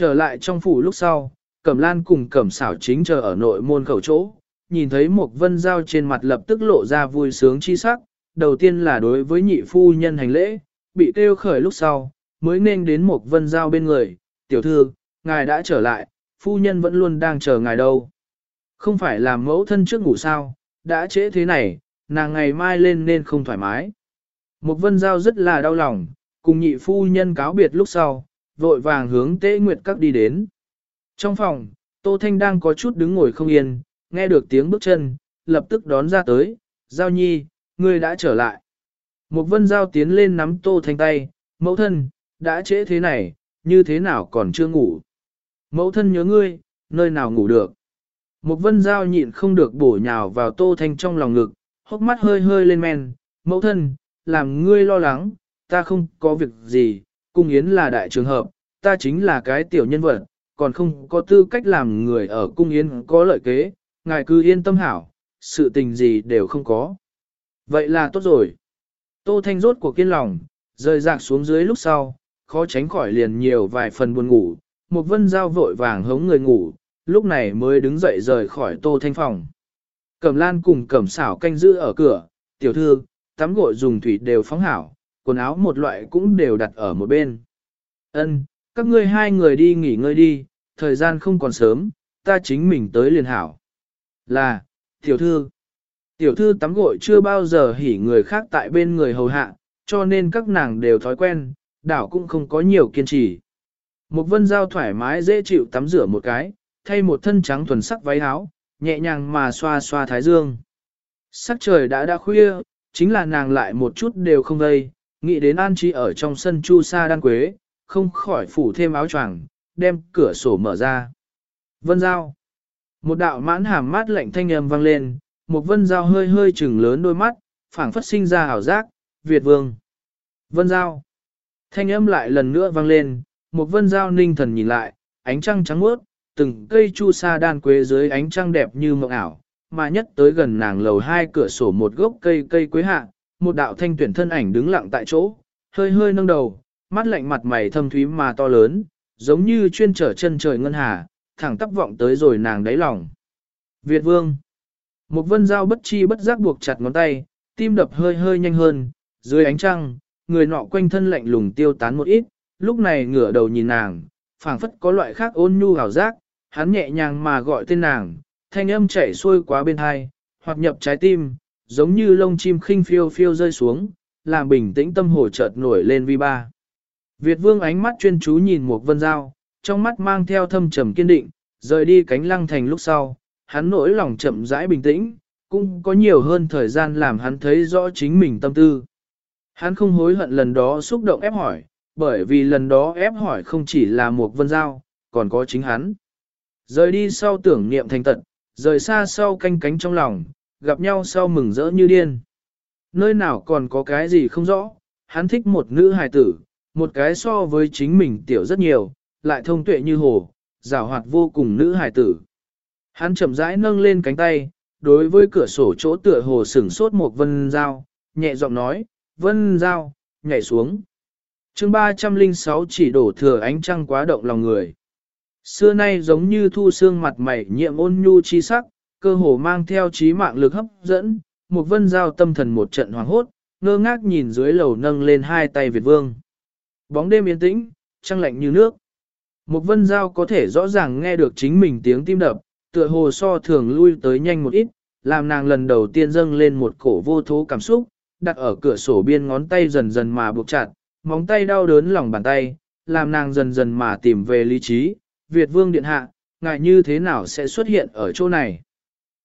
Trở lại trong phủ lúc sau, Cẩm Lan cùng Cẩm xảo chính chờ ở nội môn khẩu chỗ, nhìn thấy một vân giao trên mặt lập tức lộ ra vui sướng chi sắc, đầu tiên là đối với nhị phu nhân hành lễ, bị kêu khởi lúc sau, mới nên đến một vân giao bên người, tiểu thư, ngài đã trở lại, phu nhân vẫn luôn đang chờ ngài đâu. Không phải làm mẫu thân trước ngủ sao, đã trễ thế này, nàng ngày mai lên nên không thoải mái. Một vân giao rất là đau lòng, cùng nhị phu nhân cáo biệt lúc sau, vội vàng hướng tế nguyệt các đi đến. Trong phòng, Tô Thanh đang có chút đứng ngồi không yên, nghe được tiếng bước chân, lập tức đón ra tới, Giao Nhi, ngươi đã trở lại. Một vân giao tiến lên nắm Tô Thanh tay, mẫu thân, đã trễ thế này, như thế nào còn chưa ngủ. Mẫu thân nhớ ngươi, nơi nào ngủ được. Một vân giao nhịn không được bổ nhào vào Tô Thanh trong lòng ngực, hốc mắt hơi hơi lên men, mẫu thân, làm ngươi lo lắng, ta không có việc gì, cung yến là đại trường hợp, ta chính là cái tiểu nhân vật, còn không có tư cách làm người ở cung yến có lợi kế, ngài cứ yên tâm hảo, sự tình gì đều không có. Vậy là tốt rồi. Tô Thanh rốt của kiên lòng, rời rạc xuống dưới lúc sau, khó tránh khỏi liền nhiều vài phần buồn ngủ, một vân giao vội vàng hống người ngủ, lúc này mới đứng dậy rời khỏi Tô Thanh phòng. Cẩm lan cùng cẩm xảo canh giữ ở cửa, tiểu thư, tắm gội dùng thủy đều phóng hảo, quần áo một loại cũng đều đặt ở một bên. Ân, các ngươi hai người đi nghỉ ngơi đi, thời gian không còn sớm, ta chính mình tới liền hảo. Là, tiểu thư, tiểu thư tắm gội chưa bao giờ hỉ người khác tại bên người hầu hạ, cho nên các nàng đều thói quen, đảo cũng không có nhiều kiên trì. Một vân giao thoải mái dễ chịu tắm rửa một cái, thay một thân trắng thuần sắc váy áo, nhẹ nhàng mà xoa xoa thái dương. Sắc trời đã đã khuya, chính là nàng lại một chút đều không gây, nghĩ đến an trí ở trong sân chu sa đan quế, không khỏi phủ thêm áo choàng, đem cửa sổ mở ra. Vân Giao. Một đạo mãn hàm mát lạnh thanh âm vang lên, một vân giao hơi hơi chừng lớn đôi mắt, phảng phất sinh ra hảo giác, Việt vương. Vân Giao. Thanh âm lại lần nữa vang lên, một vân giao ninh thần nhìn lại, ánh trăng trắng muốt, từng cây chu sa đan quế dưới ánh trăng đẹp như mộng ảo, mà nhất tới gần nàng lầu hai cửa sổ một gốc cây cây quế hạ, một đạo thanh tuyển thân ảnh đứng lặng tại chỗ, hơi hơi nâng đầu, mắt lạnh mặt mày thâm thúy mà to lớn, giống như chuyên trở chân trời ngân hà, thẳng tắp vọng tới rồi nàng đáy lòng. Việt vương. Một vân dao bất chi bất giác buộc chặt ngón tay, tim đập hơi hơi nhanh hơn, dưới ánh trăng, người nọ quanh thân lạnh lùng tiêu tán một ít, lúc này ngửa đầu nhìn nàng, phảng phất có loại khác ôn nhu hào giác, hắn nhẹ nhàng mà gọi tên nàng, thanh âm chảy xuôi quá bên hai, hoặc nhập trái tim, giống như lông chim khinh phiêu phiêu rơi xuống, làm bình tĩnh tâm hồ chợt nổi lên vi ba. Việt vương ánh mắt chuyên chú nhìn một vân dao, trong mắt mang theo thâm trầm kiên định, rời đi cánh lăng thành lúc sau, hắn nỗi lòng chậm rãi bình tĩnh, cũng có nhiều hơn thời gian làm hắn thấy rõ chính mình tâm tư. Hắn không hối hận lần đó xúc động ép hỏi, bởi vì lần đó ép hỏi không chỉ là một vân giao, còn có chính hắn. Rời đi sau tưởng niệm thành tận, rời xa sau canh cánh trong lòng, gặp nhau sau mừng rỡ như điên. Nơi nào còn có cái gì không rõ, hắn thích một nữ hài tử, một cái so với chính mình tiểu rất nhiều, lại thông tuệ như hồ, rào hoạt vô cùng nữ hài tử. Hắn chậm rãi nâng lên cánh tay, đối với cửa sổ chỗ tựa hồ sửng sốt một vân dao, nhẹ giọng nói, vân dao, nhảy xuống. chương 306 chỉ đổ thừa ánh trăng quá động lòng người. Xưa nay giống như thu xương mặt mày nhiệm ôn nhu chi sắc, cơ hồ mang theo trí mạng lực hấp dẫn, một vân giao tâm thần một trận hoàng hốt, ngơ ngác nhìn dưới lầu nâng lên hai tay Việt Vương. Bóng đêm yên tĩnh, trăng lạnh như nước. Một vân giao có thể rõ ràng nghe được chính mình tiếng tim đập, tựa hồ so thường lui tới nhanh một ít, làm nàng lần đầu tiên dâng lên một cổ vô thố cảm xúc, đặt ở cửa sổ biên ngón tay dần dần mà buộc chặt, móng tay đau đớn lòng bàn tay, làm nàng dần dần mà tìm về lý trí, Việt Vương Điện Hạ, ngài như thế nào sẽ xuất hiện ở chỗ này?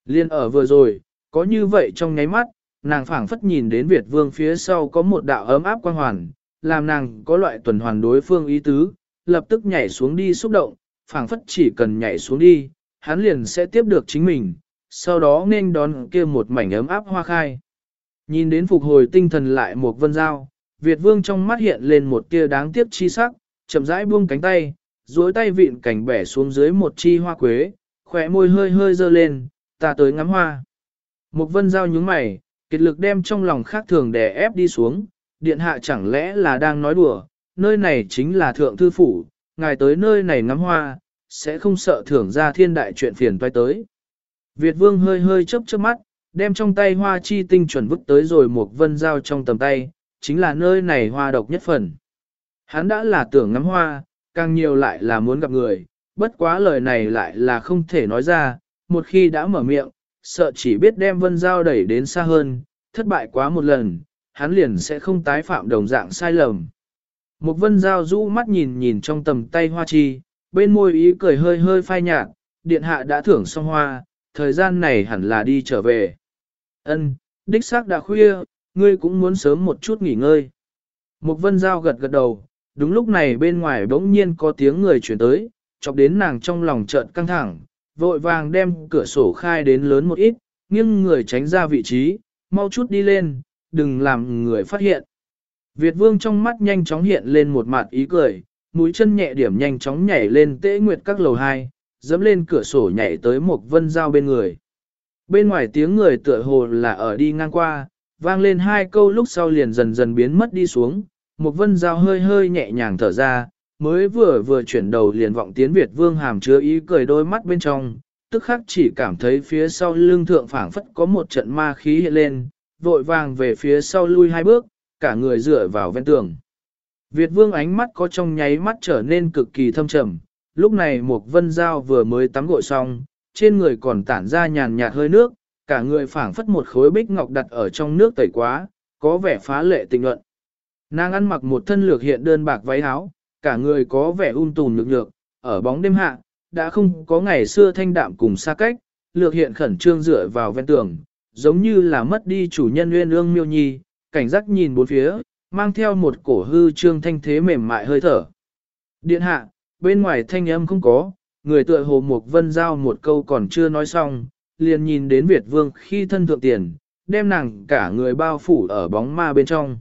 Liên ở vừa rồi, có như vậy trong nháy mắt, nàng phảng phất nhìn đến Việt Vương phía sau có một đạo ấm áp quan hoàn, làm nàng có loại tuần hoàn đối phương ý tứ, lập tức nhảy xuống đi xúc động, phảng phất chỉ cần nhảy xuống đi, hắn liền sẽ tiếp được chính mình, sau đó nên đón kia một mảnh ấm áp hoa khai. Nhìn đến phục hồi tinh thần lại một vân dao, Việt Vương trong mắt hiện lên một tia đáng tiếc chi sắc, chậm rãi buông cánh tay, duỗi tay vịn cảnh bẻ xuống dưới một chi hoa quế, khỏe môi hơi hơi dơ lên, ta tới ngắm hoa. Một vân giao nhướng mày, kiệt lực đem trong lòng khác thường đè ép đi xuống, điện hạ chẳng lẽ là đang nói đùa, nơi này chính là thượng thư phủ, ngài tới nơi này ngắm hoa, sẽ không sợ thưởng ra thiên đại chuyện phiền toái tới. Việt vương hơi hơi chớp chớp mắt, đem trong tay hoa chi tinh chuẩn vứt tới rồi một vân dao trong tầm tay, chính là nơi này hoa độc nhất phần. Hắn đã là tưởng ngắm hoa, càng nhiều lại là muốn gặp người, bất quá lời này lại là không thể nói ra, một khi đã mở miệng, sợ chỉ biết đem vân dao đẩy đến xa hơn, thất bại quá một lần, hắn liền sẽ không tái phạm đồng dạng sai lầm. Một vân Giao rũ mắt nhìn nhìn trong tầm tay hoa chi, bên môi ý cười hơi hơi phai nhạt, điện hạ đã thưởng xong hoa, thời gian này hẳn là đi trở về. Ân, đích xác đã khuya, ngươi cũng muốn sớm một chút nghỉ ngơi. Một vân Giao gật gật đầu, đúng lúc này bên ngoài bỗng nhiên có tiếng người chuyển tới, chọc đến nàng trong lòng trợn căng thẳng, vội vàng đem cửa sổ khai đến lớn một ít, nghiêng người tránh ra vị trí, mau chút đi lên, đừng làm người phát hiện. Việt vương trong mắt nhanh chóng hiện lên một mặt ý cười, mũi chân nhẹ điểm nhanh chóng nhảy lên tễ nguyệt các lầu hai, dẫm lên cửa sổ nhảy tới một vân dao bên người. Bên ngoài tiếng người tựa hồ là ở đi ngang qua, vang lên hai câu lúc sau liền dần dần biến mất đi xuống, một vân dao hơi hơi nhẹ nhàng thở ra, mới vừa vừa chuyển đầu liền vọng tiến Việt vương hàm chứa ý cười đôi mắt bên trong, tức khắc chỉ cảm thấy phía sau lưng thượng phảng phất có một trận ma khí hiện lên, vội vàng về phía sau lui hai bước, cả người dựa vào ven tường. Việt vương ánh mắt có trong nháy mắt trở nên cực kỳ thâm trầm, lúc này một vân dao vừa mới tắm gội xong, trên người còn tản ra nhàn nhạt hơi nước, cả người phảng phất một khối bích ngọc đặt ở trong nước tẩy quá, có vẻ phá lệ tình luận. Nàng ăn mặc một thân lược hiện đơn bạc váy áo, cả người có vẻ um un tùn lực lược, ở bóng đêm hạ, đã không có ngày xưa thanh đạm cùng xa cách, lược hiện khẩn trương dựa vào ven tường, giống như là mất đi chủ nhân nguyên ương miêu nhi, cảnh giác nhìn bốn phía, mang theo một cổ hư trương thanh thế mềm mại hơi thở. Điện hạ, bên ngoài thanh âm không có, người tựa hồ một vân giao một câu còn chưa nói xong, liền nhìn đến Việt vương khi thân thượng tiền, đem nàng cả người bao phủ ở bóng ma bên trong.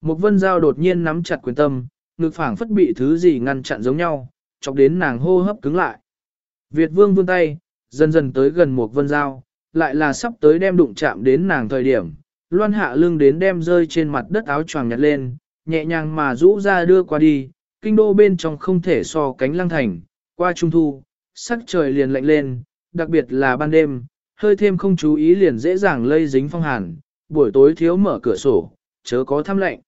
Một vân giao đột nhiên nắm chặt quyền tâm, ngực phảng phất bị thứ gì ngăn chặn giống nhau, chọc đến nàng hô hấp cứng lại. Việt vương vươn tay, dần dần tới gần một vân giao, lại là sắp tới đem đụng chạm đến nàng thời điểm, loan hạ lưng đến đem rơi trên mặt đất áo choàng nhặt lên, nhẹ nhàng mà rũ ra đưa qua đi, kinh đô bên trong không thể so cánh lăng thành, qua trung thu, sắc trời liền lạnh lên, đặc biệt là ban đêm, hơi thêm không chú ý liền dễ dàng lây dính phong hàn, buổi tối thiếu mở cửa sổ, chớ có thăm lạnh.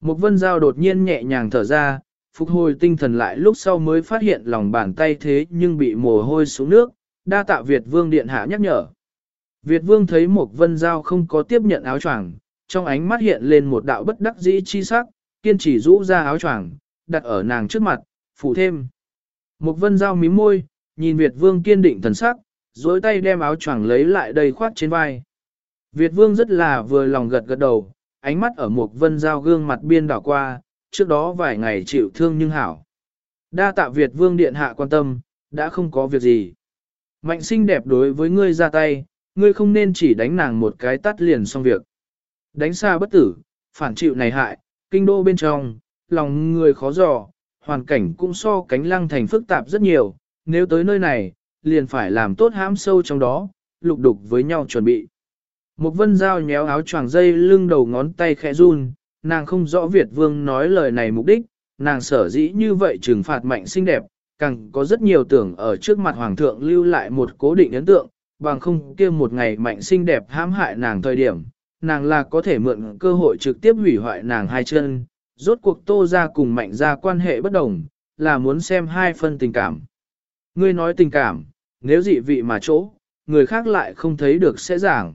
Một vân dao đột nhiên nhẹ nhàng thở ra, phục hồi tinh thần lại lúc sau mới phát hiện lòng bàn tay thế nhưng bị mồ hôi xuống nước, đa tạ Việt vương điện hạ nhắc nhở. Việt vương thấy một vân dao không có tiếp nhận áo choàng, trong ánh mắt hiện lên một đạo bất đắc dĩ chi sắc, kiên trì rũ ra áo choàng, đặt ở nàng trước mặt, phủ thêm. Một vân dao mím môi, nhìn Việt vương kiên định thần sắc, dối tay đem áo choàng lấy lại đầy khoát trên vai. Việt vương rất là vừa lòng gật gật đầu, ánh mắt ở một vân dao gương mặt biên đảo qua, trước đó vài ngày chịu thương nhưng hảo. Đa tạ Việt vương điện hạ quan tâm, đã không có việc gì. Mạnh sinh đẹp đối với ngươi ra tay, ngươi không nên chỉ đánh nàng một cái tắt liền xong việc. Đánh xa bất tử, phản chịu này hại, kinh đô bên trong, lòng người khó dò, hoàn cảnh cũng so cánh lăng thành phức tạp rất nhiều, nếu tới nơi này, liền phải làm tốt hãm sâu trong đó, lục đục với nhau chuẩn bị. Một vân dao nhéo áo choàng dây lưng đầu ngón tay khẽ run, nàng không rõ Việt vương nói lời này mục đích, nàng sở dĩ như vậy trừng phạt mạnh xinh đẹp, càng có rất nhiều tưởng ở trước mặt hoàng thượng lưu lại một cố định ấn tượng, bằng không kia một ngày mạnh xinh đẹp hãm hại nàng thời điểm, nàng là có thể mượn cơ hội trực tiếp hủy hoại nàng hai chân, rốt cuộc tô ra cùng mạnh ra quan hệ bất đồng, là muốn xem hai phân tình cảm. Ngươi nói tình cảm, nếu dị vị mà chỗ, người khác lại không thấy được sẽ giảng.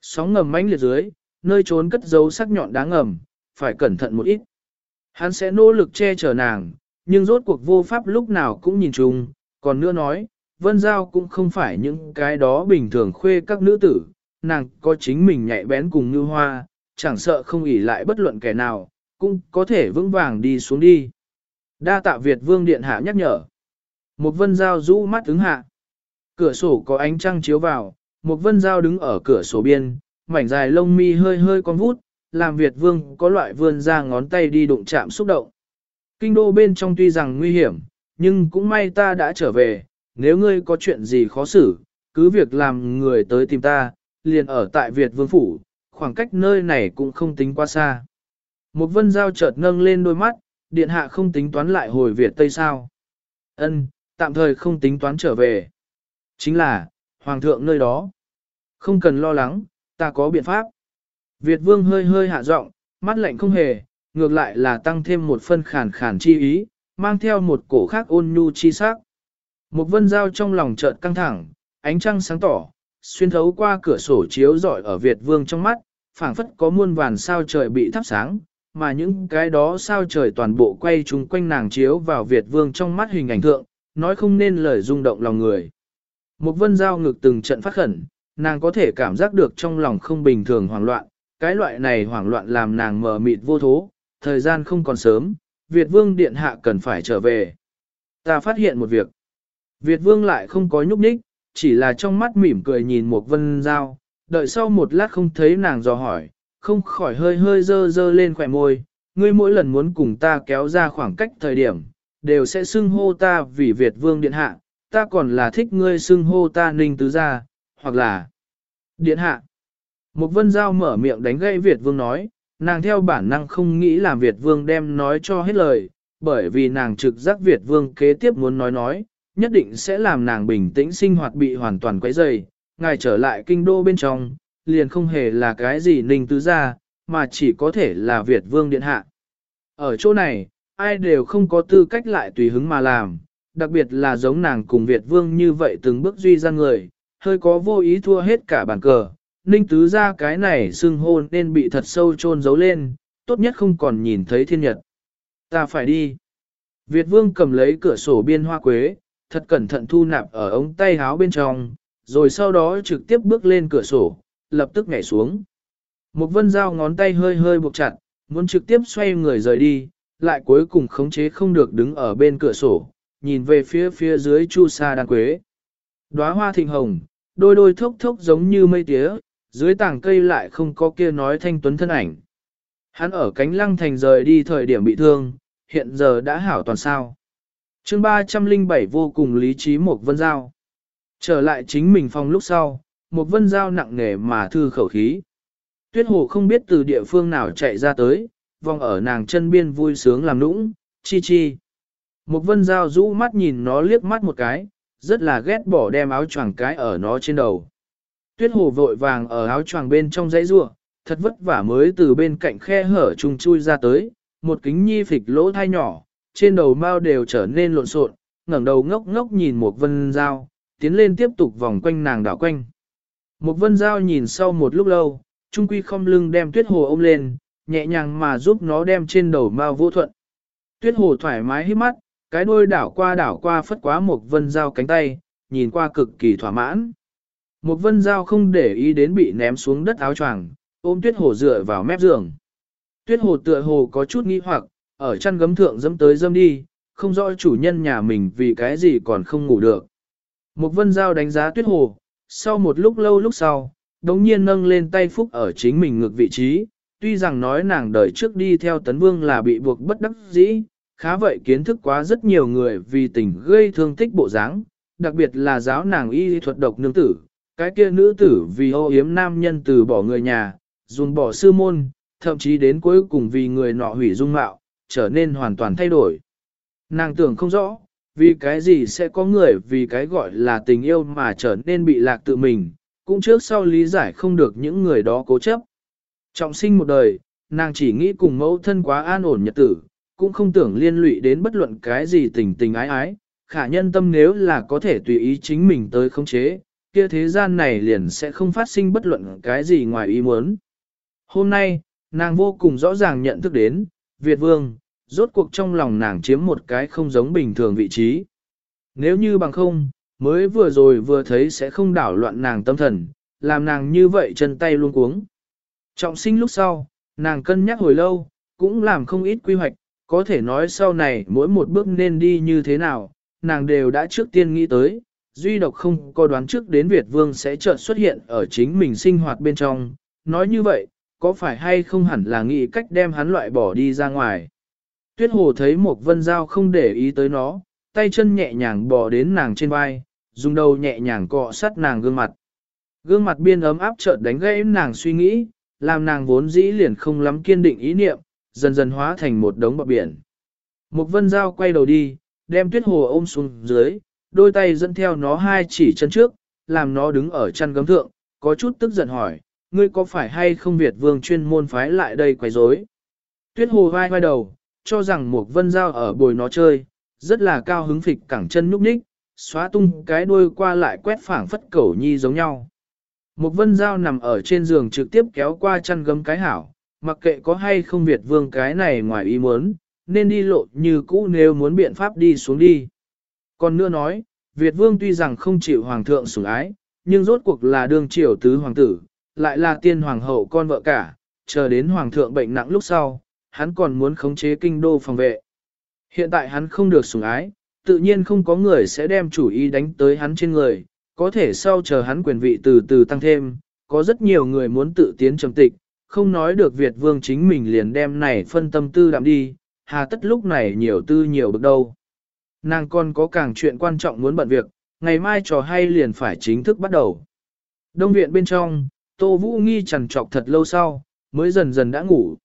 Sóng ngầm mãnh liệt dưới, nơi trốn cất giấu sắc nhọn đá ngầm, phải cẩn thận một ít. Hắn sẽ nỗ lực che chở nàng, nhưng rốt cuộc vô pháp lúc nào cũng nhìn chung, còn nữa nói, Vân Giao cũng không phải những cái đó bình thường khuê các nữ tử, nàng có chính mình nhạy bén cùng như hoa, chẳng sợ không ỉ lại bất luận kẻ nào, cũng có thể vững vàng đi xuống đi. Đa tạ Việt Vương Điện Hạ nhắc nhở. Một vân giao rũ mắt ứng hạ. Cửa sổ có ánh trăng chiếu vào, một vân giao đứng ở cửa sổ biên, mảnh dài lông mi hơi hơi con vút, làm Việt Vương có loại vươn ra ngón tay đi đụng chạm xúc động. Kinh đô bên trong tuy rằng nguy hiểm, nhưng cũng may ta đã trở về, nếu ngươi có chuyện gì khó xử, cứ việc làm người tới tìm ta, liền ở tại Việt Vương Phủ, khoảng cách nơi này cũng không tính quá xa. Một vân giao chợt nâng lên đôi mắt, Điện hạ không tính toán lại hồi Việt Tây sao? Ân, tạm thời không tính toán trở về. Chính là, Hoàng thượng nơi đó. Không cần lo lắng, ta có biện pháp. Việt vương hơi hơi hạ giọng, mắt lạnh không hề, ngược lại là tăng thêm một phân khản khản chi ý, mang theo một cổ khác ôn nhu chi sắc. Một vân dao trong lòng chợt căng thẳng, ánh trăng sáng tỏ, xuyên thấu qua cửa sổ chiếu rọi ở Việt vương trong mắt, phảng phất có muôn vàn sao trời bị thắp sáng, mà những cái đó sao trời toàn bộ quay chung quanh nàng chiếu vào Việt vương trong mắt hình ảnh thượng, nói không nên lời rung động lòng người. Một vân Giao ngực từng trận phát khẩn, nàng có thể cảm giác được trong lòng không bình thường hoảng loạn, cái loại này hoảng loạn làm nàng mờ mịt vô thố, thời gian không còn sớm, Việt vương điện hạ cần phải trở về. Ta phát hiện một việc. Việt vương lại không có nhúc nhích, chỉ là trong mắt mỉm cười nhìn một vân Giao, đợi sau một lát không thấy nàng dò hỏi, không khỏi hơi hơi dơ dơ lên khỏe môi, ngươi mỗi lần muốn cùng ta kéo ra khoảng cách thời điểm, đều sẽ xưng hô ta vì Việt vương điện hạ, ta còn là thích ngươi xưng hô ta ninh tứ gia, hoặc là điện hạ. Một vân giao mở miệng đánh gãy Việt vương nói, nàng theo bản năng không nghĩ làm Việt vương đem nói cho hết lời, bởi vì nàng trực giác Việt vương kế tiếp muốn nói nói, nhất định sẽ làm nàng bình tĩnh sinh hoạt bị hoàn toàn quấy rầy. Ngài trở lại kinh đô bên trong, liền không hề là cái gì ninh tứ gia, mà chỉ có thể là Việt vương điện hạ. Ở chỗ này, ai đều không có tư cách lại tùy hứng mà làm, đặc biệt là giống nàng cùng Việt vương như vậy từng bước duy ra người, hơi có vô ý thua hết cả bàn cờ. Ninh tứ gia cái này xưng hôn nên bị thật sâu chôn giấu lên, tốt nhất không còn nhìn thấy thiên nhật. Ta phải đi. Việt vương cầm lấy cửa sổ biên hoa quế, thật cẩn thận thu nạp ở ống tay háo bên trong, rồi sau đó trực tiếp bước lên cửa sổ, lập tức nhảy xuống. Một vân dao ngón tay hơi hơi buộc chặt, muốn trực tiếp xoay người rời đi, lại cuối cùng khống chế không được đứng ở bên cửa sổ, nhìn về phía phía dưới chu sa đan quế. Đóa hoa thịnh hồng, đôi đôi thốc thốc giống như mây tía, dưới tảng cây lại không có kia nói thanh tuấn thân ảnh. Hắn ở cánh lăng thành rời đi thời điểm bị thương, hiện giờ đã hảo toàn sao chương 307 vô cùng lý trí một vân giao. Trở lại chính mình phòng lúc sau, một vân giao nặng nề mà thư khẩu khí. Tuyết hồ không biết từ địa phương nào chạy ra tới, vòng ở nàng chân biên vui sướng làm nũng, chi chi. Một vân giao rũ mắt nhìn nó liếc mắt một cái, rất là ghét bỏ đem áo choàng cái ở nó trên đầu. Tuyết hồ vội vàng ở áo choàng bên trong dãy rua, thật vất vả mới từ bên cạnh khe hở trùng chui ra tới, một kính nhi phịch lỗ thai nhỏ, trên đầu mao đều trở nên lộn xộn, ngẩng đầu ngốc ngốc nhìn một vân giao, tiến lên tiếp tục vòng quanh nàng đảo quanh. Một vân giao nhìn sau một lúc lâu, trung quy không lưng đem tuyết hồ ôm lên, nhẹ nhàng mà giúp nó đem trên đầu mao vô thuận. Tuyết hồ thoải mái hít mắt, cái đuôi đảo qua đảo qua phất quá một vân dao cánh tay, nhìn qua cực kỳ thỏa mãn. Một vân dao không để ý đến bị ném xuống đất áo choàng, ôm tuyết hồ dựa vào mép giường. Tuyết hồ tựa hồ có chút nghi hoặc, ở chăn gấm thượng dẫm tới dâm đi, không rõ chủ nhân nhà mình vì cái gì còn không ngủ được. Một vân Giao đánh giá tuyết hồ, sau một lúc lâu lúc sau, đống nhiên nâng lên tay phúc ở chính mình ngược vị trí, tuy rằng nói nàng đời trước đi theo tấn vương là bị buộc bất đắc dĩ, khá vậy kiến thức quá rất nhiều người vì tình gây thương tích bộ dáng, đặc biệt là giáo nàng y thuật độc nương tử, cái kia nữ tử vì ô yếm nam nhân từ bỏ người nhà, dùng bỏ sư môn, thậm chí đến cuối cùng vì người nọ hủy dung mạo, trở nên hoàn toàn thay đổi. Nàng tưởng không rõ, vì cái gì sẽ có người vì cái gọi là tình yêu mà trở nên bị lạc tự mình, cũng trước sau lý giải không được những người đó cố chấp. Trọng sinh một đời, nàng chỉ nghĩ cùng mẫu thân quá an ổn nhật tử, cũng không tưởng liên lụy đến bất luận cái gì tình tình ái ái, khả nhân tâm nếu là có thể tùy ý chính mình tới khống chế, kia thế gian này liền sẽ không phát sinh bất luận cái gì ngoài ý muốn. Hôm nay, nàng vô cùng rõ ràng nhận thức đến, Việt Vương, rốt cuộc trong lòng nàng chiếm một cái không giống bình thường vị trí. Nếu như bằng không, mới vừa rồi vừa thấy sẽ không đảo loạn nàng tâm thần, làm nàng như vậy chân tay luôn cuống. Trọng sinh lúc sau, nàng cân nhắc hồi lâu, cũng làm không ít quy hoạch, có thể nói sau này mỗi một bước nên đi như thế nào, nàng đều đã trước tiên nghĩ tới, duy độc không có đoán trước đến Việt Vương sẽ chợt xuất hiện ở chính mình sinh hoạt bên trong, nói như vậy, có phải hay không hẳn là nghĩ cách đem hắn loại bỏ đi ra ngoài. Tuyết Hồ thấy một vân dao không để ý tới nó, tay chân nhẹ nhàng bò đến nàng trên vai, dùng đầu nhẹ nhàng cọ sát nàng gương mặt. Gương mặt biên ấm áp chợt đánh gãy nàng suy nghĩ, làm nàng vốn dĩ liền không lắm kiên định ý niệm, dần dần hóa thành một đống bọt biển. Một vân dao quay đầu đi, đem tuyết hồ ôm xuống dưới, đôi tay dẫn theo nó hai chỉ chân trước, làm nó đứng ở chân gấm thượng, có chút tức giận hỏi, ngươi có phải hay không Việt vương chuyên môn phái lại đây quấy rối? Tuyết hồ vai vai đầu, cho rằng một vân Giao ở bồi nó chơi, rất là cao hứng phịch cẳng chân nhúc nhích, xóa tung cái đuôi qua lại quét phảng phất cẩu nhi giống nhau. Một vân dao nằm ở trên giường trực tiếp kéo qua chăn gấm cái hảo, mặc kệ có hay không Việt vương cái này ngoài ý muốn, nên đi lộ như cũ nếu muốn biện pháp đi xuống đi. Còn nữa nói, Việt vương tuy rằng không chịu hoàng thượng sủng ái, nhưng rốt cuộc là đương triều tứ hoàng tử, lại là tiên hoàng hậu con vợ cả, chờ đến hoàng thượng bệnh nặng lúc sau, hắn còn muốn khống chế kinh đô phòng vệ. Hiện tại hắn không được sủng ái, tự nhiên không có người sẽ đem chủ ý đánh tới hắn trên người, có thể sau chờ hắn quyền vị từ từ tăng thêm, có rất nhiều người muốn tự tiến trầm tịch, không nói được Việt vương chính mình liền đem này phân tâm tư đạm đi, hà tất lúc này nhiều tư nhiều bực đâu. Nàng còn có càng chuyện quan trọng muốn bận việc, ngày mai trò hay liền phải chính thức bắt đầu. Đông viện bên trong, Tô Vũ Nghi trằn trọc thật lâu sau, mới dần dần đã ngủ.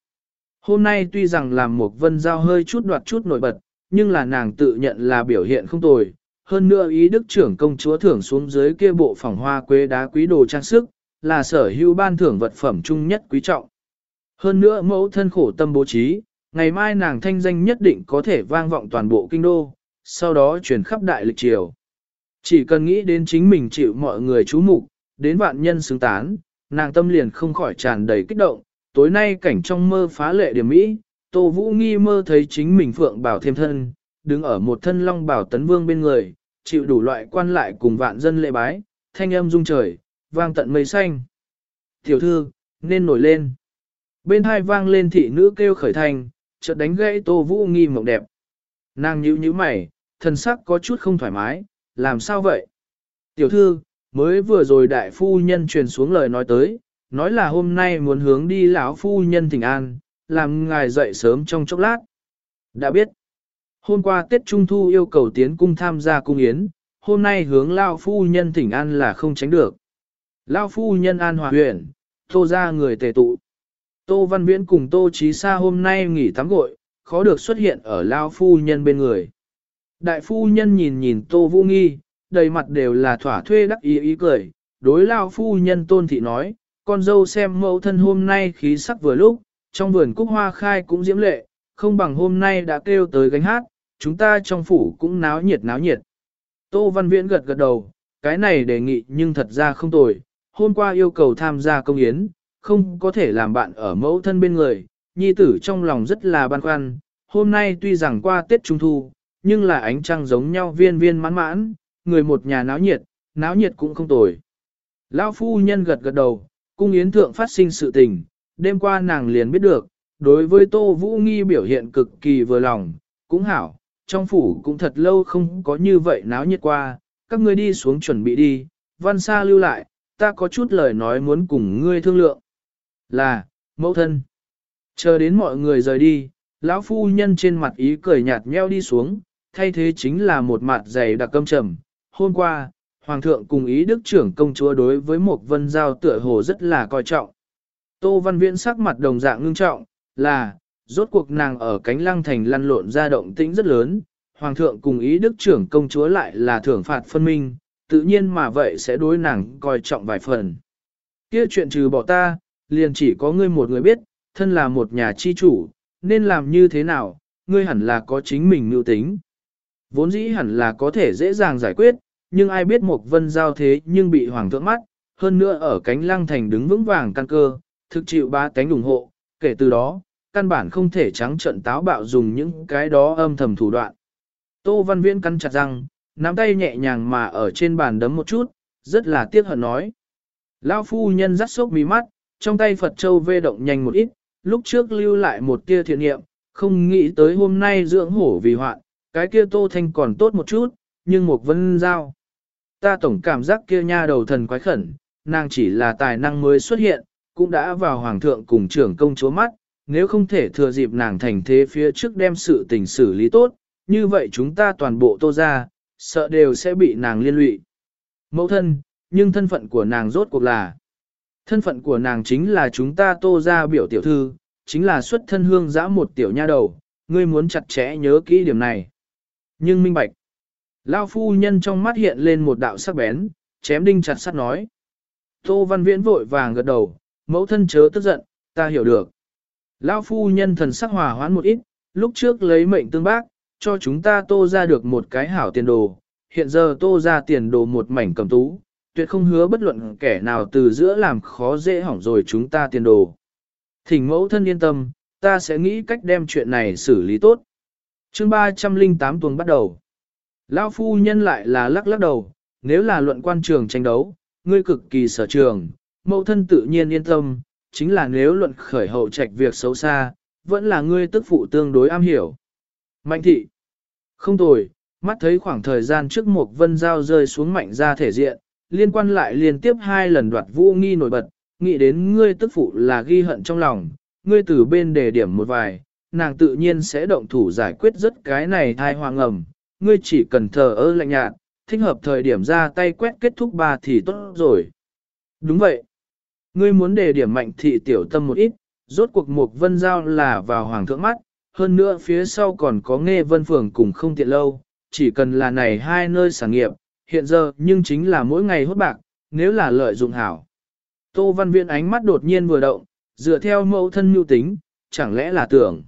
Hôm nay tuy rằng làm một vân giao hơi chút đoạt chút nổi bật, nhưng là nàng tự nhận là biểu hiện không tồi. Hơn nữa ý đức trưởng công chúa thưởng xuống dưới kia bộ phòng hoa quế đá quý đồ trang sức, là sở hữu ban thưởng vật phẩm chung nhất quý trọng. Hơn nữa mẫu thân khổ tâm bố trí, ngày mai nàng thanh danh nhất định có thể vang vọng toàn bộ kinh đô, sau đó truyền khắp đại lịch triều. Chỉ cần nghĩ đến chính mình chịu mọi người chú mục, đến vạn nhân xứng tán, nàng tâm liền không khỏi tràn đầy kích động. Tối nay cảnh trong mơ phá lệ điểm mỹ, Tô Vũ nghi mơ thấy chính mình phượng bảo thêm thân, đứng ở một thân long bảo tấn vương bên người, chịu đủ loại quan lại cùng vạn dân lệ bái, thanh âm rung trời, vang tận mây xanh. Tiểu thư, nên nổi lên. Bên hai vang lên thị nữ kêu khởi thành, chợt đánh gãy Tô Vũ nghi mộng đẹp. Nàng nhíu nhíu mày, thần sắc có chút không thoải mái, làm sao vậy? Tiểu thư, mới vừa rồi đại phu nhân truyền xuống lời nói tới, nói là hôm nay muốn hướng đi lão phu nhân thỉnh an, làm ngài dậy sớm trong chốc lát. Đã biết, hôm qua Tết Trung Thu yêu cầu tiến cung tham gia cung yến, hôm nay hướng lão phu nhân thỉnh an là không tránh được. Lão phu nhân an hòa huyện, tô ra người tề tụ. Tô Văn Viễn cùng Tô Chí Sa hôm nay nghỉ tắm gội, khó được xuất hiện ở lão phu nhân bên người. Đại phu nhân nhìn nhìn Tô Vũ Nghi, đầy mặt đều là thỏa thuê đắc ý ý cười, đối lao phu nhân tôn thị nói, con dâu xem mẫu thân hôm nay khí sắc vừa lúc, trong vườn cúc hoa khai cũng diễm lệ, không bằng hôm nay đã kêu tới gánh hát, chúng ta trong phủ cũng náo nhiệt náo nhiệt. Tô Văn Viễn gật gật đầu, cái này đề nghị nhưng thật ra không tồi, hôm qua yêu cầu tham gia công yến, không có thể làm bạn ở mẫu thân bên người, nhi tử trong lòng rất là băn khoăn, hôm nay tuy rằng qua Tết Trung Thu, nhưng là ánh trăng giống nhau viên viên mãn mãn, người một nhà náo nhiệt, náo nhiệt cũng không tồi. Lão phu nhân gật gật đầu, cung yến thượng phát sinh sự tình, đêm qua nàng liền biết được, đối với Tô Vũ Nghi biểu hiện cực kỳ vừa lòng, cũng hảo, trong phủ cũng thật lâu không có như vậy náo nhiệt qua, các ngươi đi xuống chuẩn bị đi, văn xa lưu lại, ta có chút lời nói muốn cùng ngươi thương lượng. Là, mẫu thân. Chờ đến mọi người rời đi, lão phu nhân trên mặt ý cười nhạt nheo đi xuống, thay thế chính là một mặt dày đặc câm trầm. Hôm qua, Hoàng thượng cùng ý đức trưởng công chúa đối với một vân giao tựa hồ rất là coi trọng. Tô Văn Viễn sắc mặt đồng dạng ngưng trọng, là, rốt cuộc nàng ở cánh lăng thành lăn lộn ra động tĩnh rất lớn, Hoàng thượng cùng ý đức trưởng công chúa lại là thưởng phạt phân minh, tự nhiên mà vậy sẽ đối nàng coi trọng vài phần. Kia chuyện trừ bỏ ta, liền chỉ có ngươi một người biết, thân là một nhà chi chủ, nên làm như thế nào, ngươi hẳn là có chính mình mưu tính. Vốn dĩ hẳn là có thể dễ dàng giải quyết, nhưng ai biết một vân giao thế nhưng bị hoàng thượng mắt, hơn nữa ở cánh lăng thành đứng vững vàng căn cơ, thực chịu ba cánh ủng hộ, kể từ đó, căn bản không thể trắng trận táo bạo dùng những cái đó âm thầm thủ đoạn. Tô Văn Viễn cắn chặt răng, nắm tay nhẹ nhàng mà ở trên bàn đấm một chút, rất là tiếc hận nói. Lão phu nhân rắt sốc mí mắt, trong tay Phật Châu vê động nhanh một ít, lúc trước lưu lại một tia thiện nghiệm, không nghĩ tới hôm nay dưỡng hổ vì hoạn, cái kia Tô Thanh còn tốt một chút, nhưng một vân giao. Ta tổng cảm giác kia nha đầu thần quái khẩn, nàng chỉ là tài năng mới xuất hiện, cũng đã vào hoàng thượng cùng trưởng công chúa mắt, nếu không thể thừa dịp nàng thành thế phía trước đem sự tình xử lý tốt, như vậy chúng ta toàn bộ tô ra, sợ đều sẽ bị nàng liên lụy. Mẫu thân, nhưng thân phận của nàng rốt cuộc là, thân phận của nàng chính là chúng ta tô ra biểu tiểu thư, chính là xuất thân hương giã một tiểu nha đầu, Ngươi muốn chặt chẽ nhớ kỹ điểm này. Nhưng minh bạch. Lao phu nhân trong mắt hiện lên một đạo sắc bén, chém đinh chặt sắt nói. Tô Văn Viễn vội vàng gật đầu, mẫu thân chớ tức giận, ta hiểu được. Lao phu nhân thần sắc hòa hoãn một ít, lúc trước lấy mệnh tương bác, cho chúng ta tô ra được một cái hảo tiền đồ, hiện giờ tô ra tiền đồ một mảnh cầm tú, tuyệt không hứa bất luận kẻ nào từ giữa làm khó dễ hỏng rồi chúng ta tiền đồ. Thỉnh mẫu thân yên tâm, ta sẽ nghĩ cách đem chuyện này xử lý tốt. chương 308 tuần bắt đầu. Lao phu nhân lại là lắc lắc đầu, nếu là luận quan trường tranh đấu, ngươi cực kỳ sở trường, mẫu thân tự nhiên yên tâm, chính là nếu luận khởi hậu trạch việc xấu xa, vẫn là ngươi tức phụ tương đối am hiểu. Mạnh thị. Không tồi, mắt thấy khoảng thời gian trước một vân dao rơi xuống mạnh ra thể diện, liên quan lại liên tiếp hai lần đoạt vũ nghi nổi bật, nghĩ đến ngươi tức phụ là ghi hận trong lòng, ngươi từ bên đề điểm một vài, nàng tự nhiên sẽ động thủ giải quyết rất cái này thai hoàng ẩm, ngươi chỉ cần thờ ơ lạnh nhạt, thích hợp thời điểm ra tay quét kết thúc ba thì tốt rồi. Đúng vậy. Ngươi muốn đề điểm mạnh thị tiểu tâm một ít, rốt cuộc một vân giao là vào hoàng thượng mắt, hơn nữa phía sau còn có nghe vân phường cùng không tiện lâu, chỉ cần là này hai nơi sản nghiệp, hiện giờ nhưng chính là mỗi ngày hốt bạc, nếu là lợi dụng hảo. Tô Văn Viễn ánh mắt đột nhiên vừa động, dựa theo mẫu thân nhu tính, chẳng lẽ là tưởng.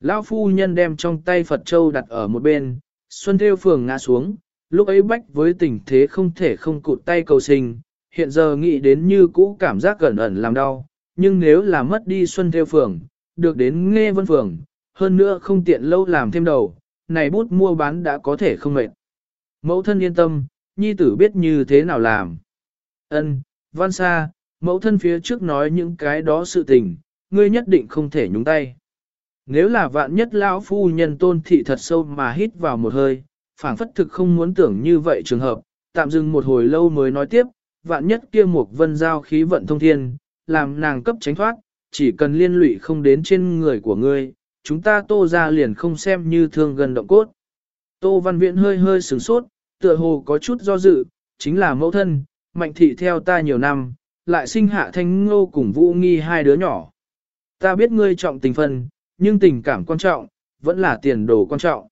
Lão phu nhân đem trong tay Phật Châu đặt ở một bên, Xuân Thêu Phường ngã xuống, lúc ấy bách với tình thế không thể không cụt tay cầu sinh, hiện giờ nghĩ đến như cũ cảm giác gần ẩn làm đau, nhưng nếu là mất đi Xuân Thêu Phường, được đến Nghe Vân Phường, hơn nữa không tiện lâu làm thêm đầu, này bút mua bán đã có thể không mệt. Mẫu thân yên tâm, nhi tử biết như thế nào làm. Ân, văn xa, mẫu thân phía trước nói những cái đó sự tình, ngươi nhất định không thể nhúng tay. Nếu là vạn nhất lão phu nhân tôn thị thật sâu mà hít vào một hơi, phảng phất thực không muốn tưởng như vậy trường hợp, tạm dừng một hồi lâu mới nói tiếp, vạn nhất kia một vân giao khí vận thông thiên, làm nàng cấp tránh thoát, chỉ cần liên lụy không đến trên người của ngươi, chúng ta tô ra liền không xem như thương gần động cốt. Tô Văn Viễn hơi hơi sửng sốt, tựa hồ có chút do dự, chính là mẫu thân, mạnh thị theo ta nhiều năm, lại sinh hạ thanh ngô cùng vũ nghi hai đứa nhỏ. Ta biết ngươi trọng tình phân, nhưng tình cảm quan trọng, vẫn là tiền đồ quan trọng.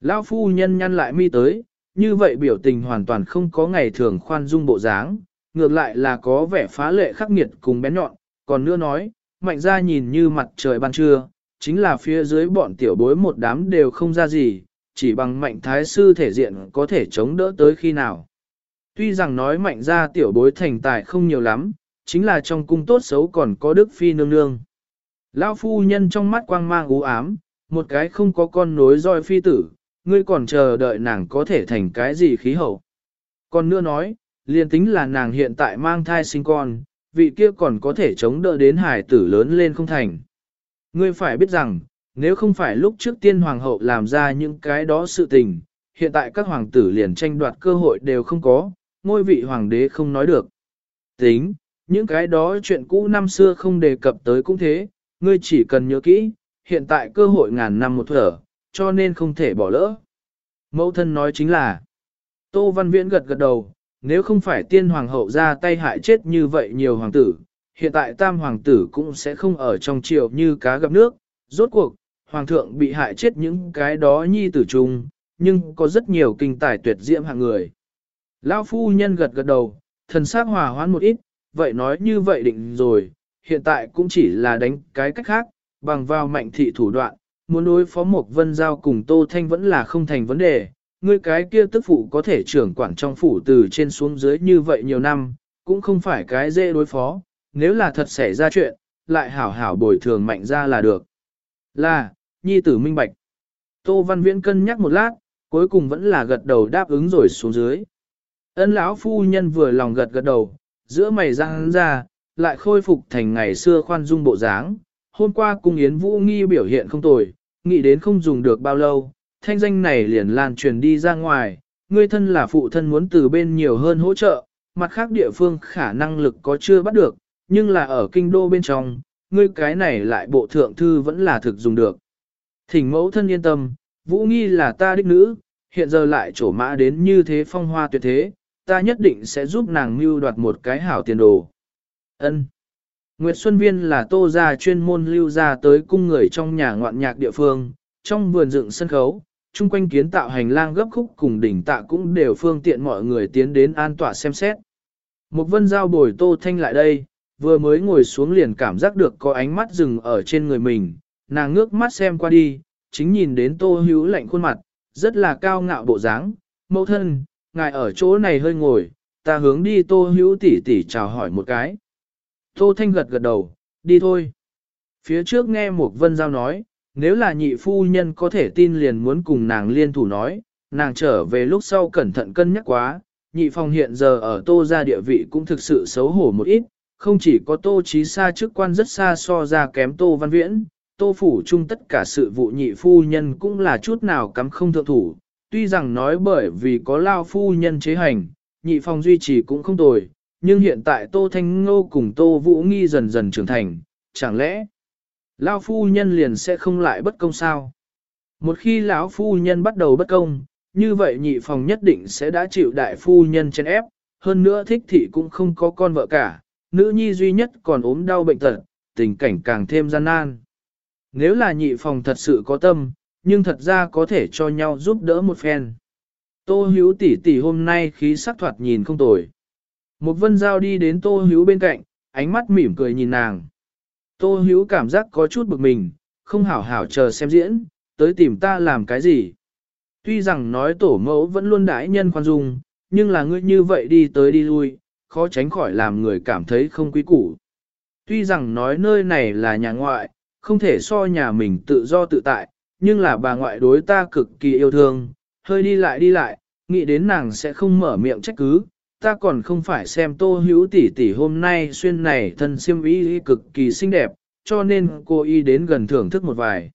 Lão phu nhân nhăn lại mi tới, như vậy biểu tình hoàn toàn không có ngày thường khoan dung bộ dáng, ngược lại là có vẻ phá lệ khắc nghiệt cùng bén nhọn, còn nữa nói, mạnh ra nhìn như mặt trời ban trưa, chính là phía dưới bọn tiểu bối một đám đều không ra gì, chỉ bằng mạnh thái sư thể diện có thể chống đỡ tới khi nào. Tuy rằng nói mạnh ra tiểu bối thành tài không nhiều lắm, chính là trong cung tốt xấu còn có đức phi nương nương. Lão phu nhân trong mắt quang mang u ám, một cái không có con nối roi phi tử, ngươi còn chờ đợi nàng có thể thành cái gì khí hậu. Còn nữa nói, liền tính là nàng hiện tại mang thai sinh con, vị kia còn có thể chống đỡ đến hải tử lớn lên không thành. Ngươi phải biết rằng, nếu không phải lúc trước tiên hoàng hậu làm ra những cái đó sự tình, hiện tại các hoàng tử liền tranh đoạt cơ hội đều không có, ngôi vị hoàng đế không nói được. Tính, những cái đó chuyện cũ năm xưa không đề cập tới cũng thế, ngươi chỉ cần nhớ kỹ, hiện tại cơ hội ngàn năm một thở, cho nên không thể bỏ lỡ. Mẫu thân nói chính là, Tô Văn Viễn gật gật đầu, nếu không phải tiên hoàng hậu ra tay hại chết như vậy nhiều hoàng tử, hiện tại tam hoàng tử cũng sẽ không ở trong triều như cá gặp nước, rốt cuộc, hoàng thượng bị hại chết những cái đó nhi tử trung, nhưng có rất nhiều kinh tài tuyệt diễm hạng người. Lão phu nhân gật gật đầu, thần sắc hòa hoãn một ít, vậy nói như vậy định rồi, hiện tại cũng chỉ là đánh cái cách khác, bằng vào mạnh thị thủ đoạn, muốn đối phó một vân giao cùng Tô Thanh vẫn là không thành vấn đề, ngươi cái kia tức phụ có thể trưởng quản trong phủ từ trên xuống dưới như vậy nhiều năm, cũng không phải cái dễ đối phó, nếu là thật xảy ra chuyện, lại hảo hảo bồi thường mạnh ra là được. Là, nhi tử minh bạch. Tô Văn Viễn cân nhắc một lát, cuối cùng vẫn là gật đầu đáp ứng rồi xuống dưới. Ân lão phu nhân vừa lòng gật gật đầu, giữa mày răng ra, lại khôi phục thành ngày xưa khoan dung bộ dáng. Hôm qua cung Yến Vũ Nghi biểu hiện không tồi, nghĩ đến không dùng được bao lâu, thanh danh này liền lan truyền đi ra ngoài, ngươi thân là phụ thân muốn từ bên nhiều hơn hỗ trợ, mặt khác địa phương khả năng lực có chưa bắt được, nhưng là ở kinh đô bên trong, ngươi cái này lại bộ thượng thư vẫn là thực dùng được. Thỉnh mẫu thân yên tâm, Vũ Nghi là ta đích nữ, hiện giờ lại trổ mã đến như thế phong hoa tuyệt thế, ta nhất định sẽ giúp nàng mưu đoạt một cái hảo tiền đồ. Ân. Nguyệt Xuân Viên là tô gia chuyên môn lưu ra tới cung người trong nhà ngoạn nhạc địa phương, trong vườn dựng sân khấu, chung quanh kiến tạo hành lang gấp khúc cùng đỉnh tạ cũng đều phương tiện mọi người tiến đến an tỏa xem xét. Một vân giao bồi tô thanh lại đây, vừa mới ngồi xuống liền cảm giác được có ánh mắt dừng ở trên người mình, nàng ngước mắt xem qua đi, chính nhìn đến tô hữu lạnh khuôn mặt, rất là cao ngạo bộ dáng. mẫu thân, ngài ở chỗ này hơi ngồi, ta hướng đi tô hữu tỉ tỉ chào hỏi một cái. Tô thanh gật gật đầu, đi thôi. Phía trước nghe một vân giao nói, nếu là nhị phu nhân có thể tin liền muốn cùng nàng liên thủ nói, nàng trở về lúc sau cẩn thận cân nhắc quá, nhị phòng hiện giờ ở tô ra địa vị cũng thực sự xấu hổ một ít, không chỉ có tô trí xa chức quan rất xa so ra kém tô văn viễn, tô phủ chung tất cả sự vụ nhị phu nhân cũng là chút nào cắm không thượng thủ, tuy rằng nói bởi vì có lao phu nhân chế hành, nhị phòng duy trì cũng không tồi, nhưng hiện tại tô thanh ngô cùng tô vũ nghi dần dần trưởng thành, chẳng lẽ lao phu nhân liền sẽ không lại bất công sao? Một khi lão phu nhân bắt đầu bất công, như vậy nhị phòng nhất định sẽ đã chịu đại phu nhân chen ép, hơn nữa thích thị cũng không có con vợ cả, nữ nhi duy nhất còn ốm đau bệnh tật, tình cảnh càng thêm gian nan. Nếu là nhị phòng thật sự có tâm, nhưng thật ra có thể cho nhau giúp đỡ một phen. Tô Hiếu tỷ tỷ hôm nay khí sắc thoạt nhìn không tồi. Một vân giao đi đến Tô hữu bên cạnh, ánh mắt mỉm cười nhìn nàng. Tô hữu cảm giác có chút bực mình, không hảo hảo chờ xem diễn, tới tìm ta làm cái gì. Tuy rằng nói tổ mẫu vẫn luôn đãi nhân khoan dung, nhưng là ngươi như vậy đi tới đi lui, khó tránh khỏi làm người cảm thấy không quý củ. Tuy rằng nói nơi này là nhà ngoại, không thể so nhà mình tự do tự tại, nhưng là bà ngoại đối ta cực kỳ yêu thương, hơi đi lại đi lại, nghĩ đến nàng sẽ không mở miệng trách cứ, ta còn không phải xem tô hữu tỷ tỷ hôm nay xuyên này thân siêm ý cực kỳ xinh đẹp, cho nên cô y đến gần thưởng thức một vài.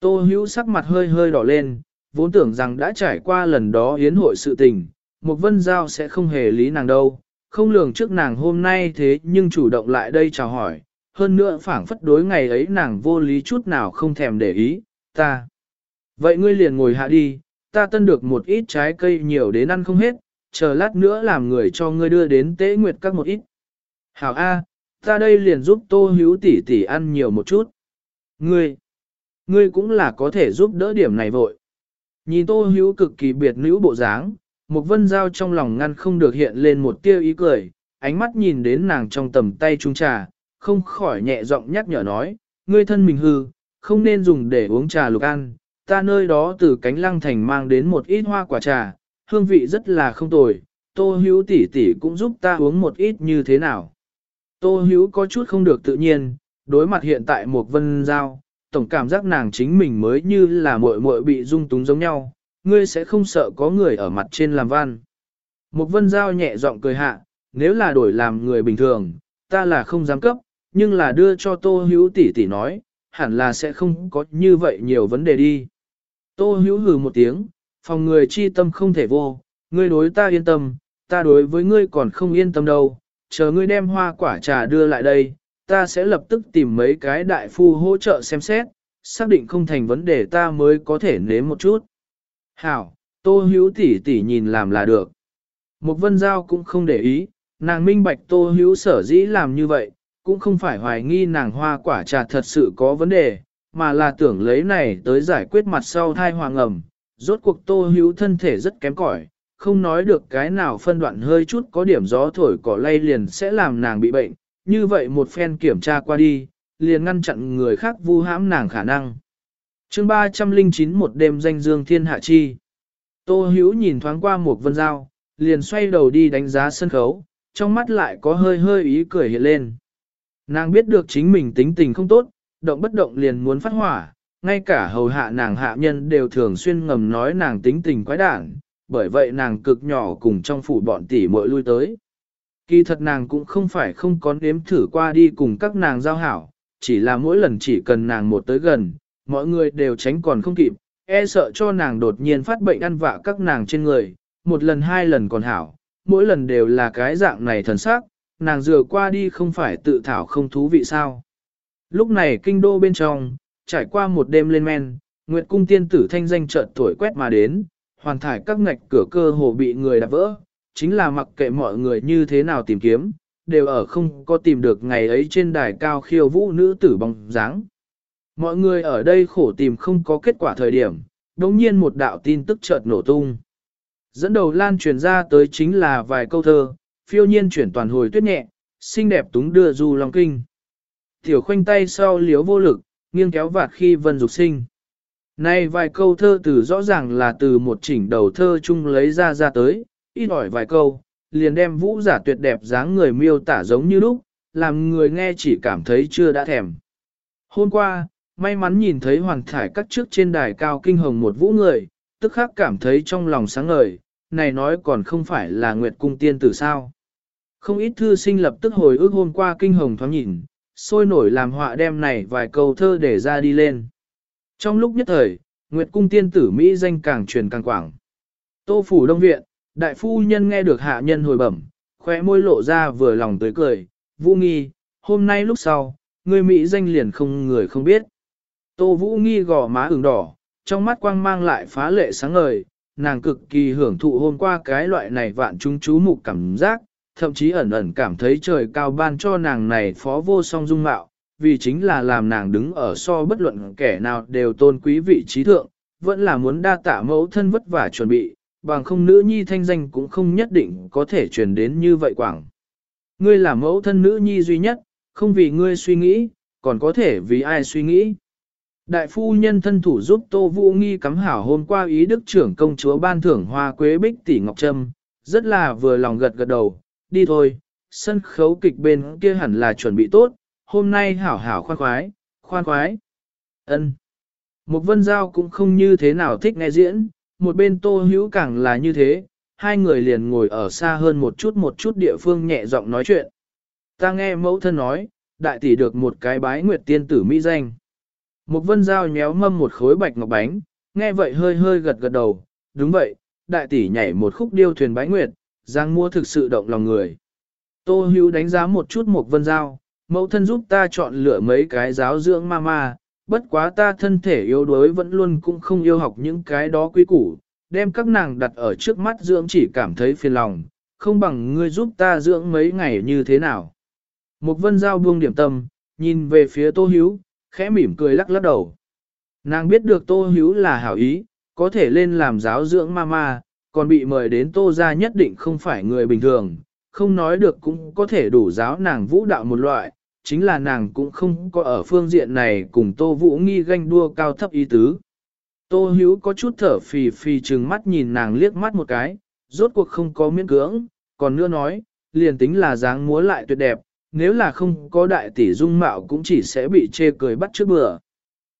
Tô hữu sắc mặt hơi hơi đỏ lên, vốn tưởng rằng đã trải qua lần đó hiến hội sự tình, một vân giao sẽ không hề lý nàng đâu, không lường trước nàng hôm nay thế nhưng chủ động lại đây chào hỏi, hơn nữa phảng phất đối ngày ấy nàng vô lý chút nào không thèm để ý, ta. Vậy ngươi liền ngồi hạ đi, ta tân được một ít trái cây nhiều đến ăn không hết, chờ lát nữa làm người cho ngươi đưa đến tế nguyệt các một ít. Hảo A, ta đây liền giúp tô hữu tỷ tỷ ăn nhiều một chút. Ngươi, ngươi cũng là có thể giúp đỡ điểm này vội. Nhìn tô hữu cực kỳ biệt nữ bộ dáng, một vân giao trong lòng ngăn không được hiện lên một tia ý cười, ánh mắt nhìn đến nàng trong tầm tay trung trà, không khỏi nhẹ giọng nhắc nhở nói, ngươi thân mình hư, không nên dùng để uống trà lục ăn, ta nơi đó từ cánh lăng thành mang đến một ít hoa quả trà, hương vị rất là không tồi, tô hữu tỷ tỷ cũng giúp ta uống một ít như thế nào. Tô hữu có chút không được tự nhiên, đối mặt hiện tại một vân giao, tổng cảm giác nàng chính mình mới như là muội muội bị dung túng giống nhau, ngươi sẽ không sợ có người ở mặt trên làm văn. Một vân giao nhẹ giọng cười hạ, nếu là đổi làm người bình thường, ta là không dám cấp, nhưng là đưa cho tô hữu tỷ tỷ nói, hẳn là sẽ không có như vậy nhiều vấn đề đi. Tô hữu hừ một tiếng, phòng người chi tâm không thể vô, ngươi đối ta yên tâm, ta đối với ngươi còn không yên tâm đâu, chờ ngươi đem hoa quả trà đưa lại đây, ta sẽ lập tức tìm mấy cái đại phu hỗ trợ xem xét, xác định không thành vấn đề ta mới có thể nếm một chút. Hảo, tô hữu tỷ tỷ nhìn làm là được. Một vân giao cũng không để ý, nàng minh bạch tô hữu sở dĩ làm như vậy, cũng không phải hoài nghi nàng hoa quả trà thật sự có vấn đề, mà là tưởng lấy này tới giải quyết mặt sau thai hoàng ẩm. Rốt cuộc tô hữu thân thể rất kém cỏi, không nói được cái nào phân đoạn hơi chút có điểm gió thổi cỏ lay liền sẽ làm nàng bị bệnh, như vậy một phen kiểm tra qua đi, liền ngăn chặn người khác vu hãm nàng khả năng. chương 309 một đêm danh dương thiên hạ chi. Tô hữu nhìn thoáng qua một vân dao, liền xoay đầu đi đánh giá sân khấu, trong mắt lại có hơi hơi ý cười hiện lên. Nàng biết được chính mình tính tình không tốt, động bất động liền muốn phát hỏa, ngay cả hầu hạ nàng hạ nhân đều thường xuyên ngầm nói nàng tính tình quái đản, bởi vậy nàng cực nhỏ cùng trong phủ bọn tỷ muội lui tới. Kỳ thật nàng cũng không phải không có nếm thử qua đi cùng các nàng giao hảo, chỉ là mỗi lần chỉ cần nàng một tới gần, mọi người đều tránh còn không kịp, e sợ cho nàng đột nhiên phát bệnh ăn vạ các nàng trên người, một lần hai lần còn hảo, mỗi lần đều là cái dạng này thần sắc, nàng dừa qua đi không phải tự thảo không thú vị sao. Lúc này kinh đô bên trong, trải qua một đêm lên men, Nguyệt cung tiên tử thanh danh chợt thổi quét mà đến, hoàn thải các ngạch cửa cơ hồ bị người đạp vỡ, chính là mặc kệ mọi người như thế nào tìm kiếm, đều ở không có tìm được ngày ấy trên đài cao khiêu vũ nữ tử bóng dáng. Mọi người ở đây khổ tìm không có kết quả thời điểm, đồng nhiên một đạo tin tức chợt nổ tung. Dẫn đầu lan truyền ra tới chính là vài câu thơ, phiêu nhiên chuyển toàn hồi tuyết nhẹ, xinh đẹp túng đưa du long kinh. Tiểu khoanh tay sau liếu vô lực, nghiêng kéo vạt khi vân dục sinh. Này vài câu thơ từ rõ ràng là từ một chỉnh đầu thơ chung lấy ra ra tới, ít ỏi vài câu, liền đem vũ giả tuyệt đẹp dáng người miêu tả giống như lúc, làm người nghe chỉ cảm thấy chưa đã thèm. Hôm qua, may mắn nhìn thấy hoàng thải cắt trước trên đài cao kinh hồng một vũ người, tức khắc cảm thấy trong lòng sáng ngời, này nói còn không phải là Nguyệt Cung tiên tử sao. Không ít thư sinh lập tức hồi ức hôm qua kinh hồng thoáng nhìn, sôi nổi làm họa đem này vài câu thơ để ra đi lên. Trong lúc nhất thời, Nguyệt Cung tiên tử Mỹ danh càng truyền càng quảng. Tô Phủ Đông Viện, đại phu nhân nghe được hạ nhân hồi bẩm, khóe môi lộ ra vừa lòng tới cười, Vũ Nghi, hôm nay lúc sau, người Mỹ danh liền không người không biết. Tô Vũ Nghi gò má ửng đỏ, trong mắt quang mang lại phá lệ sáng ngời, nàng cực kỳ hưởng thụ hôm qua cái loại này vạn chúng chú mục cảm giác, thậm chí ẩn ẩn cảm thấy trời cao ban cho nàng này phó vô song dung mạo, vì chính là làm nàng đứng ở so bất luận kẻ nào đều tôn quý vị trí thượng, vẫn là muốn đa tạ mẫu thân vất vả chuẩn bị, bằng không nữ nhi thanh danh cũng không nhất định có thể truyền đến như vậy quảng. Ngươi là mẫu thân nữ nhi duy nhất, không vì ngươi suy nghĩ, còn có thể vì ai suy nghĩ. Đại phu nhân thân thủ giúp Tô Vũ Nghi cắm hảo hôm qua ý đức trưởng công chúa ban thưởng hoa quế bích tỷ ngọc trâm, rất là vừa lòng gật gật đầu, đi thôi, sân khấu kịch bên kia hẳn là chuẩn bị tốt, hôm nay hảo hảo khoan khoái, khoan khoái. ân Một vân giao cũng không như thế nào thích nghe diễn, một bên tô hữu càng là như thế, hai người liền ngồi ở xa hơn một chút một chút địa phương nhẹ giọng nói chuyện. Ta nghe mẫu thân nói, đại tỷ được một cái bái nguyệt tiên tử mỹ danh. Một vân giao nhéo mâm một khối bạch ngọc bánh, nghe vậy hơi hơi gật gật đầu, đúng vậy, đại tỷ nhảy một khúc điêu thuyền bái nguyệt, giang mua thực sự động lòng người. Tô hữu đánh giá một chút một vân giao, mẫu thân giúp ta chọn lựa mấy cái giáo dưỡng ma ma, bất quá ta thân thể yếu đuối vẫn luôn cũng không yêu học những cái đó quý củ, đem các nàng đặt ở trước mắt dưỡng chỉ cảm thấy phiền lòng, không bằng ngươi giúp ta dưỡng mấy ngày như thế nào. Một vân giao buông điểm tâm, nhìn về phía tô Hữu, khẽ mỉm cười lắc lắc đầu. Nàng biết được tô Hữu là hảo ý, có thể lên làm giáo dưỡng mama, còn bị mời đến tô ra nhất định không phải người bình thường, không nói được cũng có thể đủ giáo nàng vũ đạo một loại, chính là nàng cũng không có ở phương diện này cùng tô vũ nghi ganh đua cao thấp ý tứ. Tô Hữu có chút thở phì phì trừng mắt nhìn nàng liếc mắt một cái, rốt cuộc không có miễn cưỡng, còn nữa nói, liền tính là dáng múa lại tuyệt đẹp, nếu là không có đại tỷ dung mạo cũng chỉ sẽ bị chê cười bắt trước bữa.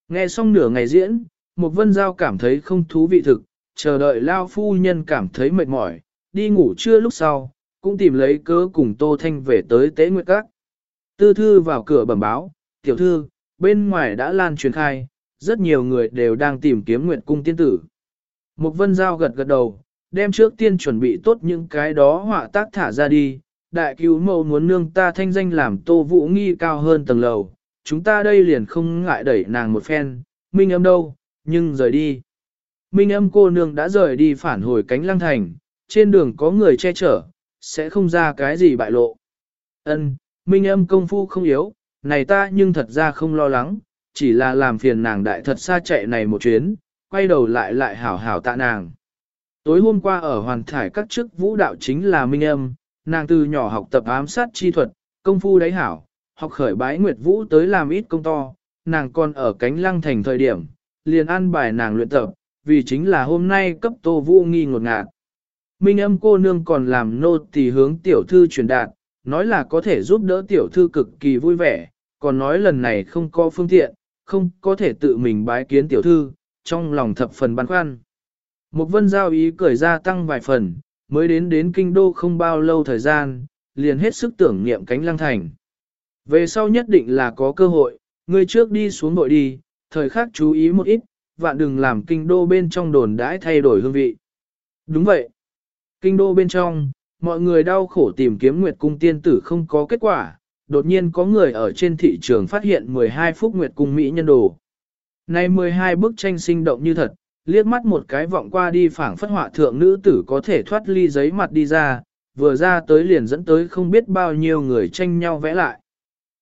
Nghe xong nửa ngày diễn, một vân giao cảm thấy không thú vị thực, chờ đợi lao phu nhân cảm thấy mệt mỏi, đi ngủ trưa lúc sau, cũng tìm lấy cớ cùng Tô Thanh về tới tế nguyệt các. Tư thư vào cửa bẩm báo, tiểu thư, bên ngoài đã lan truyền khai, rất nhiều người đều đang tìm kiếm Nguyệt Cung tiên tử. Mục Vân Giao gật gật đầu, đem trước tiên chuẩn bị tốt những cái đó họa tác thả ra đi. Đại cứu mẫu muốn nương ta thanh danh làm tô vũ nghi cao hơn tầng lầu, chúng ta đây liền không ngại đẩy nàng một phen, minh âm đâu, nhưng rời đi. Minh âm cô nương đã rời đi phản hồi cánh lăng thành, trên đường có người che chở, sẽ không ra cái gì bại lộ. Ân, minh âm công phu không yếu, này ta nhưng thật ra không lo lắng, chỉ là làm phiền nàng đại thật xa chạy này một chuyến, quay đầu lại lại hảo hảo tạ nàng. Tối hôm qua ở hoàn thải các chức vũ đạo chính là Minh Âm, nàng từ nhỏ học tập ám sát chi thuật, công phu đáy hảo, học khởi bái nguyệt vũ tới làm ít công to, nàng còn ở cánh lăng thành thời điểm, liền ăn bài nàng luyện tập, vì chính là hôm nay cấp tô vũ nghi ngột ngạt. Minh âm cô nương còn làm nô tỳ hướng tiểu thư truyền đạt, nói là có thể giúp đỡ tiểu thư cực kỳ vui vẻ, còn nói lần này không có phương tiện, không có thể tự mình bái kiến tiểu thư, trong lòng thập phần băn khoăn. Một vân giao ý cười ra tăng vài phần, mới đến đến kinh đô không bao lâu thời gian, liền hết sức tưởng niệm cánh lăng thành. Về sau nhất định là có cơ hội, người trước đi xuống nội đi, thời khắc chú ý một ít, vạn đừng làm kinh đô bên trong đồn đãi thay đổi hương vị. Đúng vậy. Kinh đô bên trong, mọi người đau khổ tìm kiếm Nguyệt Cung tiên tử không có kết quả, đột nhiên có người ở trên thị trường phát hiện 12 phút nguyệt cung Mỹ nhân đồ. Này 12 bức tranh sinh động như thật, liếc mắt một cái vọng qua đi phảng phất họa thượng nữ tử có thể thoát ly giấy mặt đi ra, vừa ra tới liền dẫn tới không biết bao nhiêu người tranh nhau vẽ lại.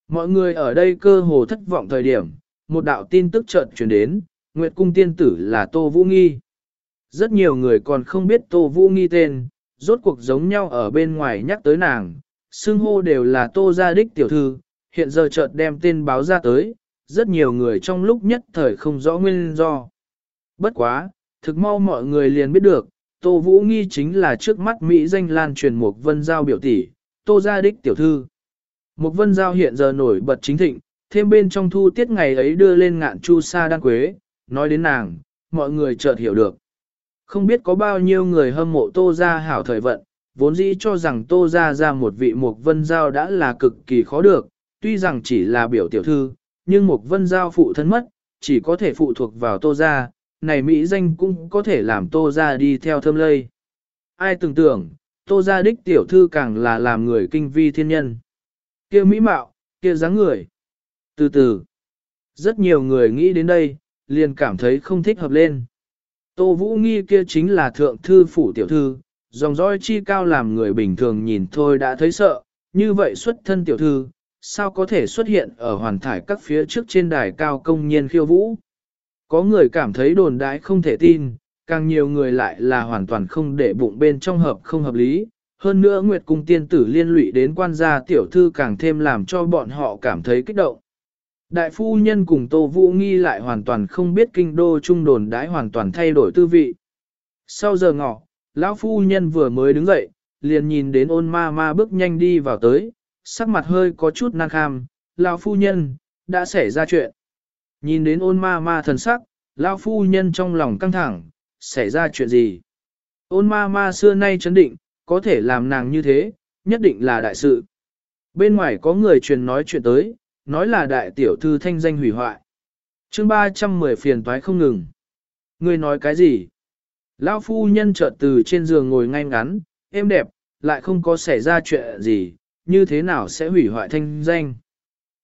Mọi người ở đây cơ hồ thất vọng thời điểm, một đạo tin tức chợt truyền đến, Nguyệt Cung tiên tử là Tô Vũ Nghi. Rất nhiều người còn không biết Tô Vũ Nghi tên, rốt cuộc giống nhau ở bên ngoài nhắc tới nàng, xưng hô đều là Tô Gia Đích tiểu thư, hiện giờ chợt đem tên báo ra tới, rất nhiều người trong lúc nhất thời không rõ nguyên do. Bất quá, thực mau mọi người liền biết được, Tô Vũ Nghi chính là trước mắt Mỹ danh lan truyền một vân giao biểu tỷ, Tô Gia Đích tiểu thư. Một vân giao hiện giờ nổi bật chính thịnh, thêm bên trong thu tiết ngày ấy đưa lên ngạn chu sa đan quế, nói đến nàng, mọi người chợt hiểu được. Không biết có bao nhiêu người hâm mộ Tô Gia hảo thời vận, vốn dĩ cho rằng Tô Gia ra một vị Mục Vân Giao đã là cực kỳ khó được, tuy rằng chỉ là biểu tiểu thư, nhưng Mục Vân Giao phụ thân mất, chỉ có thể phụ thuộc vào Tô Gia, này Mỹ danh cũng có thể làm Tô Gia đi theo thơm lây. Ai tưởng tưởng, Tô Gia đích tiểu thư càng là làm người kinh vi thiên nhân. kia Mỹ mạo, kia dáng người. Từ từ, rất nhiều người nghĩ đến đây, liền cảm thấy không thích hợp lên. Tô Vũ Nghi kia chính là thượng thư phủ tiểu thư, dòng dõi chi cao làm người bình thường nhìn thôi đã thấy sợ, như vậy xuất thân tiểu thư, sao có thể xuất hiện ở hoàn thải các phía trước trên đài cao công nhiên khiêu vũ. Có người cảm thấy đồn đãi không thể tin, càng nhiều người lại là hoàn toàn không để bụng bên trong hợp không hợp lý. Hơn nữa Nguyệt Cung tiên tử liên lụy đến quan gia tiểu thư càng thêm làm cho bọn họ cảm thấy kích động. Đại phu nhân cùng Tô Vũ Nghi lại hoàn toàn không biết kinh đô trung đồn đãi hoàn toàn thay đổi tư vị. Sau giờ ngọ, lão phu nhân vừa mới đứng dậy, liền nhìn đến ôn ma ma bước nhanh đi vào tới, sắc mặt hơi có chút năng kham, lão phu nhân, đã xảy ra chuyện. Nhìn đến ôn ma ma thần sắc, lão phu nhân trong lòng căng thẳng, xảy ra chuyện gì? Ôn ma ma xưa nay chấn định, có thể làm nàng như thế, nhất định là đại sự. Bên ngoài có người truyền nói chuyện tới, nói là đại tiểu thư thanh danh hủy hoại. chương 310 phiền toái không ngừng. Người nói cái gì? Lão phu nhân chợt từ trên giường ngồi ngay ngắn, êm đẹp, lại không có xảy ra chuyện gì, như thế nào sẽ hủy hoại thanh danh.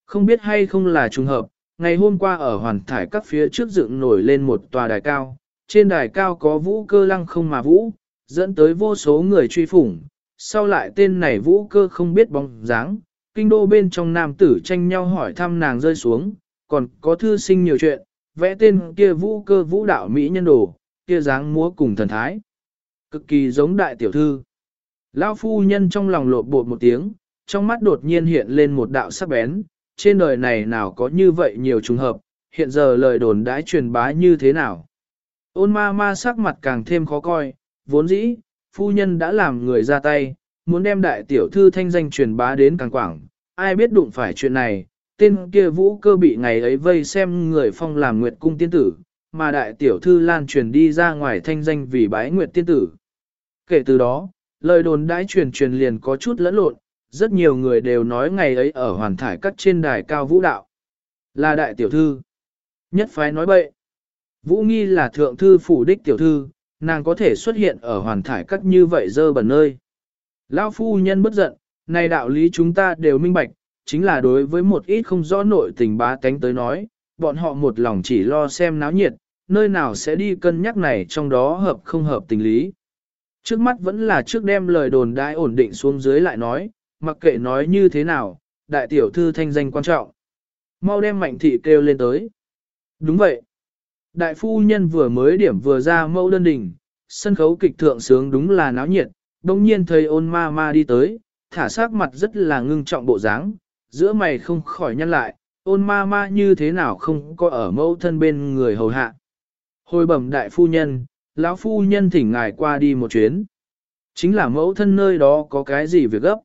Không biết hay không là trùng hợp, ngày hôm qua ở hoàn thải các phía trước dựng nổi lên một tòa đài cao, trên đài cao có vũ cơ lăng không mà vũ, dẫn tới vô số người truy phủng, sau lại tên này vũ cơ không biết bóng dáng, kinh đô bên trong nam tử tranh nhau hỏi thăm nàng rơi xuống, còn có thư sinh nhiều chuyện, vẽ tên kia vũ cơ vũ đạo Mỹ nhân đồ, kia dáng múa cùng thần thái. Cực kỳ giống đại tiểu thư. Lão phu nhân trong lòng lộn bột một tiếng, trong mắt đột nhiên hiện lên một đạo sắc bén, trên đời này nào có như vậy nhiều trùng hợp, hiện giờ lời đồn đãi truyền bá như thế nào. Ôn ma ma sắc mặt càng thêm khó coi, vốn dĩ, phu nhân đã làm người ra tay, muốn đem đại tiểu thư thanh danh truyền bá đến càng quảng, ai biết đụng phải chuyện này, tên kia vũ cơ bị ngày ấy vây xem người phong làm nguyệt cung tiên tử, mà đại tiểu thư lan truyền đi ra ngoài thanh danh vì bái nguyệt tiên tử. Kể từ đó, lời đồn đãi truyền truyền liền có chút lẫn lộn, rất nhiều người đều nói ngày ấy ở hoàn thải cắt trên đài cao vũ đạo. Là đại tiểu thư. Nhất phái nói bậy. Vũ nghi là thượng thư phủ đích tiểu thư, nàng có thể xuất hiện ở hoàn thải cắt như vậy dơ bẩn nơi. Lão phu nhân bất giận, này đạo lý chúng ta đều minh bạch, chính là đối với một ít không rõ nội tình bá tánh tới nói, bọn họ một lòng chỉ lo xem náo nhiệt, nơi nào sẽ đi cân nhắc này trong đó hợp không hợp tình lý. Trước mắt vẫn là trước đem lời đồn đại ổn định xuống dưới lại nói, mặc kệ nói như thế nào, đại tiểu thư thanh danh quan trọng. Mau đem mạnh thị kêu lên tới. Đúng vậy. Đại phu nhân vừa mới điểm vừa ra mẫu đơn đình, sân khấu kịch thượng sướng đúng là náo nhiệt, đồng nhiên thấy ôn ma ma đi tới, thả sát mặt rất là ngưng trọng bộ dáng, giữa mày không khỏi nhăn lại, ôn ma ma như thế nào không có ở mẫu thân bên người hầu hạ. Hồi bẩm đại phu nhân, lão phu nhân thỉnh ngài qua đi một chuyến. Chính là mẫu thân nơi đó có cái gì việc gấp.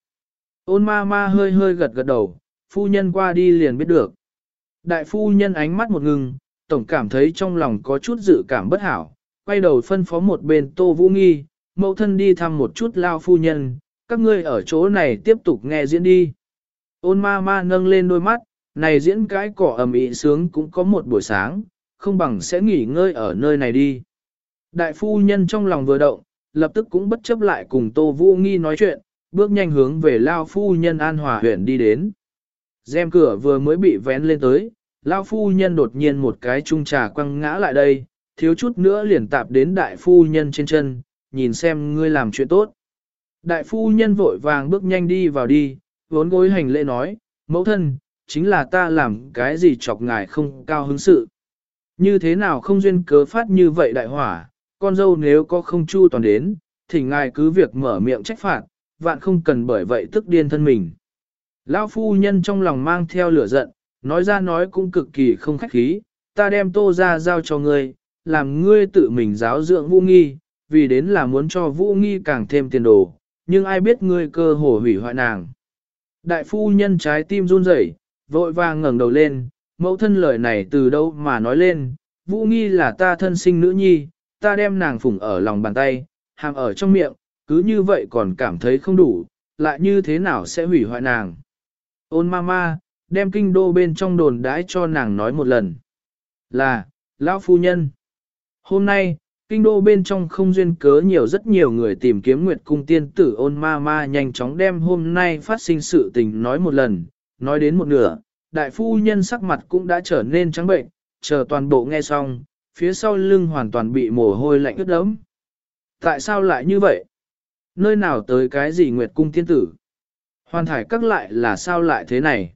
Ôn ma ma hơi hơi gật gật đầu, phu nhân qua đi liền biết được. Đại phu nhân ánh mắt một ngừng, tổng cảm thấy trong lòng có chút dự cảm bất hảo, quay đầu phân phó một bên tô vũ nghi, mẫu thân đi thăm một chút lao phu nhân, các ngươi ở chỗ này tiếp tục nghe diễn đi. Ôn ma ma nâng lên đôi mắt, này diễn cái cỏ ẩm ị sướng cũng có một buổi sáng, không bằng sẽ nghỉ ngơi ở nơi này đi. Đại phu nhân trong lòng vừa động, lập tức cũng bất chấp lại cùng Tô Vũ Nghi nói chuyện, bước nhanh hướng về Lao phu nhân An Hòa huyện đi đến. Dèm cửa vừa mới bị vén lên tới, Lao phu nhân đột nhiên một cái chung trà quăng ngã lại đây, thiếu chút nữa liền tạp đến đại phu nhân trên chân, nhìn xem ngươi làm chuyện tốt. Đại phu nhân vội vàng bước nhanh đi vào đi, vốn gối hành lễ nói, mẫu thân, chính là ta làm cái gì chọc ngài không cao hứng sự. Như thế nào không duyên cớ phát như vậy đại hỏa, con dâu nếu có không chu toàn đến, thì ngài cứ việc mở miệng trách phạt, vạn không cần bởi vậy tức điên thân mình. Lão phu nhân trong lòng mang theo lửa giận, nói ra nói cũng cực kỳ không khách khí, ta đem tô ra giao cho ngươi, làm ngươi tự mình giáo dưỡng vũ nghi, vì đến là muốn cho vũ nghi càng thêm tiền đồ, nhưng ai biết ngươi cơ hồ hủy hoại nàng. Đại phu nhân trái tim run rẩy, vội vàng ngẩng đầu lên, mẫu thân lời này từ đâu mà nói lên, vũ nghi là ta thân sinh nữ nhi, ta đem nàng phủng ở lòng bàn tay, hàm ở trong miệng, cứ như vậy còn cảm thấy không đủ, lại như thế nào sẽ hủy hoại nàng. Ôn ma ma, đem kinh đô bên trong đồn đãi cho nàng nói một lần. Là, lão phu nhân. Hôm nay, kinh đô bên trong không duyên cớ nhiều rất nhiều người tìm kiếm Nguyệt Cung tiên tử ôn ma ma nhanh chóng đem hôm nay phát sinh sự tình nói một lần, nói đến một nửa, đại phu nhân sắc mặt cũng đã trở nên trắng bệnh, chờ toàn bộ nghe xong, phía sau lưng hoàn toàn bị mồ hôi lạnh ướt đẫm. Tại sao lại như vậy? Nơi nào tới cái gì Nguyệt Cung tiên tử? Hoàn thải các lại là sao lại thế này?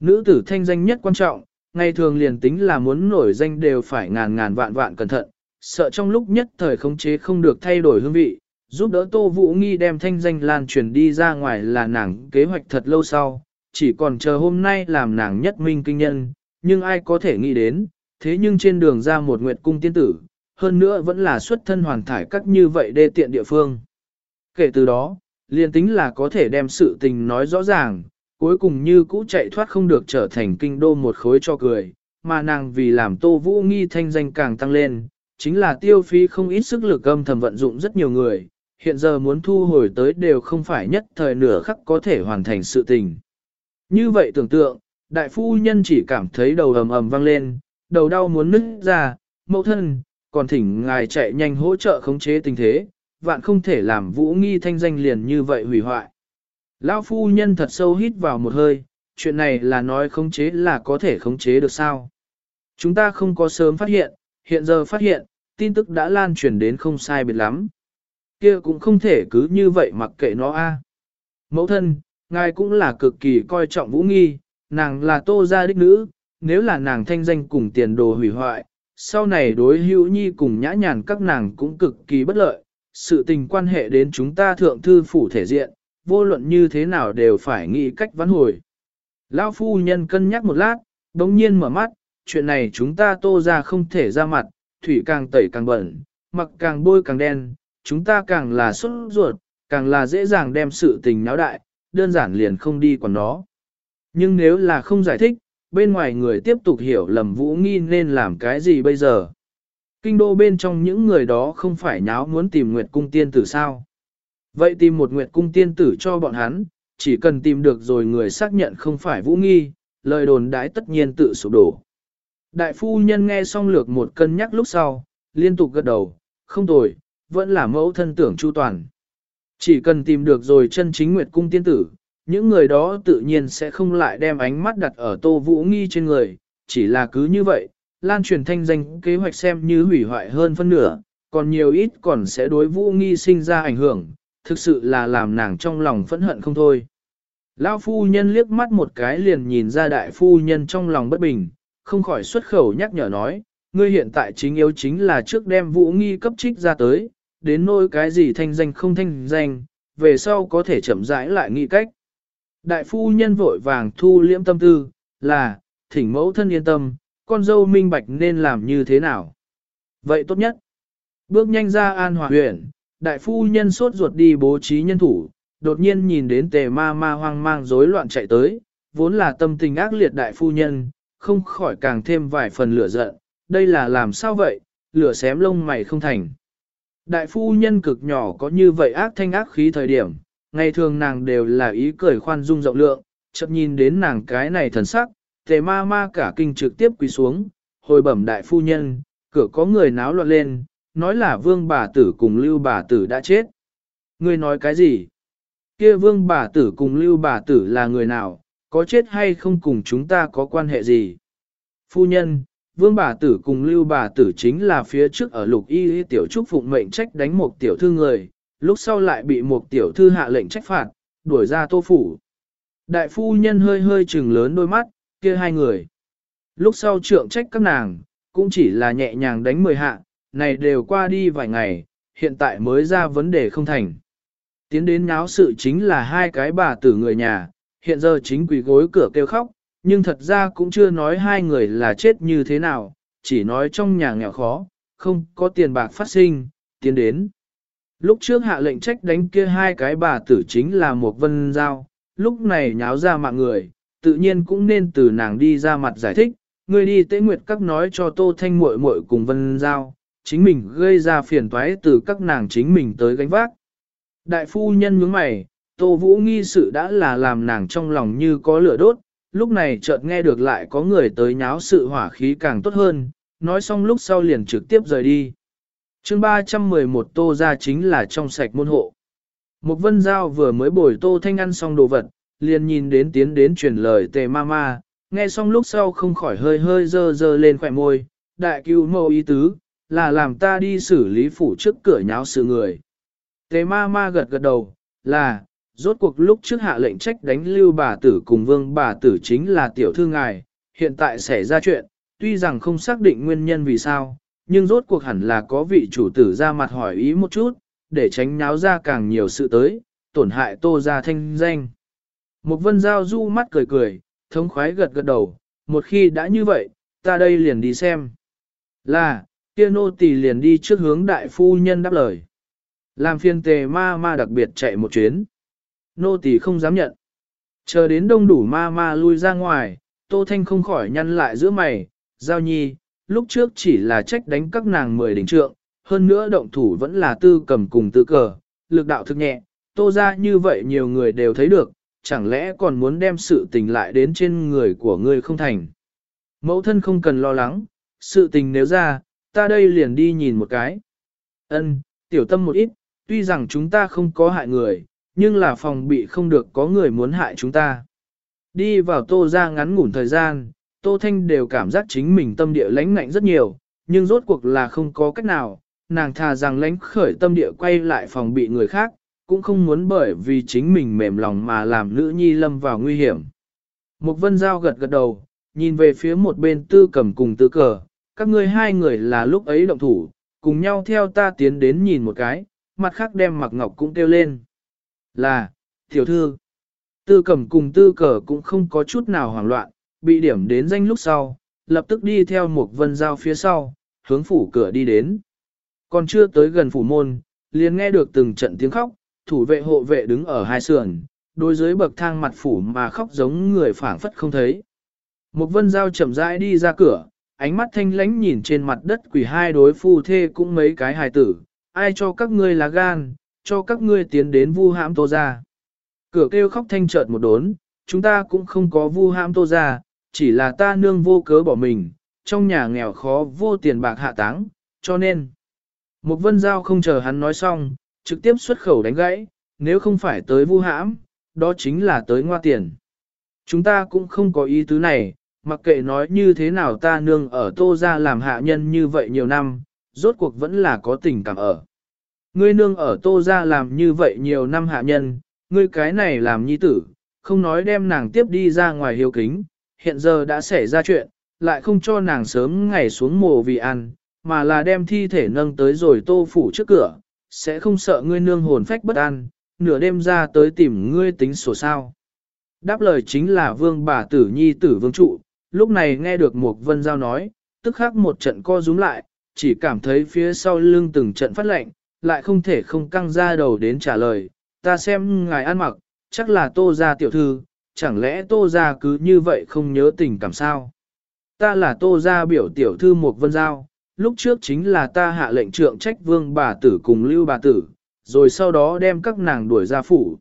Nữ tử thanh danh nhất quan trọng, ngày thường liền tính là muốn nổi danh đều phải ngàn ngàn vạn vạn cẩn thận, sợ trong lúc nhất thời khống chế không được thay đổi hương vị, giúp đỡ Tô Vũ Nghi đem thanh danh lan truyền đi ra ngoài là nàng kế hoạch thật lâu sau, chỉ còn chờ hôm nay làm nàng nhất minh kinh nhân, nhưng ai có thể nghĩ đến, thế nhưng trên đường ra một nguyệt cung tiên tử, hơn nữa vẫn là xuất thân hoàn thải các như vậy đê tiện địa phương. Kể từ đó, liền tính là có thể đem sự tình nói rõ ràng, cuối cùng như cũ chạy thoát không được trở thành kinh đô một khối cho cười, mà nàng vì làm Tô Vũ Nghi thanh danh càng tăng lên, chính là tiêu phí không ít sức lực âm thầm vận dụng rất nhiều người, hiện giờ muốn thu hồi tới đều không phải nhất thời nửa khắc có thể hoàn thành sự tình. Như vậy tưởng tượng, đại phu nhân chỉ cảm thấy đầu ầm ầm vang lên, đầu đau muốn nứt ra, mẫu thân, còn thỉnh ngài chạy nhanh hỗ trợ khống chế tình thế, vạn không thể làm vũ nghi thanh danh liền như vậy hủy hoại. Lão phu nhân thật sâu hít vào một hơi, chuyện này là nói khống chế là có thể khống chế được sao. Chúng ta không có sớm phát hiện, hiện giờ phát hiện, tin tức đã lan truyền đến không sai biệt lắm. Kia cũng không thể cứ như vậy mặc kệ nó a. Mẫu thân, ngài cũng là cực kỳ coi trọng Vũ Nghi, nàng là tô gia đích nữ, nếu là nàng thanh danh cùng tiền đồ hủy hoại, sau này đối hữu nhi cùng nhã nhàn các nàng cũng cực kỳ bất lợi, sự tình quan hệ đến chúng ta thượng thư phủ thể diện, vô luận như thế nào đều phải nghĩ cách vãn hồi. Lão phu nhân cân nhắc một lát, bỗng nhiên mở mắt, chuyện này chúng ta tô ra không thể ra mặt, thủy càng tẩy càng bẩn, mặc càng bôi càng đen, chúng ta càng là xuất ruột, càng là dễ dàng đem sự tình náo đại, đơn giản liền không đi còn nó. Nhưng nếu là không giải thích, bên ngoài người tiếp tục hiểu lầm Vũ Nghi nên làm cái gì bây giờ. Kinh đô bên trong những người đó không phải nháo muốn tìm Nguyệt Cung Tiên Tử sao. Vậy tìm một Nguyệt Cung Tiên Tử cho bọn hắn, chỉ cần tìm được rồi người xác nhận không phải Vũ Nghi, lời đồn đãi tất nhiên tự sụp đổ. Đại phu nhân nghe xong lược một cân nhắc lúc sau, liên tục gật đầu, không tồi, vẫn là mẫu thân tưởng chu toàn. Chỉ cần tìm được rồi chân chính Nguyệt Cung Tiên Tử, những người đó tự nhiên sẽ không lại đem ánh mắt đặt ở Tô Vũ Nghi trên người, chỉ là cứ như vậy, lan truyền thanh danh kế hoạch xem như hủy hoại hơn phân nửa, còn nhiều ít còn sẽ đối Vũ Nghi sinh ra ảnh hưởng, thực sự là làm nàng trong lòng phẫn hận không thôi. Lão phu nhân liếc mắt một cái liền nhìn ra đại phu nhân trong lòng bất bình, không khỏi xuất khẩu nhắc nhở nói, ngươi hiện tại chính yếu chính là trước đem vũ nghi cấp trích ra tới, đến nỗi cái gì thanh danh không thanh danh, về sau có thể chậm rãi lại nghĩ cách. Đại phu nhân vội vàng thu liễm tâm tư, là, thỉnh mẫu thân yên tâm, con dâu minh bạch nên làm như thế nào. Vậy tốt nhất. Bước nhanh ra an hòa huyện, đại phu nhân sốt ruột đi bố trí nhân thủ, đột nhiên nhìn đến tề ma ma hoang mang rối loạn chạy tới, vốn là tâm tình ác liệt đại phu nhân, không khỏi càng thêm vài phần lửa giận, đây là làm sao vậy, lửa xém lông mày không thành. Đại phu nhân cực nhỏ có như vậy ác thanh ác khí thời điểm, ngày thường nàng đều là ý cười khoan dung rộng lượng, Chậm nhìn đến nàng cái này thần sắc, tề ma ma cả kinh trực tiếp quỳ xuống, hồi bẩm đại phu nhân, cửa có người náo loạn lên, nói là vương bà tử cùng lưu bà tử đã chết. Ngươi nói cái gì? Kia vương bà tử cùng lưu bà tử là người nào, có chết hay không cùng chúng ta có quan hệ gì? Phu nhân, vương bà tử cùng lưu bà tử chính là phía trước ở lục y tiểu trúc phụng mệnh trách đánh một tiểu thư người, lúc sau lại bị một tiểu thư hạ lệnh trách phạt, đuổi ra tô phủ. Đại phu nhân hơi hơi trừng lớn đôi mắt, kia hai người. Lúc sau trượng trách các nàng, cũng chỉ là nhẹ nhàng đánh mười hạ, này đều qua đi vài ngày, hiện tại mới ra vấn đề không thành. Tiến đến náo sự chính là hai cái bà tử người nhà, hiện giờ chính quỷ gối cửa kêu khóc, nhưng thật ra cũng chưa nói hai người là chết như thế nào, chỉ nói trong nhà nghèo khó, không có tiền bạc phát sinh, tiến đến. Lúc trước hạ lệnh trách đánh kia hai cái bà tử chính là một vân giao, lúc này nháo ra mạng người, tự nhiên cũng nên từ nàng đi ra mặt giải thích, người đi tế nguyệt các nói cho tô thanh muội muội cùng vân giao, chính mình gây ra phiền toái từ các nàng chính mình tới gánh vác. Đại phu nhân nhướng mày, tô vũ nghi sự đã là làm nàng trong lòng như có lửa đốt, lúc này chợt nghe được lại có người tới nháo sự hỏa khí càng tốt hơn, nói xong lúc sau liền trực tiếp rời đi. chương 311 tô ra chính là trong sạch môn hộ. Một vân giao vừa mới bồi tô thanh ăn xong đồ vật, liền nhìn đến tiến đến truyền lời tề ma ma, nghe xong lúc sau không khỏi hơi hơi dơ dơ lên khỏe môi, đại cứu mâu ý tứ, là làm ta đi xử lý phủ trước cửa nháo sự người. Tề ma ma gật gật đầu, là, rốt cuộc lúc trước hạ lệnh trách đánh lưu bà tử cùng vương bà tử chính là tiểu thư ngài, hiện tại xảy ra chuyện, tuy rằng không xác định nguyên nhân vì sao, nhưng rốt cuộc hẳn là có vị chủ tử ra mặt hỏi ý một chút, để tránh nháo ra càng nhiều sự tới, tổn hại tô ra thanh danh. Một vân giao du mắt cười cười, thống khoái gật gật đầu, một khi đã như vậy, ta đây liền đi xem. Là, kia nô tỳ liền đi trước hướng đại phu nhân đáp lời. Làm phiên tề ma ma đặc biệt chạy một chuyến. Nô tỳ không dám nhận. Chờ đến đông đủ ma ma lui ra ngoài, Tô Thanh không khỏi nhăn lại giữa mày, giao nhi, lúc trước chỉ là trách đánh các nàng mười đỉnh trượng, hơn nữa động thủ vẫn là tư cầm cùng tư cờ, lực đạo thực nhẹ, tô ra như vậy nhiều người đều thấy được, chẳng lẽ còn muốn đem sự tình lại đến trên người của ngươi không thành. Mẫu thân không cần lo lắng, sự tình nếu ra, ta đây liền đi nhìn một cái. Ân, tiểu tâm một ít, tuy rằng chúng ta không có hại người, nhưng là phòng bị không được có người muốn hại chúng ta. Đi vào tô ra ngắn ngủn thời gian, tô thanh đều cảm giác chính mình tâm địa lãnh ngạnh rất nhiều, nhưng rốt cuộc là không có cách nào, nàng thà rằng lãnh khởi tâm địa quay lại phòng bị người khác, cũng không muốn bởi vì chính mình mềm lòng mà làm nữ nhi lâm vào nguy hiểm. Một vân giao gật gật đầu, nhìn về phía một bên tư cầm cùng tư cờ, các ngươi hai người là lúc ấy động thủ, cùng nhau theo ta tiến đến nhìn một cái, mặt khác đem mặc ngọc cũng kêu lên. Là, tiểu thư, tư cầm cùng tư cờ cũng không có chút nào hoảng loạn, bị điểm đến danh lúc sau, lập tức đi theo một vân giao phía sau, hướng phủ cửa đi đến. Còn chưa tới gần phủ môn, liền nghe được từng trận tiếng khóc, thủ vệ hộ vệ đứng ở hai sườn, đối dưới bậc thang mặt phủ mà khóc giống người phảng phất không thấy. Một vân giao chậm rãi đi ra cửa, ánh mắt thanh lánh nhìn trên mặt đất quỷ hai đối phu thê cũng mấy cái hài tử, ai cho các ngươi là gan, cho các ngươi tiến đến vu hãm tô ra. Cửa kêu khóc thanh chợt một đốn, chúng ta cũng không có vu hãm tô ra, chỉ là ta nương vô cớ bỏ mình, trong nhà nghèo khó vô tiền bạc hạ táng, cho nên. Một vân giao không chờ hắn nói xong, trực tiếp xuất khẩu đánh gãy, nếu không phải tới vu hãm, đó chính là tới ngoa tiền. Chúng ta cũng không có ý tứ này, mặc kệ nói như thế nào ta nương ở tô ra làm hạ nhân như vậy nhiều năm, rốt cuộc vẫn là có tình cảm ở. Ngươi nương ở tô ra làm như vậy nhiều năm hạ nhân, ngươi cái này làm nhi tử, không nói đem nàng tiếp đi ra ngoài hiếu kính, hiện giờ đã xảy ra chuyện, lại không cho nàng sớm ngày xuống mồ vì ăn, mà là đem thi thể nâng tới rồi tô phủ trước cửa, sẽ không sợ ngươi nương hồn phách bất an, nửa đêm ra tới tìm ngươi tính sổ sao. Đáp lời chính là vương bà tử nhi tử vương trụ, lúc này nghe được một vân giao nói, tức khắc một trận co rúm lại, chỉ cảm thấy phía sau lưng từng trận phát lệnh, lại không thể không căng ra đầu đến trả lời, ta xem ngài ăn mặc, chắc là tô gia tiểu thư, chẳng lẽ tô gia cứ như vậy không nhớ tình cảm sao? Ta là tô gia biểu tiểu thư một vân giao, lúc trước chính là ta hạ lệnh trượng trách vương bà tử cùng lưu bà tử, rồi sau đó đem các nàng đuổi ra phủ.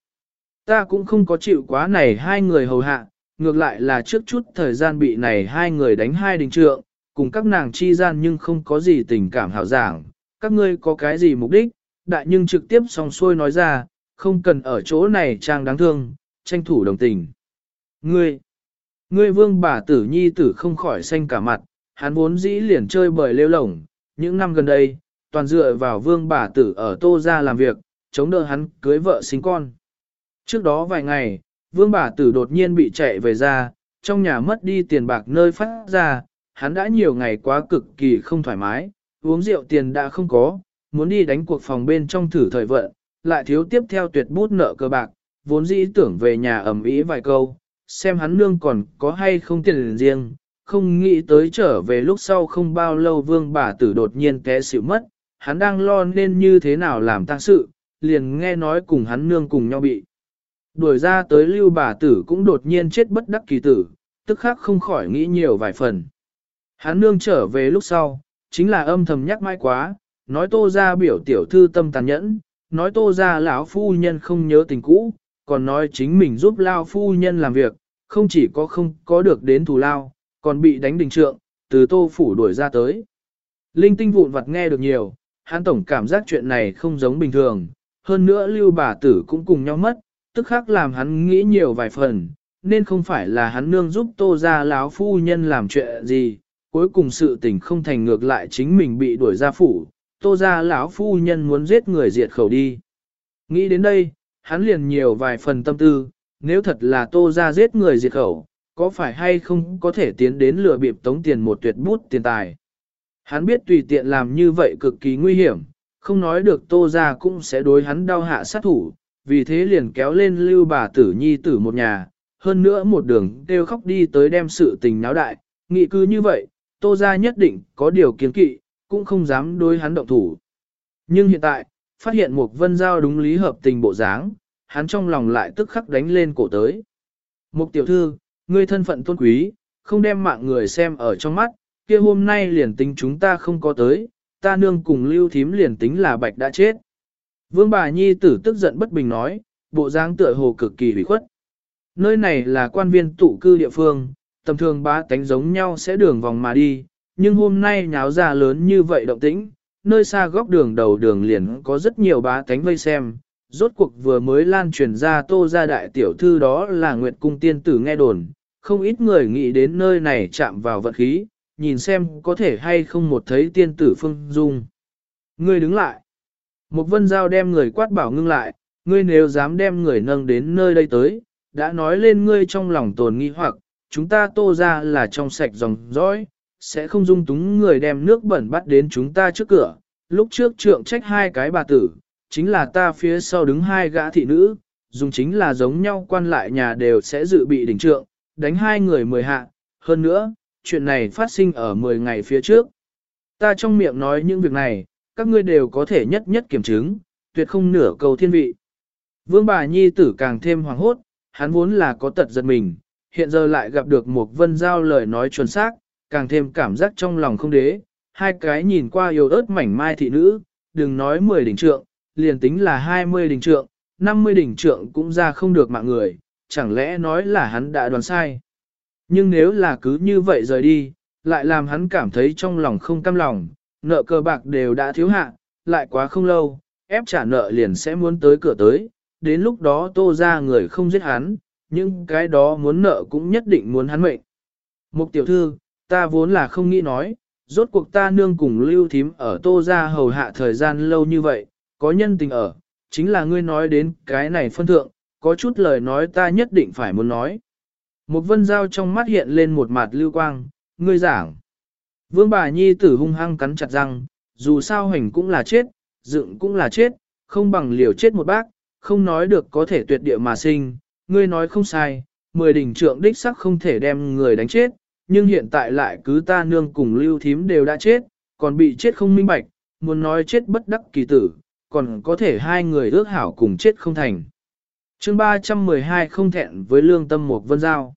Ta cũng không có chịu quá này hai người hầu hạ, ngược lại là trước chút thời gian bị này hai người đánh hai đình trượng, cùng các nàng chi gian nhưng không có gì tình cảm hảo giảng, các ngươi có cái gì mục đích, đại nhưng trực tiếp song xuôi nói ra, không cần ở chỗ này trang đáng thương, tranh thủ đồng tình. Ngươi, ngươi vương bà tử nhi tử không khỏi xanh cả mặt, hắn vốn dĩ liền chơi bời lêu lổng, những năm gần đây, toàn dựa vào vương bà tử ở tô ra làm việc, chống đỡ hắn cưới vợ sinh con. Trước đó vài ngày, vương bà tử đột nhiên bị chạy về ra, trong nhà mất đi tiền bạc nơi phát ra, hắn đã nhiều ngày quá cực kỳ không thoải mái, uống rượu tiền đã không có, muốn đi đánh cuộc phòng bên trong thử thời vận, lại thiếu tiếp theo tuyệt bút nợ cơ bạc, vốn dĩ tưởng về nhà ẩm ý vài câu, xem hắn nương còn có hay không tiền riêng, không nghĩ tới trở về lúc sau không bao lâu vương bà tử đột nhiên té xỉu mất, hắn đang lo nên như thế nào làm tăng sự, liền nghe nói cùng hắn nương cùng nhau bị. Đuổi ra tới lưu bà tử cũng đột nhiên chết bất đắc kỳ tử, tức khắc không khỏi nghĩ nhiều vài phần. Hắn nương trở về lúc sau, chính là âm thầm nhắc mãi quá, nói tô ra biểu tiểu thư tâm tàn nhẫn, nói tô ra lão phu nhân không nhớ tình cũ, còn nói chính mình giúp lao phu nhân làm việc, không chỉ có không có được đến thù lao, còn bị đánh đình trượng, từ tô phủ đuổi ra tới. Linh tinh vụn vặt nghe được nhiều, hắn tổng cảm giác chuyện này không giống bình thường, hơn nữa lưu bà tử cũng cùng nhau mất, tức khắc làm hắn nghĩ nhiều vài phần, nên không phải là hắn nương giúp tô ra lão phu nhân làm chuyện gì, cuối cùng sự tình không thành ngược lại chính mình bị đuổi ra phủ, tô ra lão phu nhân muốn giết người diệt khẩu đi. Nghĩ đến đây, hắn liền nhiều vài phần tâm tư, nếu thật là tô ra giết người diệt khẩu, có phải hay không có thể tiến đến lừa bịp tống tiền một tuyệt bút tiền tài. Hắn biết tùy tiện làm như vậy cực kỳ nguy hiểm, không nói được tô ra cũng sẽ đối hắn đau hạ sát thủ, vì thế liền kéo lên lưu bà tử nhi tử một nhà, hơn nữa một đường kêu khóc đi tới đem sự tình náo đại, nghị cứ như vậy, tô gia nhất định có điều kiến kỵ, cũng không dám đối hắn động thủ. Nhưng hiện tại, phát hiện Mục vân giao đúng lý hợp tình bộ dáng, hắn trong lòng lại tức khắc đánh lên cổ tới. Mục tiểu thư, ngươi thân phận tôn quý, không đem mạng người xem ở trong mắt, kia hôm nay liền tính chúng ta không có tới, ta nương cùng lưu thím liền tính là bạch đã chết. Vương bà nhi tử tức giận bất bình nói, bộ dáng tựa hồ cực kỳ hủy khuất. Nơi này là quan viên tụ cư địa phương, tầm thường bá tánh giống nhau sẽ đường vòng mà đi, nhưng hôm nay nháo ra lớn như vậy động tĩnh, nơi xa góc đường đầu đường liền có rất nhiều bá tánh vây xem. Rốt cuộc vừa mới lan truyền ra tô ra đại tiểu thư đó là Nguyệt Cung tiên tử nghe đồn, không ít người nghĩ đến nơi này chạm vào vật khí, nhìn xem có thể hay không một thấy tiên tử phương dung. Ngươi đứng lại. Một vân giao đem người quát bảo ngưng lại, ngươi nếu dám đem người nâng đến nơi đây tới, đã nói lên ngươi trong lòng tồn nghi hoặc, chúng ta tô ra là trong sạch dòng dõi, sẽ không dung túng người đem nước bẩn bắt đến chúng ta trước cửa. Lúc trước trượng trách hai cái bà tử, chính là ta phía sau đứng hai gã thị nữ, dùng chính là giống nhau quan lại nhà đều sẽ dự bị đỉnh trượng, đánh hai người mười hạ. Hơn nữa, chuyện này phát sinh ở mười ngày phía trước. Ta trong miệng nói những việc này, các ngươi đều có thể nhất nhất kiểm chứng, tuyệt không nửa cầu thiên vị. Vương bà nhi tử càng thêm hoàng hốt, hắn vốn là có tật giật mình, hiện giờ lại gặp được một vân giao lời nói chuẩn xác, càng thêm cảm giác trong lòng không đế, hai cái nhìn qua yêu ớt mảnh mai thị nữ, đừng nói 10 đỉnh trượng, liền tính là 20 đỉnh trượng, 50 đỉnh trượng cũng ra không được mạng người, chẳng lẽ nói là hắn đã đoán sai. Nhưng nếu là cứ như vậy rời đi, lại làm hắn cảm thấy trong lòng không cam lòng, nợ cờ bạc đều đã thiếu hạ, lại quá không lâu, ép trả nợ liền sẽ muốn tới cửa tới, đến lúc đó tô ra người không giết hắn, nhưng cái đó muốn nợ cũng nhất định muốn hắn mệnh. Mục tiểu thư, ta vốn là không nghĩ nói, rốt cuộc ta nương cùng lưu thím ở tô ra hầu hạ thời gian lâu như vậy, có nhân tình ở, chính là ngươi nói đến cái này phân thượng, có chút lời nói ta nhất định phải muốn nói. Một vân dao trong mắt hiện lên một mặt lưu quang, ngươi giảng. Vương bà nhi tử hung hăng cắn chặt răng, dù sao hành cũng là chết, dựng cũng là chết, không bằng liều chết một bác, không nói được có thể tuyệt địa mà sinh, ngươi nói không sai, mười đỉnh trượng đích sắc không thể đem người đánh chết, nhưng hiện tại lại cứ ta nương cùng lưu thím đều đã chết, còn bị chết không minh bạch, muốn nói chết bất đắc kỳ tử, còn có thể hai người ước hảo cùng chết không thành. chương 312 không thẹn với lương tâm một vân giao.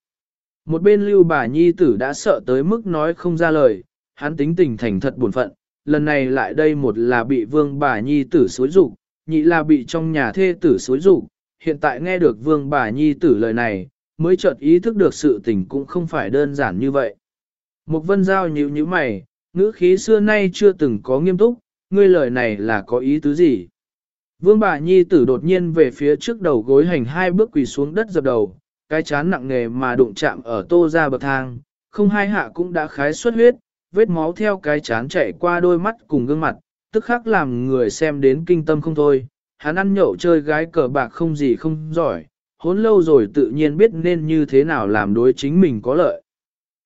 Một bên lưu bà nhi tử đã sợ tới mức nói không ra lời, hắn tính tình thành thật buồn phận, lần này lại đây một là bị vương bà nhi tử xối rụng, nhị là bị trong nhà thê tử xối rụng, hiện tại nghe được vương bà nhi tử lời này, mới chợt ý thức được sự tình cũng không phải đơn giản như vậy. Một vân giao nhíu nhíu mày, ngữ khí xưa nay chưa từng có nghiêm túc, ngươi lời này là có ý tứ gì? Vương bà nhi tử đột nhiên về phía trước đầu gối hành hai bước quỳ xuống đất dập đầu, cái chán nặng nề mà đụng chạm ở tô ra bậc thang, không hai hạ cũng đã khái xuất huyết, vết máu theo cái chán chạy qua đôi mắt cùng gương mặt, tức khắc làm người xem đến kinh tâm không thôi. Hắn ăn nhậu chơi gái cờ bạc không gì không giỏi, hốn lâu rồi tự nhiên biết nên như thế nào làm đối chính mình có lợi.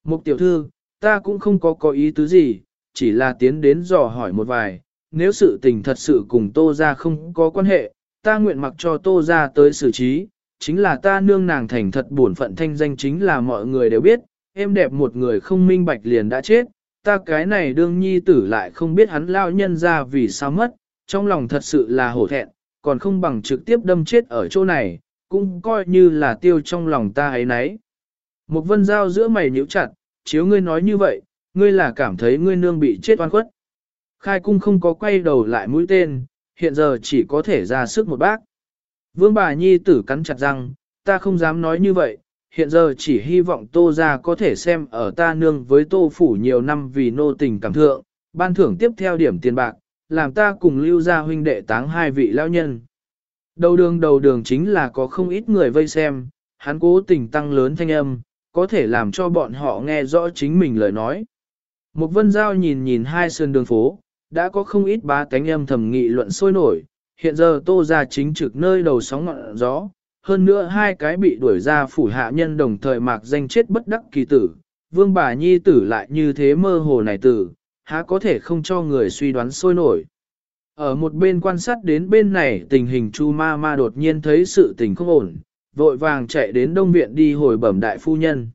Mục tiểu thư, ta cũng không có có ý tứ gì, chỉ là tiến đến dò hỏi một vài, nếu sự tình thật sự cùng tô ra không có quan hệ, ta nguyện mặc cho tô ra tới xử trí, chính là ta nương nàng thành thật bổn phận thanh danh chính là mọi người đều biết, em đẹp một người không minh bạch liền đã chết, ta cái này đương nhi tử lại không biết hắn lao nhân ra vì sao mất, trong lòng thật sự là hổ thẹn, còn không bằng trực tiếp đâm chết ở chỗ này, cũng coi như là tiêu trong lòng ta ấy nấy. Một vân dao giữa mày nhíu chặt, chiếu ngươi nói như vậy, ngươi là cảm thấy ngươi nương bị chết oan khuất. Khai cung không có quay đầu lại mũi tên, hiện giờ chỉ có thể ra sức một bác. Vương bà nhi tử cắn chặt răng, ta không dám nói như vậy, hiện giờ chỉ hy vọng tô ra có thể xem ở ta nương với tô phủ nhiều năm vì nô tình cảm thượng, ban thưởng tiếp theo điểm tiền bạc, làm ta cùng lưu gia huynh đệ táng hai vị lão nhân. Đầu đường đầu đường chính là có không ít người vây xem, hắn cố tình tăng lớn thanh âm, có thể làm cho bọn họ nghe rõ chính mình lời nói. Một vân giao nhìn nhìn hai sơn đường phố, đã có không ít ba cánh âm thầm nghị luận sôi nổi, hiện giờ tô ra chính trực nơi đầu sóng ngọn gió, hơn nữa hai cái bị đuổi ra phủ hạ nhân đồng thời mạc danh chết bất đắc kỳ tử, vương bà nhi tử lại như thế mơ hồ này tử, há có thể không cho người suy đoán sôi nổi. Ở một bên quan sát đến bên này tình hình chu ma ma đột nhiên thấy sự tình không ổn, vội vàng chạy đến đông viện đi hồi bẩm đại phu nhân.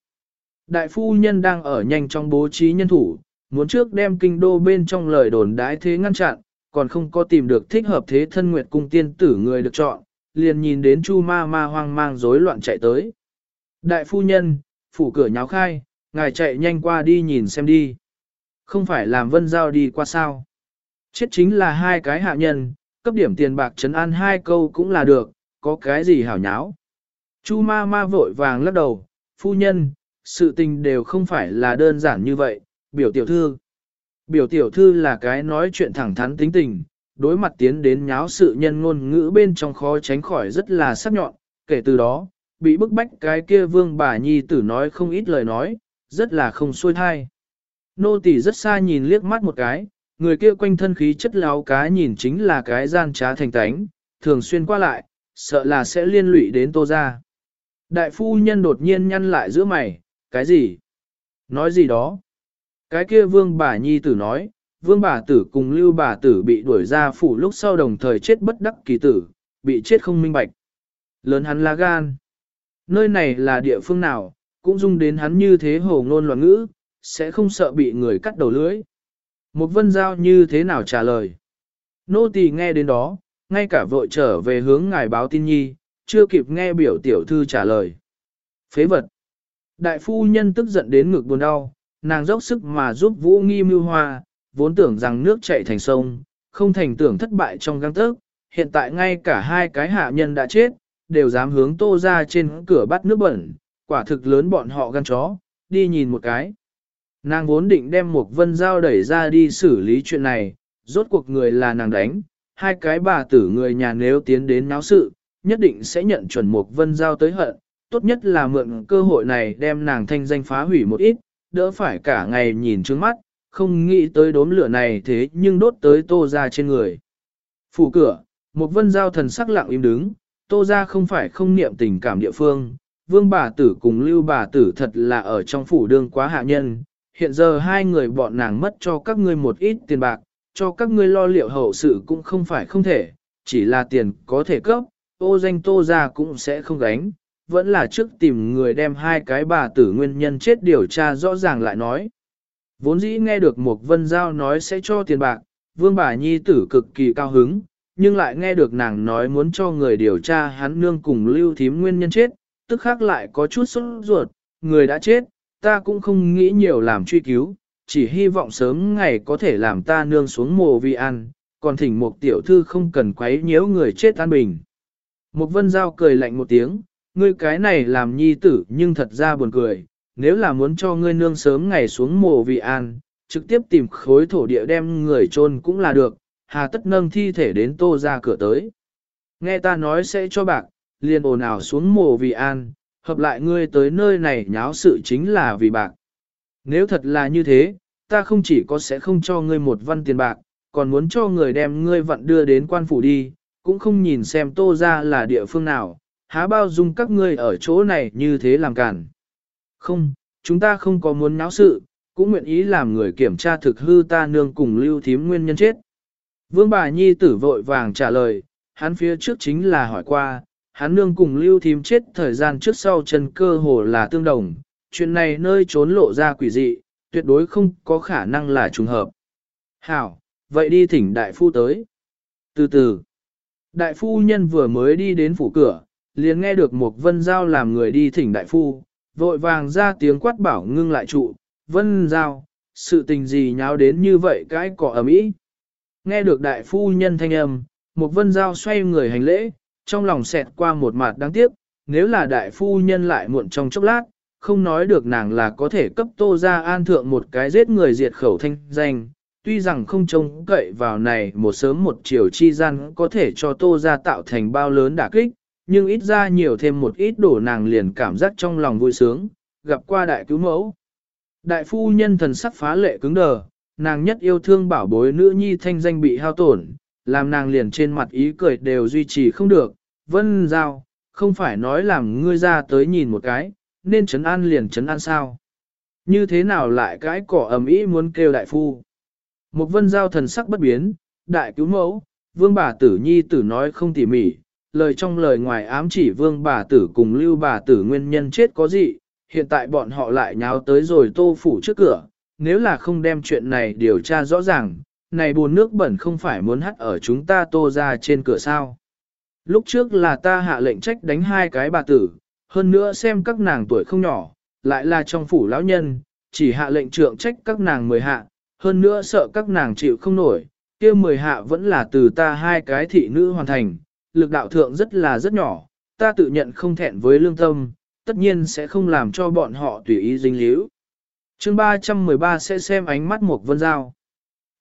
Đại phu nhân đang ở nhanh trong bố trí nhân thủ, muốn trước đem kinh đô bên trong lời đồn đái thế ngăn chặn, còn không có tìm được thích hợp thế thân nguyệt cung tiên tử người được chọn, liền nhìn đến chu ma ma hoang mang rối loạn chạy tới. Đại phu nhân, phủ cửa nháo khai, ngài chạy nhanh qua đi nhìn xem đi. Không phải làm vân giao đi qua sao. Chết chính là hai cái hạ nhân, cấp điểm tiền bạc trấn an hai câu cũng là được, có cái gì hảo nháo. Chu ma ma vội vàng lắc đầu, phu nhân, sự tình đều không phải là đơn giản như vậy, biểu tiểu thư. Biểu tiểu thư là cái nói chuyện thẳng thắn tính tình, đối mặt tiến đến nháo sự nhân ngôn ngữ bên trong khó tránh khỏi rất là sắc nhọn, kể từ đó, bị bức bách cái kia vương bà nhi tử nói không ít lời nói, rất là không xuôi thai. Nô tỳ rất xa nhìn liếc mắt một cái, người kia quanh thân khí chất láo cá nhìn chính là cái gian trá thành tánh, thường xuyên qua lại, sợ là sẽ liên lụy đến tô ra. Đại phu nhân đột nhiên nhăn lại giữa mày, cái gì? Nói gì đó? Cái kia vương bà nhi tử nói, vương bà tử cùng lưu bà tử bị đuổi ra phủ lúc sau đồng thời chết bất đắc kỳ tử, bị chết không minh bạch. Lớn hắn là gan. Nơi này là địa phương nào, cũng dung đến hắn như thế hồ ngôn loạn ngữ, sẽ không sợ bị người cắt đầu lưỡi. Một vân giao như thế nào trả lời? Nô tỳ nghe đến đó, ngay cả vội trở về hướng ngài báo tin nhi, chưa kịp nghe biểu tiểu thư trả lời. Phế vật. Đại phu nhân tức giận đến ngực buồn đau, nàng dốc sức mà giúp Vũ Nghi mưu hoa, vốn tưởng rằng nước chảy thành sông, không thành tưởng thất bại trong găng tớc, hiện tại ngay cả hai cái hạ nhân đã chết, đều dám hướng tô ra trên cửa bắt nước bẩn, quả thực lớn bọn họ gan chó, đi nhìn một cái. Nàng vốn định đem một vân dao đẩy ra đi xử lý chuyện này, rốt cuộc người là nàng đánh, hai cái bà tử người nhà nếu tiến đến náo sự, nhất định sẽ nhận chuẩn một vân giao tới hận, tốt nhất là mượn cơ hội này đem nàng thanh danh phá hủy một ít, đỡ phải cả ngày nhìn trước mắt, không nghĩ tới đốm lửa này thế nhưng đốt tới tô ra trên người. Phủ cửa, một vân giao thần sắc lặng im đứng, tô ra không phải không niệm tình cảm địa phương, vương bà tử cùng lưu bà tử thật là ở trong phủ đương quá hạ nhân, hiện giờ hai người bọn nàng mất cho các ngươi một ít tiền bạc, cho các ngươi lo liệu hậu sự cũng không phải không thể, chỉ là tiền có thể cấp, ô danh tô ra cũng sẽ không gánh, vẫn là trước tìm người đem hai cái bà tử nguyên nhân chết điều tra rõ ràng lại nói. Vốn dĩ nghe được một vân giao nói sẽ cho tiền bạc, vương bà nhi tử cực kỳ cao hứng, nhưng lại nghe được nàng nói muốn cho người điều tra hắn nương cùng lưu thím nguyên nhân chết, tức khác lại có chút sốt ruột, người đã chết, ta cũng không nghĩ nhiều làm truy cứu, chỉ hy vọng sớm ngày có thể làm ta nương xuống mồ vì ăn, còn thỉnh một tiểu thư không cần quấy nhiễu người chết an bình. Một vân giao cười lạnh một tiếng, ngươi cái này làm nhi tử nhưng thật ra buồn cười, nếu là muốn cho ngươi nương sớm ngày xuống mồ vì an, trực tiếp tìm khối thổ địa đem người chôn cũng là được, hà tất nâng thi thể đến tô ra cửa tới. Nghe ta nói sẽ cho bạc, liền ồn ào xuống mồ vì an, hợp lại ngươi tới nơi này nháo sự chính là vì bạc. Nếu thật là như thế, ta không chỉ có sẽ không cho ngươi một văn tiền bạc, còn muốn cho người đem ngươi vận đưa đến quan phủ đi, cũng không nhìn xem tô ra là địa phương nào, há bao dung các ngươi ở chỗ này như thế làm cản. Không, chúng ta không có muốn náo sự, cũng nguyện ý làm người kiểm tra thực hư ta nương cùng lưu thím nguyên nhân chết. Vương bà nhi tử vội vàng trả lời, hắn phía trước chính là hỏi qua, hắn nương cùng lưu thím chết thời gian trước sau chân cơ hồ là tương đồng, chuyện này nơi trốn lộ ra quỷ dị, tuyệt đối không có khả năng là trùng hợp. Hảo, vậy đi thỉnh đại phu tới. Từ từ, đại phu nhân vừa mới đi đến phủ cửa, liền nghe được một vân giao làm người đi thỉnh đại phu, vội vàng ra tiếng quát bảo ngưng lại trụ, vân giao, sự tình gì nháo đến như vậy cái cỏ ấm ý. Nghe được đại phu nhân thanh âm, một vân giao xoay người hành lễ, trong lòng xẹt qua một mặt đáng tiếc, nếu là đại phu nhân lại muộn trong chốc lát, không nói được nàng là có thể cấp tô ra an thượng một cái giết người diệt khẩu thanh danh, tuy rằng không trông cậy vào này một sớm một chiều chi gian có thể cho tô ra tạo thành bao lớn đả kích, nhưng ít ra nhiều thêm một ít đổ nàng liền cảm giác trong lòng vui sướng, gặp qua đại cứu mẫu. Đại phu nhân thần sắc phá lệ cứng đờ, nàng nhất yêu thương bảo bối nữ nhi thanh danh bị hao tổn, làm nàng liền trên mặt ý cười đều duy trì không được. Vân Giao, không phải nói làm ngươi ra tới nhìn một cái, nên chấn an liền chấn an sao. Như thế nào lại cái cỏ ầm ĩ muốn kêu đại phu. Một vân giao thần sắc bất biến, đại cứu mẫu, vương bà tử nhi tử nói không tỉ mỉ, lời trong lời ngoài ám chỉ vương bà tử cùng lưu bà tử nguyên nhân chết có gì, hiện tại bọn họ lại nháo tới rồi tô phủ trước cửa, nếu là không đem chuyện này điều tra rõ ràng, này buồn nước bẩn không phải muốn hắt ở chúng ta tô ra trên cửa sao. Lúc trước là ta hạ lệnh trách đánh hai cái bà tử, hơn nữa xem các nàng tuổi không nhỏ, lại là trong phủ lão nhân, chỉ hạ lệnh trượng trách các nàng mười hạ, hơn nữa sợ các nàng chịu không nổi, kia mười hạ vẫn là từ ta hai cái thị nữ hoàn thành, lực đạo thượng rất là rất nhỏ, ta tự nhận không thẹn với lương tâm, tất nhiên sẽ không làm cho bọn họ tùy ý dính líu. Chương 313 sẽ xem ánh mắt một vân giao.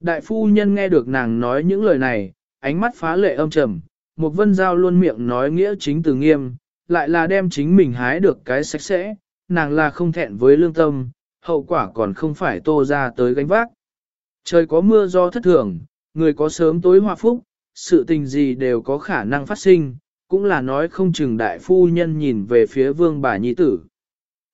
Đại phu nhân nghe được nàng nói những lời này, ánh mắt phá lệ âm trầm, một vân giao luôn miệng nói nghĩa chính từ nghiêm, lại là đem chính mình hái được cái sạch sẽ, nàng là không thẹn với lương tâm, hậu quả còn không phải tô ra tới gánh vác. Trời có mưa do thất thường, người có sớm tối hòa phúc, sự tình gì đều có khả năng phát sinh, cũng là nói không chừng đại phu nhân nhìn về phía vương bà nhi tử.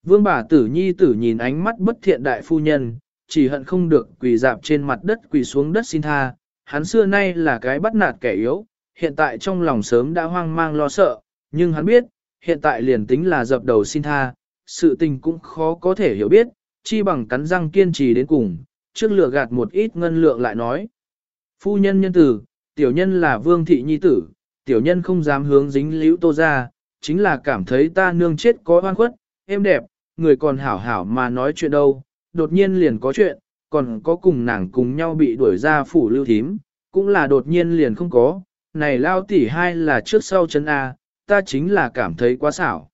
Vương bà tử nhi tử nhìn ánh mắt bất thiện đại phu nhân, chỉ hận không được quỳ dạp trên mặt đất quỳ xuống đất xin tha, hắn xưa nay là cái bắt nạt kẻ yếu, hiện tại trong lòng sớm đã hoang mang lo sợ, nhưng hắn biết, hiện tại liền tính là dập đầu xin tha, sự tình cũng khó có thể hiểu biết, chi bằng cắn răng kiên trì đến cùng, trước lửa gạt một ít ngân lượng lại nói. Phu nhân nhân tử, tiểu nhân là vương thị nhi tử, tiểu nhân không dám hướng dính liễu tô ra, chính là cảm thấy ta nương chết có oan khuất, êm đẹp, người còn hảo hảo mà nói chuyện đâu, đột nhiên liền có chuyện, còn có cùng nàng cùng nhau bị đuổi ra phủ lưu thím, cũng là đột nhiên liền không có, này lao tỷ hai là trước sau chân A, ta chính là cảm thấy quá xảo.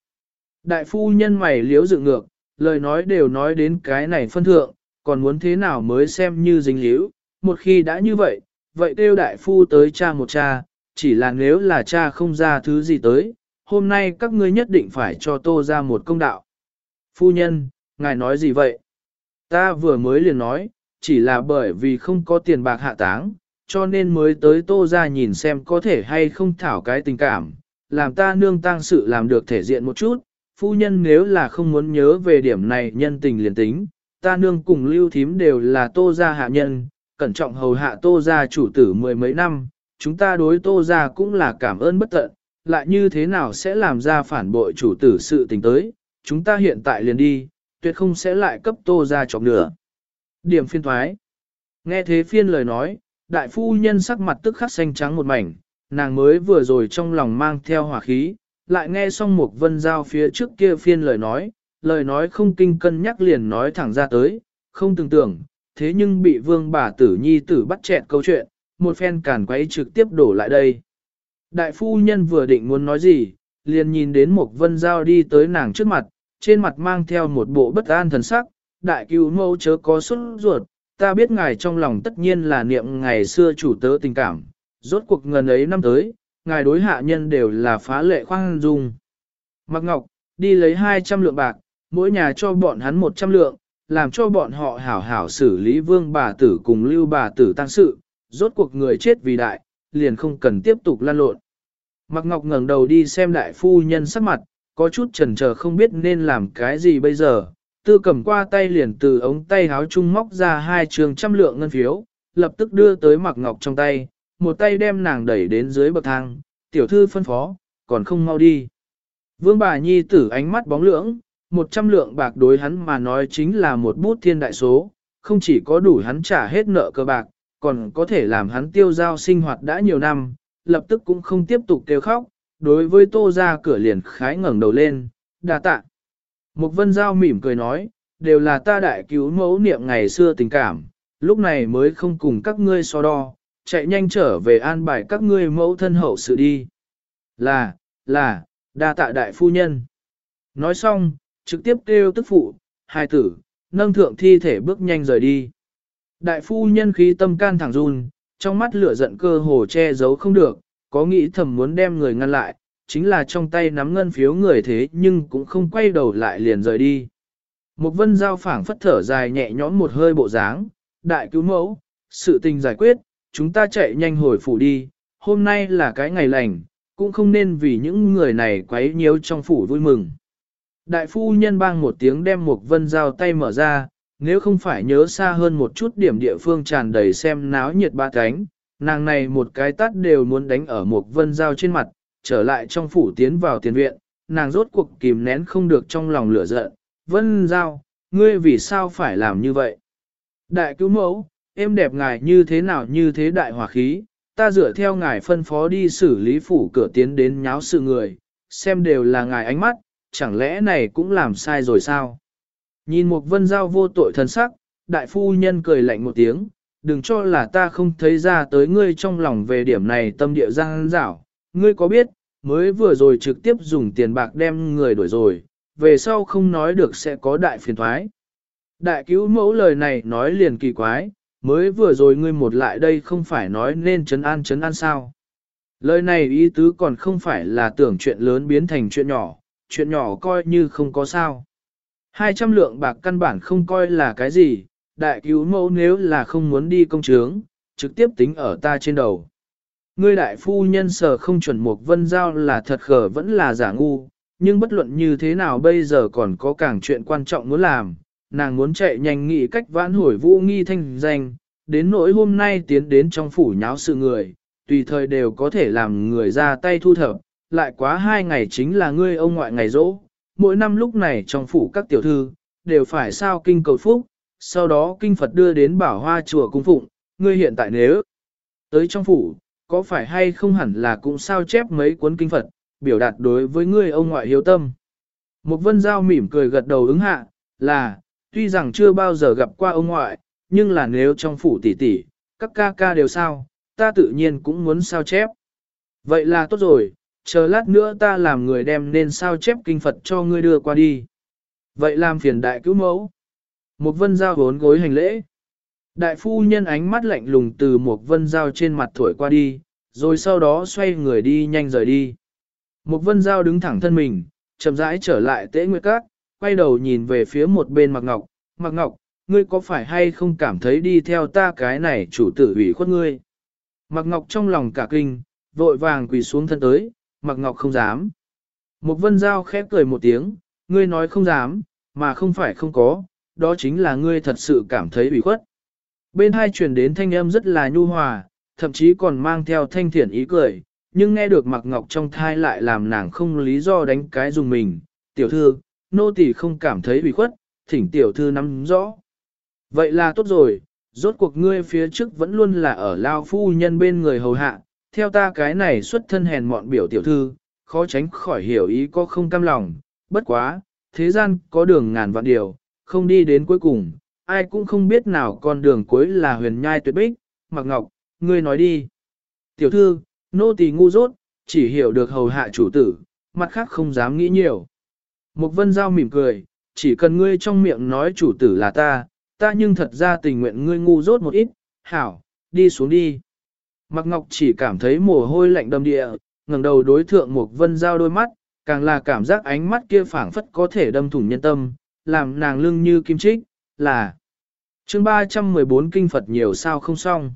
Đại phu nhân mày liếu dự ngược, lời nói đều nói đến cái này phân thượng, còn muốn thế nào mới xem như dính liễu, một khi đã như vậy, vậy kêu đại phu tới cha một cha, chỉ là nếu là cha không ra thứ gì tới, hôm nay các ngươi nhất định phải cho tô ra một công đạo. Phu nhân, ngài nói gì vậy? Ta vừa mới liền nói, chỉ là bởi vì không có tiền bạc hạ táng, cho nên mới tới tô ra nhìn xem có thể hay không thảo cái tình cảm, làm ta nương tang sự làm được thể diện một chút, phu nhân nếu là không muốn nhớ về điểm này nhân tình liền tính, ta nương cùng lưu thím đều là tô gia hạ nhân, cẩn trọng hầu hạ tô gia chủ tử mười mấy năm, chúng ta đối tô gia cũng là cảm ơn bất tận, lại như thế nào sẽ làm ra phản bội chủ tử sự tình tới, chúng ta hiện tại liền đi, tuyệt không sẽ lại cấp tô ra chọc nữa. Điểm phiên thoái Nghe thế phiên lời nói, đại phu nhân sắc mặt tức khắc xanh trắng một mảnh, nàng mới vừa rồi trong lòng mang theo hỏa khí, lại nghe xong một vân giao phía trước kia phiên lời nói, lời nói không kinh cân nhắc liền nói thẳng ra tới, không tưởng tưởng, thế nhưng bị vương bà tử nhi tử bắt chẹt câu chuyện, một phen càn quấy trực tiếp đổ lại đây. Đại phu nhân vừa định muốn nói gì, liền nhìn đến một vân giao đi tới nàng trước mặt, trên mặt mang theo một bộ bất an thần sắc, đại cứu mâu chớ có xuất ruột, ta biết ngài trong lòng tất nhiên là niệm ngày xưa chủ tớ tình cảm, rốt cuộc ngần ấy năm tới, ngài đối hạ nhân đều là phá lệ khoan dung. Mặc Ngọc, đi lấy 200 lượng bạc, mỗi nhà cho bọn hắn 100 lượng, làm cho bọn họ hảo hảo xử lý vương bà tử cùng lưu bà tử tăng sự, rốt cuộc người chết vì đại, liền không cần tiếp tục lan lộn. Mặc Ngọc ngẩng đầu đi xem đại phu nhân sắc mặt, có chút chần chờ không biết nên làm cái gì bây giờ. Tư cầm qua tay liền từ ống tay háo trung móc ra hai trường trăm lượng ngân phiếu, lập tức đưa tới Mặc Ngọc trong tay, một tay đem nàng đẩy đến dưới bậc thang, tiểu thư phân phó, còn không mau đi. Vương bà nhi tử ánh mắt bóng lưỡng, một trăm lượng bạc đối hắn mà nói chính là một bút thiên đại số, không chỉ có đủ hắn trả hết nợ cơ bạc, còn có thể làm hắn tiêu giao sinh hoạt đã nhiều năm, lập tức cũng không tiếp tục kêu khóc, đối với tô ra cửa liền khái ngẩng đầu lên, đà tạ. mục vân giao mỉm cười nói, đều là ta đại cứu mẫu niệm ngày xưa tình cảm, lúc này mới không cùng các ngươi so đo, chạy nhanh trở về an bài các ngươi mẫu thân hậu sự đi. Là, là, đa tạ đại phu nhân. Nói xong, trực tiếp kêu tức phụ, hai tử, nâng thượng thi thể bước nhanh rời đi. Đại phu nhân khí tâm can thẳng run, trong mắt lửa giận cơ hồ che giấu không được, có nghĩ thầm muốn đem người ngăn lại, chính là trong tay nắm ngân phiếu người thế nhưng cũng không quay đầu lại liền rời đi. Một vân giao phảng phất thở dài nhẹ nhõm một hơi bộ dáng, đại cứu mẫu, sự tình giải quyết, chúng ta chạy nhanh hồi phủ đi, hôm nay là cái ngày lành, cũng không nên vì những người này quấy nhiễu trong phủ vui mừng. Đại phu nhân bang một tiếng đem một vân giao tay mở ra, nếu không phải nhớ xa hơn một chút điểm địa phương tràn đầy xem náo nhiệt ba cánh, nàng này một cái tát đều muốn đánh ở một vân giao trên mặt, trở lại trong phủ tiến vào tiền viện, nàng rốt cuộc kìm nén không được trong lòng lửa giận. Vân giao, ngươi vì sao phải làm như vậy? Đại cứu mẫu, em đẹp ngài như thế nào như thế đại hòa khí, ta dựa theo ngài phân phó đi xử lý phủ cửa tiến đến nháo sự người, xem đều là ngài ánh mắt, chẳng lẽ này cũng làm sai rồi sao? Nhìn một vân giao vô tội thân sắc, đại phu nhân cười lạnh một tiếng, đừng cho là ta không thấy ra tới ngươi trong lòng về điểm này tâm địa gian dảo, ngươi có biết, mới vừa rồi trực tiếp dùng tiền bạc đem người đuổi rồi, về sau không nói được sẽ có đại phiền thoái. Đại cứu mẫu lời này nói liền kỳ quái, mới vừa rồi ngươi một lại đây không phải nói nên chấn an chấn an sao. Lời này ý tứ còn không phải là tưởng chuyện lớn biến thành chuyện nhỏ, chuyện nhỏ coi như không có sao. 200 lượng bạc căn bản không coi là cái gì, đại cứu mẫu nếu là không muốn đi công chướng, trực tiếp tính ở ta trên đầu. Ngươi đại phu nhân sở không chuẩn một vân giao là thật khờ vẫn là giả ngu, nhưng bất luận như thế nào bây giờ còn có càng chuyện quan trọng muốn làm, nàng muốn chạy nhanh nghĩ cách vãn hồi vũ nghi thanh danh, đến nỗi hôm nay tiến đến trong phủ nháo sự người, tùy thời đều có thể làm người ra tay thu thập, lại quá hai ngày chính là ngươi ông ngoại ngày rỗ, mỗi năm lúc này trong phủ các tiểu thư, đều phải sao kinh cầu phúc, sau đó kinh Phật đưa đến bảo hoa chùa cung phụng, ngươi hiện tại nếu tới trong phủ, có phải hay không hẳn là cũng sao chép mấy cuốn kinh Phật, biểu đạt đối với ngươi ông ngoại hiếu tâm. Một vân giao mỉm cười gật đầu ứng hạ, là, tuy rằng chưa bao giờ gặp qua ông ngoại, nhưng là nếu trong phủ tỷ tỷ, các ca ca đều sao, ta tự nhiên cũng muốn sao chép. Vậy là tốt rồi, chờ lát nữa ta làm người đem nên sao chép kinh Phật cho ngươi đưa qua đi. Vậy làm phiền đại cứu mẫu. Một vân giao vốn gối hành lễ. Đại phu nhân ánh mắt lạnh lùng từ một vân giao trên mặt thổi qua đi, rồi sau đó xoay người đi nhanh rời đi. Một vân giao đứng thẳng thân mình, chậm rãi trở lại tế nguyệt các, quay đầu nhìn về phía một bên mặc ngọc. Mặc ngọc, ngươi có phải hay không cảm thấy đi theo ta cái này chủ tử ủy khuất ngươi? Mặc ngọc trong lòng cả kinh, vội vàng quỳ xuống thân tới, mặc ngọc không dám. Một vân giao khép cười một tiếng, ngươi nói không dám, mà không phải không có, đó chính là ngươi thật sự cảm thấy ủy khuất. Bên hai truyền đến thanh âm rất là nhu hòa, thậm chí còn mang theo thanh thiện ý cười, nhưng nghe được mặc ngọc trong thai lại làm nàng không lý do đánh cái dùng mình. Tiểu thư, nô tỳ không cảm thấy ủy khuất, thỉnh tiểu thư nắm rõ. Vậy là tốt rồi, rốt cuộc ngươi phía trước vẫn luôn là ở lao phu nhân bên người hầu hạ, theo ta cái này xuất thân hèn mọn biểu tiểu thư, khó tránh khỏi hiểu ý có không cam lòng, bất quá, thế gian có đường ngàn vạn điều, không đi đến cuối cùng, ai cũng không biết nào con đường cuối là huyền nhai tuyệt bích, mặc ngọc, ngươi nói đi. Tiểu thư, nô tỳ ngu dốt, chỉ hiểu được hầu hạ chủ tử, mặt khác không dám nghĩ nhiều. Mục vân giao mỉm cười, chỉ cần ngươi trong miệng nói chủ tử là ta, ta nhưng thật ra tình nguyện ngươi ngu dốt một ít, hảo, đi xuống đi. Mạc Ngọc chỉ cảm thấy mồ hôi lạnh đầm địa, ngẩng đầu đối thượng Mục Vân Giao đôi mắt, càng là cảm giác ánh mắt kia phảng phất có thể đâm thủng nhân tâm, làm nàng lưng như kim trích, là chương 314 kinh Phật nhiều sao không xong.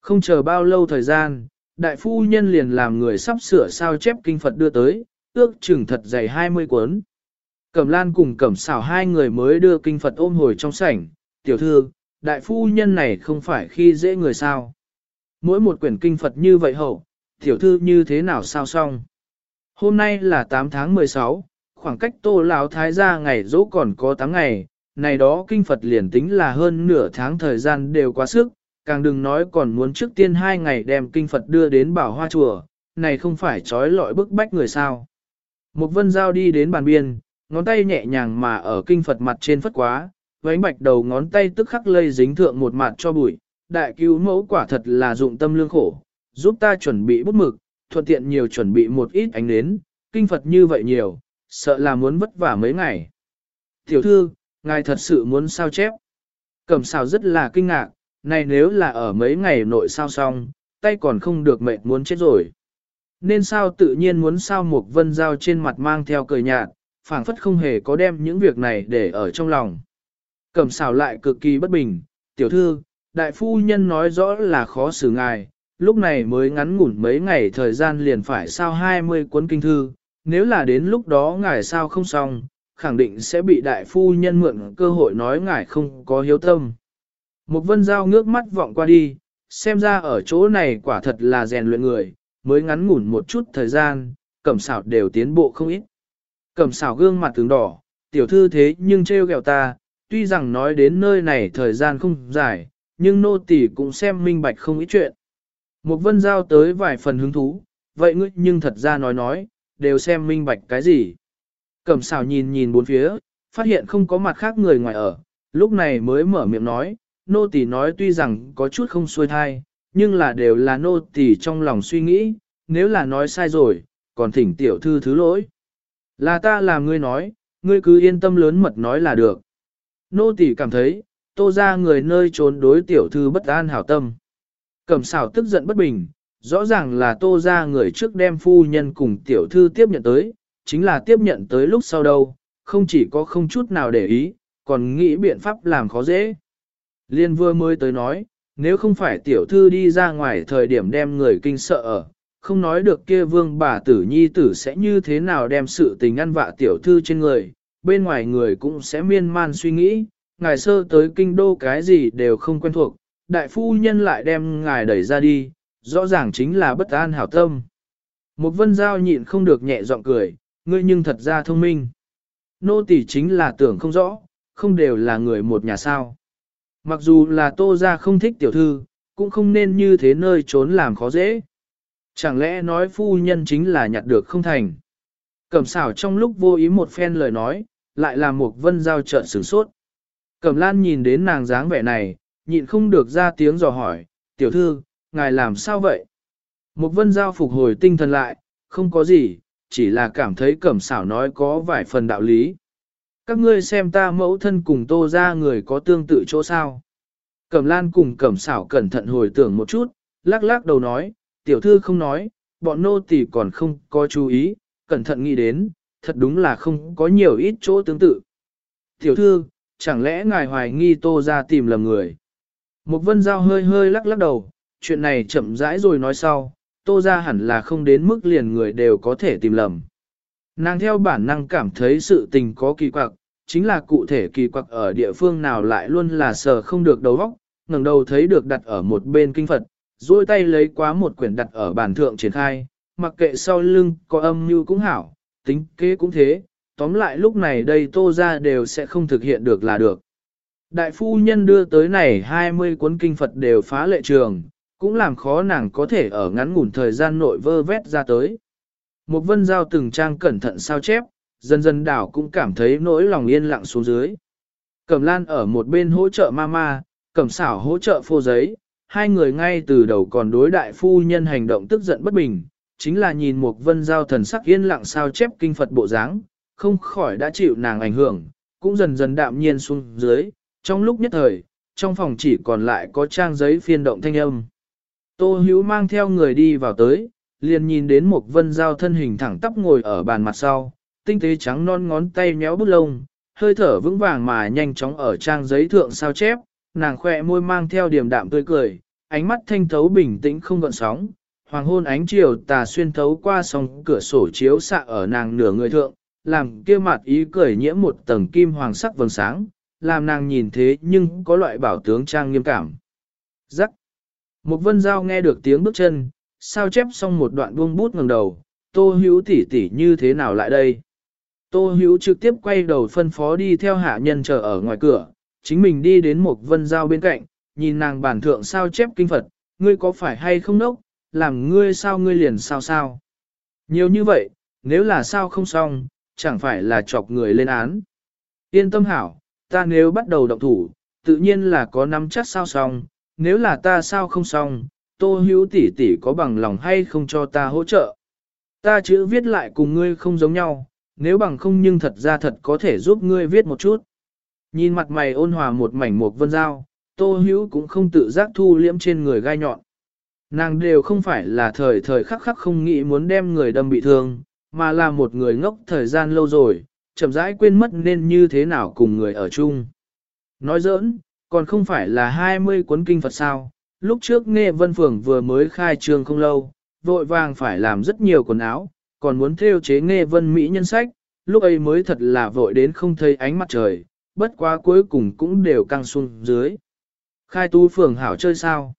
Không chờ bao lâu thời gian, đại phu nhân liền làm người sắp sửa sao chép kinh Phật đưa tới, ước chừng thật dày 20 cuốn. Cẩm Lan cùng Cẩm xảo hai người mới đưa kinh Phật ôm hồi trong sảnh, tiểu thư, đại phu nhân này không phải khi dễ người sao. Mỗi một quyển kinh Phật như vậy hậu, tiểu thư như thế nào sao xong. Hôm nay là 8 tháng 16, khoảng cách tô lão thái gia ngày dỗ còn có 8 ngày, này đó kinh Phật liền tính là hơn nửa tháng thời gian đều quá sức, càng đừng nói còn muốn trước tiên hai ngày đem kinh Phật đưa đến bảo hoa chùa, này không phải trói lọi bức bách người sao. Một vân giao đi đến bàn biên, ngón tay nhẹ nhàng mà ở kinh Phật mặt trên phất quá, vánh bạch đầu ngón tay tức khắc lây dính thượng một mặt cho bụi, đại cứu mẫu quả thật là dụng tâm lương khổ, giúp ta chuẩn bị bút mực, thuận tiện nhiều chuẩn bị một ít ánh nến, kinh Phật như vậy nhiều, sợ là muốn vất vả mấy ngày. Tiểu thư, ngài thật sự muốn sao chép. Cẩm xào rất là kinh ngạc, này nếu là ở mấy ngày nội sao xong, tay còn không được mệt muốn chết rồi. Nên sao tự nhiên muốn sao một vân dao trên mặt mang theo cười nhạt, phảng phất không hề có đem những việc này để ở trong lòng. Cẩm xào lại cực kỳ bất bình, tiểu thư, đại phu nhân nói rõ là khó xử ngài, lúc này mới ngắn ngủn mấy ngày thời gian liền phải sao 20 cuốn kinh thư, nếu là đến lúc đó ngài sao không xong, khẳng định sẽ bị đại phu nhân mượn cơ hội nói ngài không có hiếu tâm. Một vân giao ngước mắt vọng qua đi, xem ra ở chỗ này quả thật là rèn luyện người, mới ngắn ngủn một chút thời gian, cẩm xảo đều tiến bộ không ít. Cẩm xảo gương mặt tướng đỏ, tiểu thư thế nhưng trêu ghẹo ta, tuy rằng nói đến nơi này thời gian không dài, nhưng nô tỳ cũng xem minh bạch không ít chuyện. Một vân giao tới vài phần hứng thú, vậy ngươi nhưng thật ra nói nói, đều xem minh bạch cái gì. Cẩm xảo nhìn nhìn bốn phía, phát hiện không có mặt khác người ngoài ở, lúc này mới mở miệng nói, nô tỳ nói tuy rằng có chút không xuôi thai, nhưng là đều là nô tỳ trong lòng suy nghĩ, nếu là nói sai rồi, còn thỉnh tiểu thư thứ lỗi. Là ta làm ngươi nói, ngươi cứ yên tâm lớn mật nói là được. Nô tỳ cảm thấy, tô ra người nơi trốn đối tiểu thư bất an hảo tâm. Cẩm xảo tức giận bất bình, rõ ràng là tô ra người trước đem phu nhân cùng tiểu thư tiếp nhận tới, chính là tiếp nhận tới lúc sau đâu, không chỉ có không chút nào để ý, còn nghĩ biện pháp làm khó dễ. Liên vừa mới tới nói, nếu không phải tiểu thư đi ra ngoài thời điểm đem người kinh sợ ở, không nói được kia vương bà tử nhi tử sẽ như thế nào đem sự tình ăn vạ tiểu thư trên người, bên ngoài người cũng sẽ miên man suy nghĩ, ngài sơ tới kinh đô cái gì đều không quen thuộc, đại phu nhân lại đem ngài đẩy ra đi, rõ ràng chính là bất an hảo tâm. Một vân giao nhịn không được nhẹ giọng cười, ngươi nhưng thật ra thông minh. Nô tỳ chính là tưởng không rõ, không đều là người một nhà sao. Mặc dù là tô ra không thích tiểu thư, cũng không nên như thế nơi trốn làm khó dễ. Chẳng lẽ nói phu nhân chính là nhặt được không thành. Cẩm xảo trong lúc vô ý một phen lời nói, lại là một vân giao trợn sửng sốt. Cẩm lan nhìn đến nàng dáng vẻ này, nhịn không được ra tiếng dò hỏi, tiểu thư, ngài làm sao vậy? Một vân giao phục hồi tinh thần lại, không có gì, chỉ là cảm thấy cẩm xảo nói có vài phần đạo lý. Các ngươi xem ta mẫu thân cùng tô ra người có tương tự chỗ sao. Cẩm lan cùng cẩm xảo cẩn thận hồi tưởng một chút, lắc lắc đầu nói, tiểu thư không nói, bọn nô tỳ còn không có chú ý, cẩn thận nghĩ đến, thật đúng là không có nhiều ít chỗ tương tự. Tiểu thư, chẳng lẽ ngài hoài nghi tô ra tìm lầm người? Một vân giao hơi hơi lắc lắc đầu, chuyện này chậm rãi rồi nói sau, tô ra hẳn là không đến mức liền người đều có thể tìm lầm. Nàng theo bản năng cảm thấy sự tình có kỳ quặc, chính là cụ thể kỳ quặc ở địa phương nào lại luôn là sờ không được đầu óc, ngẩng đầu thấy được đặt ở một bên kinh Phật, duỗi tay lấy quá một quyển đặt ở bàn thượng triển khai, mặc kệ sau lưng có âm như cũng hảo, tính kế cũng thế, tóm lại lúc này đây tô ra đều sẽ không thực hiện được là được. Đại phu nhân đưa tới này 20 cuốn kinh Phật đều phá lệ trường, cũng làm khó nàng có thể ở ngắn ngủn thời gian nội vơ vét ra tới. Một vân giao từng trang cẩn thận sao chép, dần dần đảo cũng cảm thấy nỗi lòng yên lặng xuống dưới. Cẩm lan ở một bên hỗ trợ mama, cẩm xảo hỗ trợ phô giấy, hai người ngay từ đầu còn đối đại phu nhân hành động tức giận bất bình, chính là nhìn một vân giao thần sắc yên lặng sao chép kinh Phật bộ dáng, không khỏi đã chịu nàng ảnh hưởng, cũng dần dần đạm nhiên xuống dưới, trong lúc nhất thời, trong phòng chỉ còn lại có trang giấy phiên động thanh âm. Tô Hữu mang theo người đi vào tới, liền nhìn đến một vân giao thân hình thẳng tắp ngồi ở bàn mặt sau, tinh tế trắng non ngón tay méo bút lông, hơi thở vững vàng mà nhanh chóng ở trang giấy thượng sao chép, nàng khỏe môi mang theo điềm đạm tươi cười, ánh mắt thanh thấu bình tĩnh không gợn sóng, hoàng hôn ánh chiều tà xuyên thấu qua song cửa sổ chiếu xạ ở nàng nửa người thượng, làm kia mặt ý cười nhiễm một tầng kim hoàng sắc vầng sáng, làm nàng nhìn thế nhưng có loại bảo tướng trang nghiêm cảm. Giắc! Một vân giao nghe được tiếng bước chân, sao chép xong một đoạn buông bút ngẩng đầu, tô hữu tỷ tỷ như thế nào lại đây? Tô hữu trực tiếp quay đầu phân phó đi theo hạ nhân chờ ở ngoài cửa, chính mình đi đến một vân giao bên cạnh, nhìn nàng bản thượng sao chép kinh Phật, ngươi có phải hay không nốc, làm ngươi sao ngươi liền sao sao. Nhiều như vậy, nếu là sao không xong, chẳng phải là chọc người lên án. Yên tâm hảo, ta nếu bắt đầu động thủ, tự nhiên là có nắm chắc sao xong, nếu là ta sao không xong, tô hữu tỷ tỷ có bằng lòng hay không cho ta hỗ trợ. Ta chữ viết lại cùng ngươi không giống nhau, nếu bằng không nhưng thật ra thật có thể giúp ngươi viết một chút. Nhìn mặt mày ôn hòa một mảnh một vân dao, tô hữu cũng không tự giác thu liễm trên người gai nhọn. Nàng đều không phải là thời thời khắc khắc không nghĩ muốn đem người đâm bị thương, mà là một người ngốc thời gian lâu rồi, chậm rãi quên mất nên như thế nào cùng người ở chung. Nói giỡn, còn không phải là 20 cuốn kinh Phật sao, lúc trước nghe Vân Phường vừa mới khai trương không lâu, vội vàng phải làm rất nhiều quần áo, còn muốn theo chế nghe Vân Mỹ nhân sách, lúc ấy mới thật là vội đến không thấy ánh mặt trời, bất quá cuối cùng cũng đều căng xuống dưới. Khai tu phường hảo chơi sao?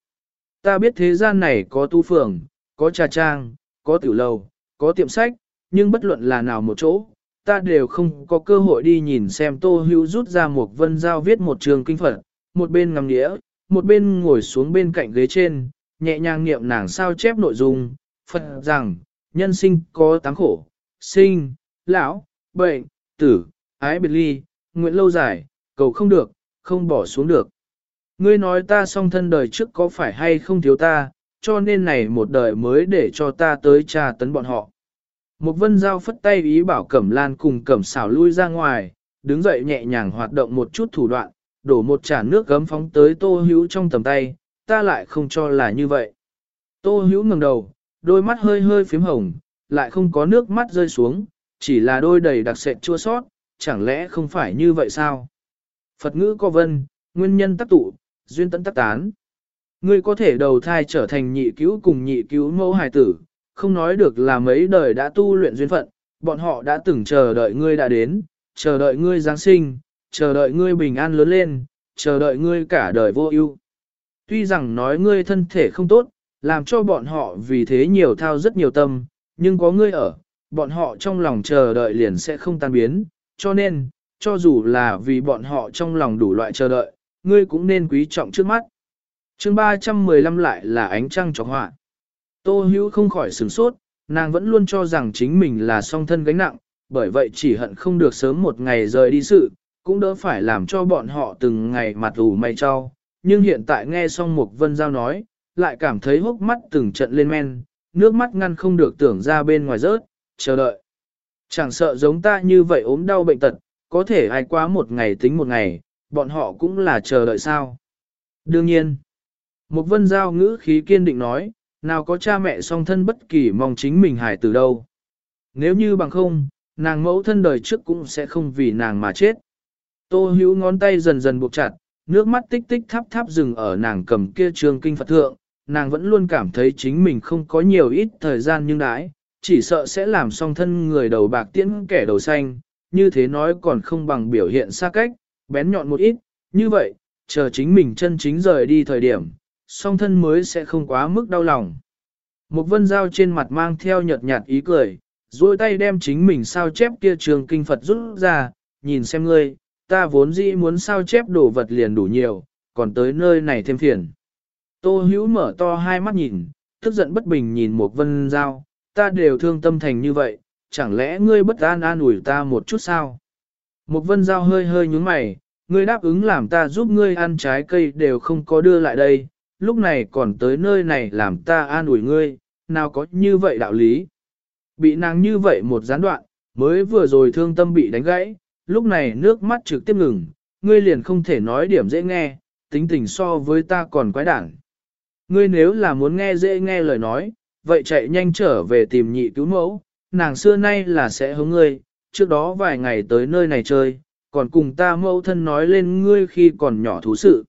Ta biết thế gian này có tu phường, có trà trang, có tiểu lầu, có tiệm sách, nhưng bất luận là nào một chỗ, ta đều không có cơ hội đi nhìn xem Tô Hữu rút ra một vân giao viết một trường kinh Phật, một bên ngắm đĩa, một bên ngồi xuống bên cạnh ghế trên, nhẹ nhàng niệm nàng sao chép nội dung, Phật rằng, nhân sinh có tám khổ, sinh, lão, bệnh, tử, ái biệt ly, nguyện lâu dài, cầu không được, không bỏ xuống được. Ngươi nói ta song thân đời trước có phải hay không thiếu ta, cho nên này một đời mới để cho ta tới trà tấn bọn họ. Một vân giao phất tay ý bảo Cẩm Lan cùng Cẩm xảo lui ra ngoài, đứng dậy nhẹ nhàng hoạt động một chút thủ đoạn, đổ một chản nước gấm phóng tới tô hữu trong tầm tay, ta lại không cho là như vậy. Tô hữu ngẩng đầu, đôi mắt hơi hơi phím hồng, lại không có nước mắt rơi xuống, chỉ là đôi đầy đặc sệt chua sót, chẳng lẽ không phải như vậy sao? Phật ngữ có vân, nguyên nhân tác tụ, duyên tận tác tán. Ngươi có thể đầu thai trở thành nhị cứu cùng nhị cứu mẫu hài tử, không nói được là mấy đời đã tu luyện duyên phận, bọn họ đã từng chờ đợi ngươi đã đến, chờ đợi ngươi Giáng sinh, chờ đợi ngươi bình an lớn lên, chờ đợi ngươi cả đời vô ưu. Tuy rằng nói ngươi thân thể không tốt, làm cho bọn họ vì thế nhiều thao rất nhiều tâm, nhưng có ngươi ở, bọn họ trong lòng chờ đợi liền sẽ không tan biến, cho nên, cho dù là vì bọn họ trong lòng đủ loại chờ đợi, ngươi cũng nên quý trọng trước mắt. chương 315 lại là ánh trăng trọc họa. Tô hữu không khỏi sửng sốt, nàng vẫn luôn cho rằng chính mình là song thân gánh nặng, bởi vậy chỉ hận không được sớm một ngày rời đi sự, cũng đỡ phải làm cho bọn họ từng ngày mặt ủ mày cho. Nhưng hiện tại nghe xong Mục vân giao nói, lại cảm thấy hốc mắt từng trận lên men, nước mắt ngăn không được tưởng ra bên ngoài rớt, chờ đợi. Chẳng sợ giống ta như vậy ốm đau bệnh tật, có thể ai quá một ngày tính một ngày, bọn họ cũng là chờ đợi sao. Đương nhiên, Mục vân giao ngữ khí kiên định nói, nào có cha mẹ song thân bất kỳ mong chính mình hài từ đâu. Nếu như bằng không, nàng mẫu thân đời trước cũng sẽ không vì nàng mà chết. Tô hữu ngón tay dần dần buộc chặt, nước mắt tích tích thắp thắp dừng ở nàng cầm kia trường kinh Phật thượng, nàng vẫn luôn cảm thấy chính mình không có nhiều ít thời gian nhưng đãi, chỉ sợ sẽ làm song thân người đầu bạc tiễn kẻ đầu xanh, như thế nói còn không bằng biểu hiện xa cách, bén nhọn một ít, như vậy, chờ chính mình chân chính rời đi thời điểm, song thân mới sẽ không quá mức đau lòng. Một vân dao trên mặt mang theo nhợt nhạt ý cười, duỗi tay đem chính mình sao chép kia trường kinh Phật rút ra, nhìn xem ngươi, ta vốn dĩ muốn sao chép đồ vật liền đủ nhiều, còn tới nơi này thêm phiền. Tô hữu mở to hai mắt nhìn, tức giận bất bình nhìn một vân Giao. ta đều thương tâm thành như vậy, chẳng lẽ ngươi bất an an ủi ta một chút sao? Một vân Giao hơi hơi nhúng mày, ngươi đáp ứng làm ta giúp ngươi ăn trái cây đều không có đưa lại đây, lúc này còn tới nơi này làm ta an ủi ngươi, nào có như vậy đạo lý. Bị nàng như vậy một gián đoạn, mới vừa rồi thương tâm bị đánh gãy, lúc này nước mắt trực tiếp ngừng, ngươi liền không thể nói điểm dễ nghe, tính tình so với ta còn quái đản. Ngươi nếu là muốn nghe dễ nghe lời nói, vậy chạy nhanh trở về tìm nhị cứu mẫu, nàng xưa nay là sẽ hướng ngươi, trước đó vài ngày tới nơi này chơi, còn cùng ta mẫu thân nói lên ngươi khi còn nhỏ thú sự.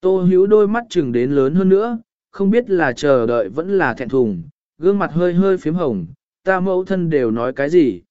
Tô hữu đôi mắt chừng đến lớn hơn nữa, không biết là chờ đợi vẫn là thẹn thùng, gương mặt hơi hơi phím hồng, ta mẫu thân đều nói cái gì.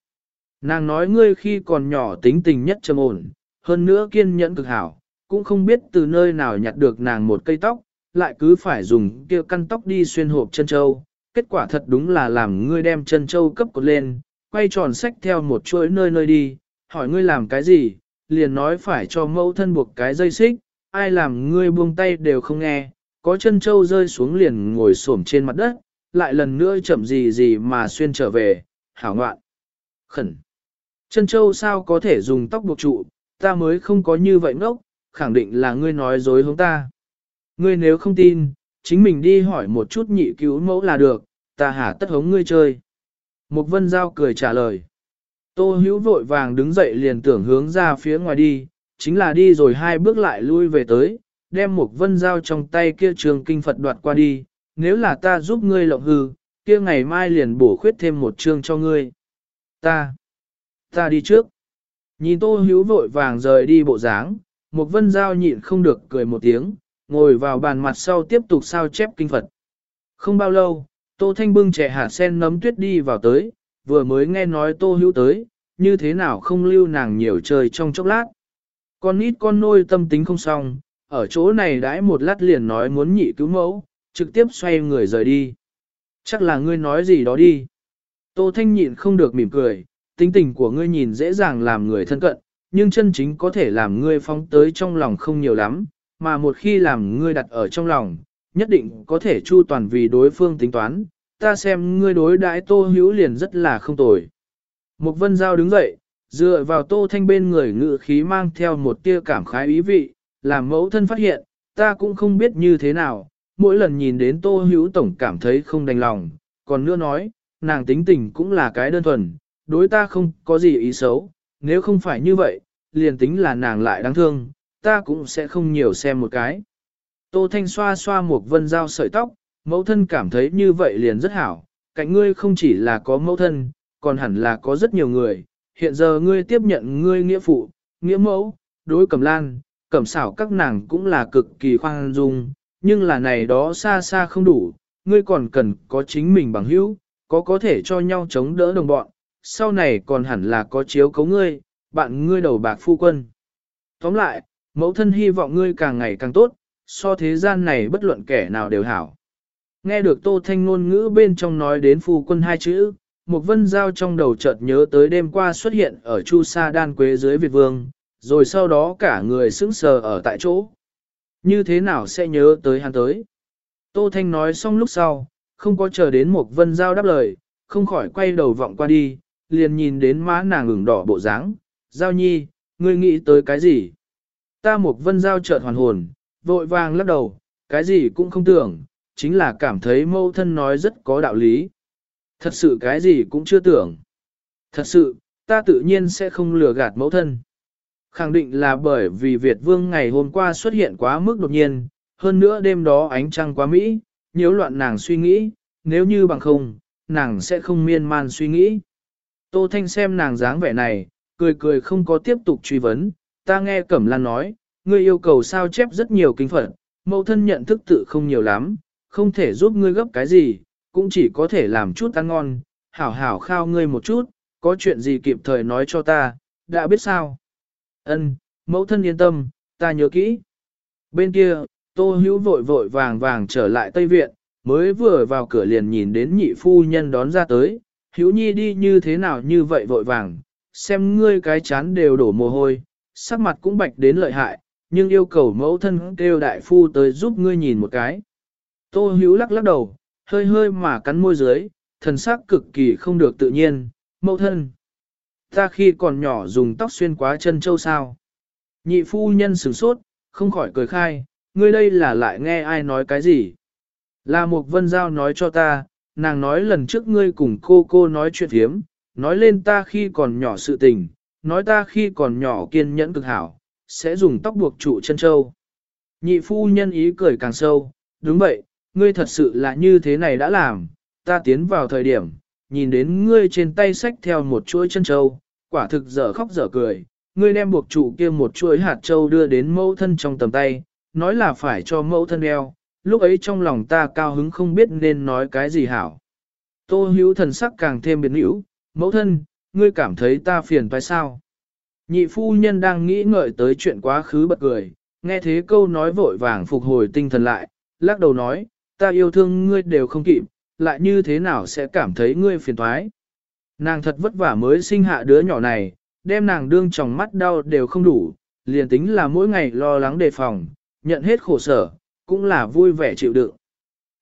Nàng nói ngươi khi còn nhỏ tính tình nhất trầm ổn, hơn nữa kiên nhẫn cực hảo, cũng không biết từ nơi nào nhặt được nàng một cây tóc, lại cứ phải dùng kia căn tóc đi xuyên hộp chân châu. Kết quả thật đúng là làm ngươi đem chân châu cấp cột lên, quay tròn sách theo một chuỗi nơi nơi đi, hỏi ngươi làm cái gì, liền nói phải cho mẫu thân buộc cái dây xích, ai làm ngươi buông tay đều không nghe, có chân châu rơi xuống liền ngồi xổm trên mặt đất, lại lần nữa chậm gì gì mà xuyên trở về, hảo ngoạn. Khẩn. Chân châu sao có thể dùng tóc buộc trụ, ta mới không có như vậy ngốc, khẳng định là ngươi nói dối hướng ta. Ngươi nếu không tin, chính mình đi hỏi một chút nhị cứu mẫu là được, ta hả tất hống ngươi chơi. Mục vân giao cười trả lời. Tô hữu vội vàng đứng dậy liền tưởng hướng ra phía ngoài đi, chính là đi rồi hai bước lại lui về tới, đem một vân giao trong tay kia trường kinh Phật đoạt qua đi, nếu là ta giúp ngươi lộng hư, kia ngày mai liền bổ khuyết thêm một chương cho ngươi. Ta, ta đi trước. Nhìn tô hữu vội vàng rời đi bộ dáng, một vân giao nhịn không được cười một tiếng, ngồi vào bàn mặt sau tiếp tục sao chép kinh Phật. Không bao lâu, tô thanh bưng trẻ hạt sen nấm tuyết đi vào tới, vừa mới nghe nói tô hữu tới, như thế nào không lưu nàng nhiều chơi trong chốc lát. Con nít con nôi tâm tính không xong, ở chỗ này đãi một lát liền nói muốn nhị cứu mẫu, trực tiếp xoay người rời đi. Chắc là ngươi nói gì đó đi. Tô Thanh nhịn không được mỉm cười, tính tình của ngươi nhìn dễ dàng làm người thân cận, nhưng chân chính có thể làm ngươi phóng tới trong lòng không nhiều lắm, mà một khi làm ngươi đặt ở trong lòng, nhất định có thể chu toàn vì đối phương tính toán, ta xem ngươi đối đãi tô hữu liền rất là không tồi. Một vân giao đứng dậy, dựa vào tô thanh bên người ngự khí mang theo một tia cảm khái ý vị, làm mẫu thân phát hiện, ta cũng không biết như thế nào, mỗi lần nhìn đến tô hữu tổng cảm thấy không đành lòng, còn nữa nói, nàng tính tình cũng là cái đơn thuần, đối ta không có gì ý xấu, nếu không phải như vậy, liền tính là nàng lại đáng thương, ta cũng sẽ không nhiều xem một cái. Tô Thanh xoa xoa một vân dao sợi tóc, mẫu thân cảm thấy như vậy liền rất hảo, cạnh ngươi không chỉ là có mẫu thân, còn hẳn là có rất nhiều người, hiện giờ ngươi tiếp nhận ngươi nghĩa phụ, nghĩa mẫu, đối cẩm lan, cẩm xảo các nàng cũng là cực kỳ khoan dung, nhưng là này đó xa xa không đủ, ngươi còn cần có chính mình bằng hữu, có có thể cho nhau chống đỡ đồng bọn, sau này còn hẳn là có chiếu cấu ngươi, bạn ngươi đầu bạc phu quân. Tóm lại, mẫu thân hy vọng ngươi càng ngày càng tốt, so thế gian này bất luận kẻ nào đều hảo. Nghe được Tô Thanh ngôn ngữ bên trong nói đến phu quân hai chữ, một vân giao trong đầu chợt nhớ tới đêm qua xuất hiện ở Chu Sa Đan Quế dưới Việt Vương, rồi sau đó cả người sững sờ ở tại chỗ. Như thế nào sẽ nhớ tới hắn tới? Tô Thanh nói xong lúc sau, không có chờ đến một vân giao đáp lời, không khỏi quay đầu vọng qua đi, liền nhìn đến má nàng ửng đỏ bộ dáng. Giao nhi, ngươi nghĩ tới cái gì? Ta một vân giao chợt hoàn hồn, vội vàng lắc đầu, cái gì cũng không tưởng, chính là cảm thấy mâu thân nói rất có đạo lý. Thật sự cái gì cũng chưa tưởng. Thật sự, ta tự nhiên sẽ không lừa gạt mẫu thân. Khẳng định là bởi vì Việt Vương ngày hôm qua xuất hiện quá mức đột nhiên, hơn nữa đêm đó ánh trăng quá Mỹ, nhiễu loạn nàng suy nghĩ, nếu như bằng không, nàng sẽ không miên man suy nghĩ. Tô Thanh xem nàng dáng vẻ này, cười cười không có tiếp tục truy vấn, ta nghe Cẩm Lan nói, ngươi yêu cầu sao chép rất nhiều kinh phật, mẫu thân nhận thức tự không nhiều lắm, không thể giúp ngươi gấp cái gì, cũng chỉ có thể làm chút ăn ngon, hảo hảo khao ngươi một chút, có chuyện gì kịp thời nói cho ta, đã biết sao. Ân, mẫu thân yên tâm, ta nhớ kỹ. Bên kia, tô hữu vội vội vàng vàng trở lại Tây Viện, mới vừa vào cửa liền nhìn đến nhị phu nhân đón ra tới, hữu nhi đi như thế nào như vậy vội vàng, xem ngươi cái chán đều đổ mồ hôi, sắc mặt cũng bạch đến lợi hại, nhưng yêu cầu mẫu thân kêu đại phu tới giúp ngươi nhìn một cái. Tô Hiếu lắc lắc đầu, hơi hơi mà cắn môi dưới, thần sắc cực kỳ không được tự nhiên, mẫu thân. Ta khi còn nhỏ dùng tóc xuyên quá chân châu sao. Nhị phu nhân sửng sốt, không khỏi cười khai, ngươi đây là lại nghe ai nói cái gì. Là một vân giao nói cho ta, nàng nói lần trước ngươi cùng cô cô nói chuyện hiếm, nói lên ta khi còn nhỏ sự tình, nói ta khi còn nhỏ kiên nhẫn cực hảo, sẽ dùng tóc buộc trụ chân châu. Nhị phu nhân ý cười càng sâu, đúng vậy, ngươi thật sự là như thế này đã làm, ta tiến vào thời điểm, nhìn đến ngươi trên tay sách theo một chuỗi chân châu, quả thực dở khóc dở cười, ngươi đem buộc trụ kia một chuỗi hạt châu đưa đến mẫu thân trong tầm tay, nói là phải cho mẫu thân đeo, lúc ấy trong lòng ta cao hứng không biết nên nói cái gì hảo. Tô hữu thần sắc càng thêm biến hữu, mẫu thân, ngươi cảm thấy ta phiền phải sao? Nhị phu nhân đang nghĩ ngợi tới chuyện quá khứ bật cười, nghe thế câu nói vội vàng phục hồi tinh thần lại, lắc đầu nói, ta yêu thương ngươi đều không kịp, lại như thế nào sẽ cảm thấy ngươi phiền toái. Nàng thật vất vả mới sinh hạ đứa nhỏ này, đem nàng đương trong mắt đau đều không đủ, liền tính là mỗi ngày lo lắng đề phòng, nhận hết khổ sở, cũng là vui vẻ chịu đựng.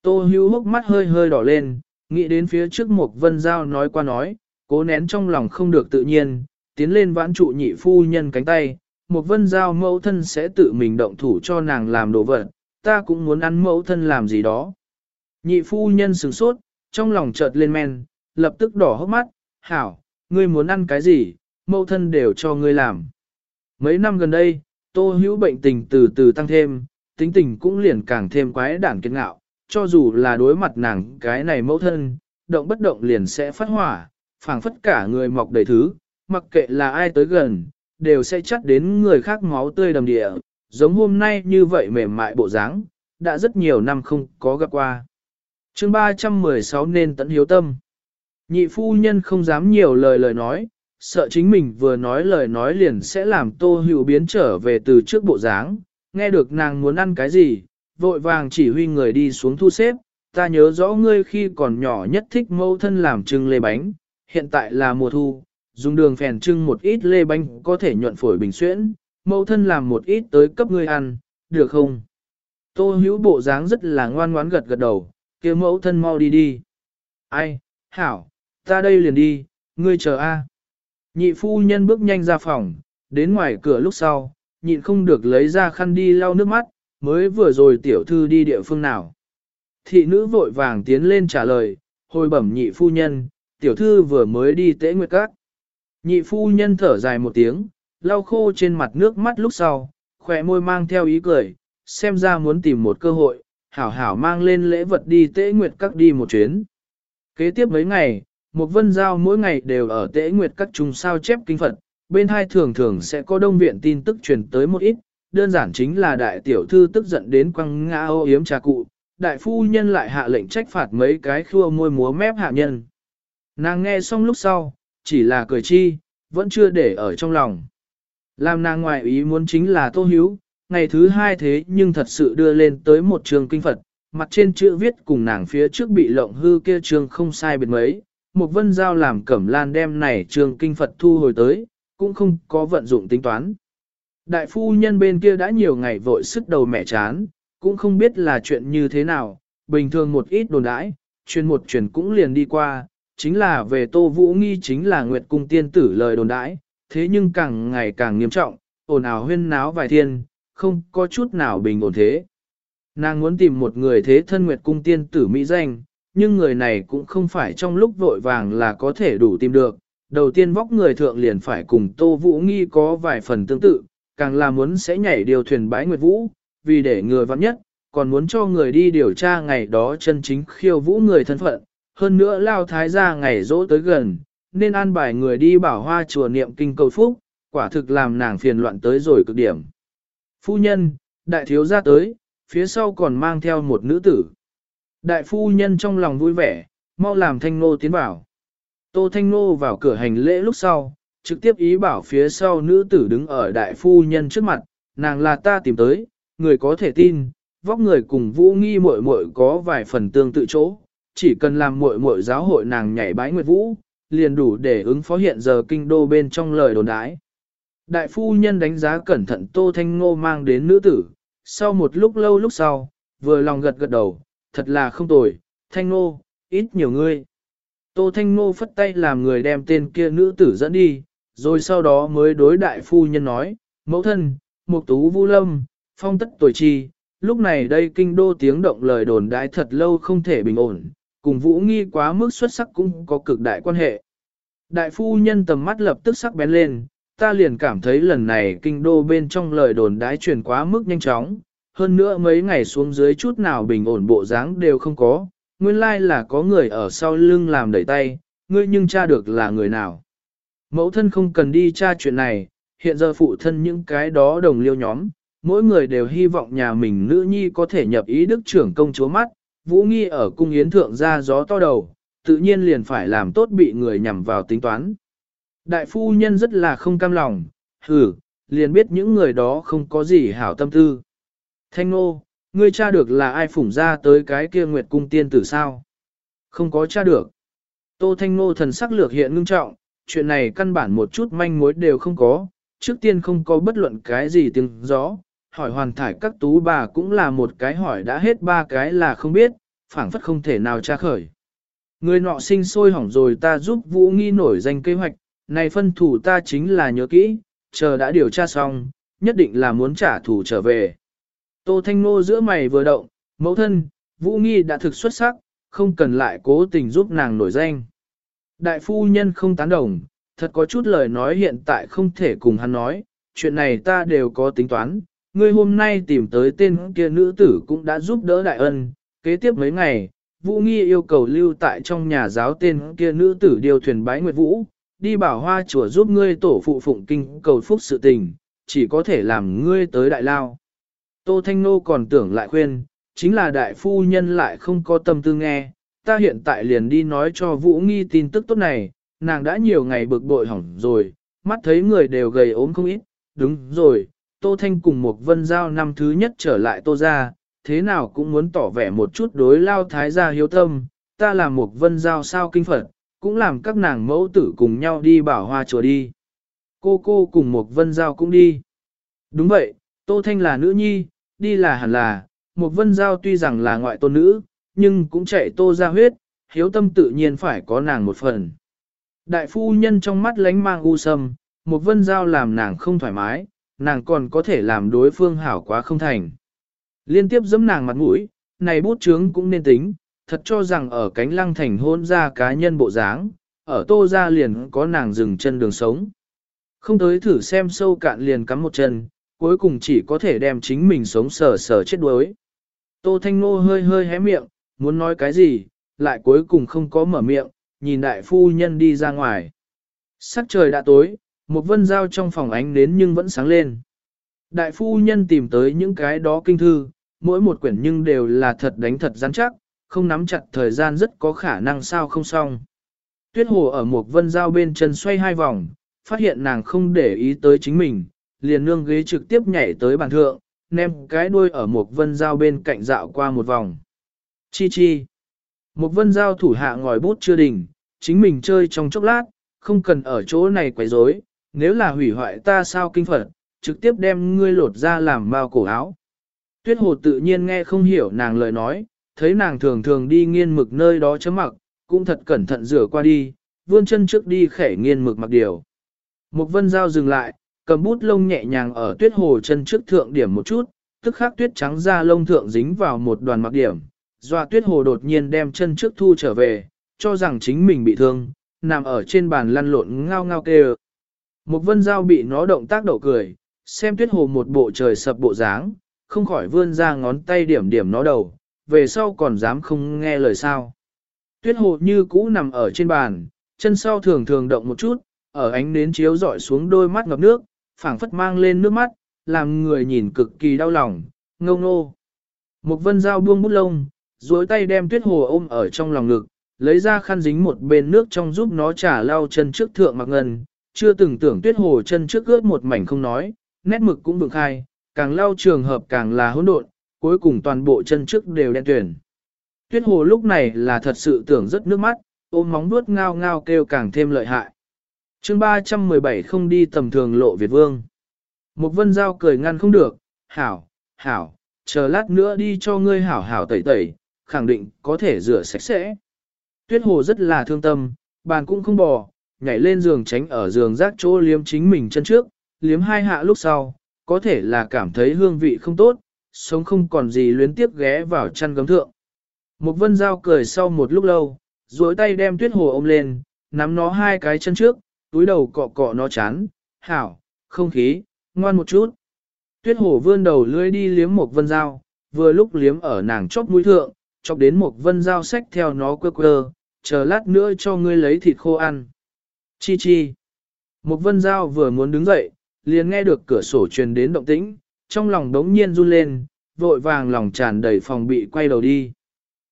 Tô hưu hốc mắt hơi hơi đỏ lên, nghĩ đến phía trước một vân giao nói qua nói, cố nén trong lòng không được tự nhiên, tiến lên vãn trụ nhị phu nhân cánh tay, một vân giao mẫu thân sẽ tự mình động thủ cho nàng làm đồ vật, ta cũng muốn ăn mẫu thân làm gì đó. Nhị phu nhân sửng sốt, trong lòng chợt lên men, lập tức đỏ hốc mắt, hảo, ngươi muốn ăn cái gì, mẫu thân đều cho ngươi làm. Mấy năm gần đây, tô hữu bệnh tình từ từ tăng thêm, tính tình cũng liền càng thêm quái đản kiên ngạo, cho dù là đối mặt nàng cái này mẫu thân, động bất động liền sẽ phát hỏa, phảng phất cả người mọc đầy thứ, mặc kệ là ai tới gần, đều sẽ chắt đến người khác máu tươi đầm địa, giống hôm nay như vậy mềm mại bộ dáng, đã rất nhiều năm không có gặp qua. chương 316 nên tận hiếu tâm. Nhị phu nhân không dám nhiều lời lời nói, sợ chính mình vừa nói lời nói liền sẽ làm tô hữu biến trở về từ trước bộ dáng, nghe được nàng muốn ăn cái gì, vội vàng chỉ huy người đi xuống thu xếp, ta nhớ rõ ngươi khi còn nhỏ nhất thích mâu thân làm trưng lê bánh, hiện tại là mùa thu, dùng đường phèn trưng một ít lê bánh có thể nhuận phổi bình xuyễn, mâu thân làm một ít tới cấp ngươi ăn, được không? Tô hữu bộ dáng rất là ngoan ngoãn gật gật đầu, kêu mẫu thân mau đi đi. Ai, hảo, ta đây liền đi, ngươi chờ a. Nhị phu nhân bước nhanh ra phòng, đến ngoài cửa lúc sau, nhịn không được lấy ra khăn đi lau nước mắt, mới vừa rồi tiểu thư đi địa phương nào. Thị nữ vội vàng tiến lên trả lời, hồi bẩm nhị phu nhân, tiểu thư vừa mới đi tễ nguyệt các. Nhị phu nhân thở dài một tiếng, lau khô trên mặt nước mắt lúc sau, khỏe môi mang theo ý cười, xem ra muốn tìm một cơ hội, hảo hảo mang lên lễ vật đi tễ nguyệt các đi một chuyến. Kế tiếp mấy ngày, một vân giao mỗi ngày đều ở tễ nguyệt các trùng sao chép kinh Phật, bên hai thường thường sẽ có đông viện tin tức truyền tới một ít, đơn giản chính là đại tiểu thư tức giận đến quăng ngã ô yếm trà cụ, đại phu nhân lại hạ lệnh trách phạt mấy cái khua môi múa mép hạ nhân. Nàng nghe xong lúc sau, chỉ là cười chi, vẫn chưa để ở trong lòng. Làm nàng ngoại ý muốn chính là tô hiếu, ngày thứ hai thế nhưng thật sự đưa lên tới một trường kinh Phật, mặt trên chữ viết cùng nàng phía trước bị lộng hư kia trường không sai biệt mấy. Một vân giao làm cẩm lan đem này trường kinh Phật thu hồi tới, cũng không có vận dụng tính toán. Đại phu nhân bên kia đã nhiều ngày vội sức đầu mẹ chán, cũng không biết là chuyện như thế nào, bình thường một ít đồn đãi, truyền một truyền cũng liền đi qua, chính là về Tô Vũ Nghi chính là Nguyệt Cung tiên tử lời đồn đãi, thế nhưng càng ngày càng nghiêm trọng, ồn ào huyên náo vài thiên, không có chút nào bình ổn thế. Nàng muốn tìm một người thế thân Nguyệt Cung tiên tử Mỹ danh, nhưng người này cũng không phải trong lúc vội vàng là có thể đủ tìm được. Đầu tiên vóc người thượng liền phải cùng Tô Vũ Nghi có vài phần tương tự, càng là muốn sẽ nhảy điều thuyền bãi Nguyệt Vũ, vì để người vắng nhất, còn muốn cho người đi điều tra ngày đó chân chính khiêu vũ người thân phận, hơn nữa lao thái gia ngày dỗ tới gần, nên an bài người đi bảo hoa chùa niệm kinh cầu phúc, quả thực làm nàng phiền loạn tới rồi cực điểm. Phu nhân, đại thiếu gia tới, phía sau còn mang theo một nữ tử. Đại phu nhân trong lòng vui vẻ, mau làm thanh nô tiến vào. Tô thanh nô vào cửa hành lễ lúc sau, trực tiếp ý bảo phía sau nữ tử đứng ở đại phu nhân trước mặt, nàng là ta tìm tới, người có thể tin, vóc người cùng vũ nghi muội muội có vài phần tương tự chỗ, chỉ cần làm muội muội giáo hội nàng nhảy bái nguyệt vũ, liền đủ để ứng phó hiện giờ kinh đô bên trong lời đồn đái. Đại phu nhân đánh giá cẩn thận Tô Thanh Ngô mang đến nữ tử, sau một lúc lâu lúc sau, vừa lòng gật gật đầu, thật là không tồi, Thanh Ngô, ít nhiều ngươi. Tô Thanh Ngô phất tay làm người đem tên kia nữ tử dẫn đi, rồi sau đó mới đối đại phu nhân nói, mẫu thân, mục tú vu lâm, phong tất tuổi chi, lúc này đây kinh đô tiếng động lời đồn đại thật lâu không thể bình ổn, cùng vũ nghi quá mức xuất sắc cũng có cực đại quan hệ. Đại phu nhân tầm mắt lập tức sắc bén lên, ta liền cảm thấy lần này kinh đô bên trong lời đồn đại truyền quá mức nhanh chóng, hơn nữa mấy ngày xuống dưới chút nào bình ổn bộ dáng đều không có, nguyên lai là có người ở sau lưng làm đẩy tay, ngươi nhưng tra được là người nào. Mẫu thân không cần đi tra chuyện này, hiện giờ phụ thân những cái đó đồng liêu nhóm, mỗi người đều hy vọng nhà mình nữ nhi có thể nhập ý đức trưởng công chúa mắt, Vũ Nghi ở cung yến thượng ra gió to đầu, tự nhiên liền phải làm tốt bị người nhằm vào tính toán. Đại phu nhân rất là không cam lòng, hử, liền biết những người đó không có gì hảo tâm tư. Thanh nô, ngươi tra được là ai phủng ra tới cái kia nguyệt cung tiên tử sao? Không có tra được. Tô Thanh nô thần sắc lược hiện ngưng trọng, chuyện này căn bản một chút manh mối đều không có, trước tiên không có bất luận cái gì tiếng gió, hỏi hoàn thải các tú bà cũng là một cái hỏi đã hết ba cái là không biết, phảng phất không thể nào tra khởi. Người nọ sinh sôi hỏng rồi ta giúp Vũ Nghi nổi danh kế hoạch, này phân thủ ta chính là nhớ kỹ, chờ đã điều tra xong, nhất định là muốn trả thù trở về. Tô Thanh Nô giữa mày vừa động, mẫu thân, Vũ Nghi đã thực xuất sắc, không cần lại cố tình giúp nàng nổi danh. Đại phu nhân không tán đồng, thật có chút lời nói hiện tại không thể cùng hắn nói, chuyện này ta đều có tính toán, ngươi hôm nay tìm tới tên kia nữ tử cũng đã giúp đỡ đại ân, kế tiếp mấy ngày, Vũ Nghi yêu cầu lưu tại trong nhà giáo tên kia nữ tử điều thuyền bái nguyệt vũ, đi bảo hoa chùa giúp ngươi tổ phụ phụng kinh cầu phúc sự tình, chỉ có thể làm ngươi tới đại lao. Tô Thanh Nô còn tưởng lại khuyên, chính là đại phu nhân lại không có tâm tư nghe, ta hiện tại liền đi nói cho Vũ Nghi tin tức tốt này, nàng đã nhiều ngày bực bội hỏng rồi, mắt thấy người đều gầy ốm không ít, đúng rồi, Tô Thanh cùng một vân giao năm thứ nhất trở lại Tô ra, thế nào cũng muốn tỏ vẻ một chút đối lao thái gia hiếu tâm, ta làm một vân giao sao kinh phật, cũng làm các nàng mẫu tử cùng nhau đi bảo hoa chùa đi. Cô cô cùng một vân giao cũng đi. Đúng vậy, Tô Thanh là nữ nhi, đi là hẳn là, một vân giao tuy rằng là ngoại tôn nữ, nhưng cũng chạy tô ra huyết, hiếu tâm tự nhiên phải có nàng một phần. Đại phu nhân trong mắt lánh mang u sâm, một vân giao làm nàng không thoải mái, nàng còn có thể làm đối phương hảo quá không thành. Liên tiếp giẫm nàng mặt mũi, này bút chướng cũng nên tính, thật cho rằng ở cánh lăng thành hôn ra cá nhân bộ dáng, ở tô ra liền có nàng dừng chân đường sống. Không tới thử xem sâu cạn liền cắm một chân, cuối cùng chỉ có thể đem chính mình sống sờ sờ chết đuối. Tô Thanh Nô hơi hơi hé miệng, muốn nói cái gì, lại cuối cùng không có mở miệng, nhìn đại phu nhân đi ra ngoài. Sắc trời đã tối, một vân dao trong phòng ánh đến nhưng vẫn sáng lên. Đại phu nhân tìm tới những cái đó kinh thư, mỗi một quyển nhưng đều là thật đánh thật rắn chắc, không nắm chặt thời gian rất có khả năng sao không xong. Tuyết hồ ở một vân dao bên chân xoay hai vòng, phát hiện nàng không để ý tới chính mình, liền nương ghế trực tiếp nhảy tới bàn thượng, ném cái đuôi ở một vân dao bên cạnh dạo qua một vòng. Chi chi. Một vân giao thủ hạ ngòi bút chưa đỉnh, chính mình chơi trong chốc lát, không cần ở chỗ này quấy rối, nếu là hủy hoại ta sao kinh phật, trực tiếp đem ngươi lột ra làm bao cổ áo. Tuyết hồ tự nhiên nghe không hiểu nàng lời nói, thấy nàng thường thường đi nghiên mực nơi đó chấm mặc, cũng thật cẩn thận rửa qua đi, vươn chân trước đi khẻ nghiên mực mặc điều. Một vân giao dừng lại, cầm bút lông nhẹ nhàng ở tuyết hồ chân trước thượng điểm một chút, tức khắc tuyết trắng ra lông thượng dính vào một đoàn mặc điểm, Doa tuyết hồ đột nhiên đem chân trước thu trở về, cho rằng chính mình bị thương, nằm ở trên bàn lăn lộn ngao ngao kêu. Một vân dao bị nó động tác đậu cười, xem tuyết hồ một bộ trời sập bộ dáng, không khỏi vươn ra ngón tay điểm điểm nó đầu, về sau còn dám không nghe lời sao. Tuyết hồ như cũ nằm ở trên bàn, chân sau thường thường động một chút, ở ánh nến chiếu dọi xuống đôi mắt ngập nước, phảng phất mang lên nước mắt, làm người nhìn cực kỳ đau lòng, ngông nô. Một vân dao buông bút lông, duỗi tay đem tuyết hồ ôm ở trong lòng ngực, lấy ra khăn dính một bên nước trong giúp nó trả lau chân trước thượng mặc ngân, chưa từng tưởng tuyết hồ chân trước ướt một mảnh không nói, nét mực cũng vượng khai, càng lau trường hợp càng là hỗn độn, cuối cùng toàn bộ chân trước đều đen tuyển. Tuyết hồ lúc này là thật sự tưởng rất nước mắt, ôm móng vuốt ngao ngao kêu càng thêm lợi hại chương 317 không đi tầm thường lộ Việt Vương. Một vân giao cười ngăn không được, hảo, hảo, chờ lát nữa đi cho ngươi hảo hảo tẩy tẩy, khẳng định có thể rửa sạch sẽ. Tuyết hồ rất là thương tâm, bàn cũng không bò, nhảy lên giường tránh ở giường rác chỗ liếm chính mình chân trước, liếm hai hạ lúc sau, có thể là cảm thấy hương vị không tốt, sống không còn gì luyến tiếp ghé vào chăn gấm thượng. Một vân dao cười sau một lúc lâu, duỗi tay đem tuyết hồ ôm lên, nắm nó hai cái chân trước, túi đầu cọ cọ nó chán, hảo, không khí, ngoan một chút. Tuyết Hổ vươn đầu lưỡi đi liếm một vân dao, vừa lúc liếm ở nàng chóp mũi thượng, chọc đến một vân dao xách theo nó quơ quơ, chờ lát nữa cho ngươi lấy thịt khô ăn. Chi chi. Một vân dao vừa muốn đứng dậy, liền nghe được cửa sổ truyền đến động tĩnh, trong lòng đống nhiên run lên, vội vàng lòng tràn đầy phòng bị quay đầu đi.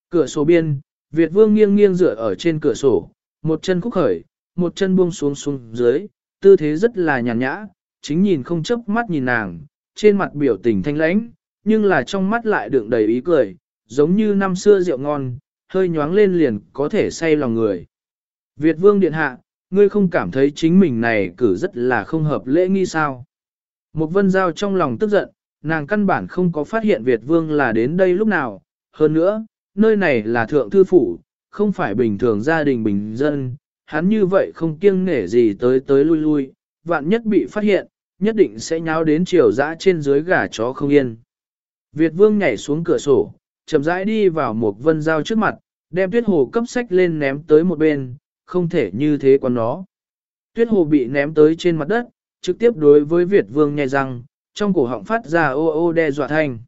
Cửa sổ biên, Việt Vương nghiêng nghiêng dựa ở trên cửa sổ, một chân khúc khởi, một chân buông xuống xuống dưới, tư thế rất là nhàn nhã, chính nhìn không chớp mắt nhìn nàng, trên mặt biểu tình thanh lãnh, nhưng là trong mắt lại đựng đầy ý cười, giống như năm xưa rượu ngon, hơi nhoáng lên liền có thể say lòng người. Việt Vương Điện Hạ, ngươi không cảm thấy chính mình này cử rất là không hợp lễ nghi sao? Một vân giao trong lòng tức giận, nàng căn bản không có phát hiện Việt Vương là đến đây lúc nào, hơn nữa, nơi này là thượng thư phủ, không phải bình thường gia đình bình dân, hắn như vậy không kiêng nể gì tới tới lui lui, vạn nhất bị phát hiện, nhất định sẽ nháo đến chiều dã trên dưới gà chó không yên. Việt Vương nhảy xuống cửa sổ, chậm rãi đi vào một vân dao trước mặt, đem tuyết hồ cấp sách lên ném tới một bên, không thể như thế còn nó. Tuyết hồ bị ném tới trên mặt đất, trực tiếp đối với Việt Vương nhai răng, trong cổ họng phát ra ô ô đe dọa thanh.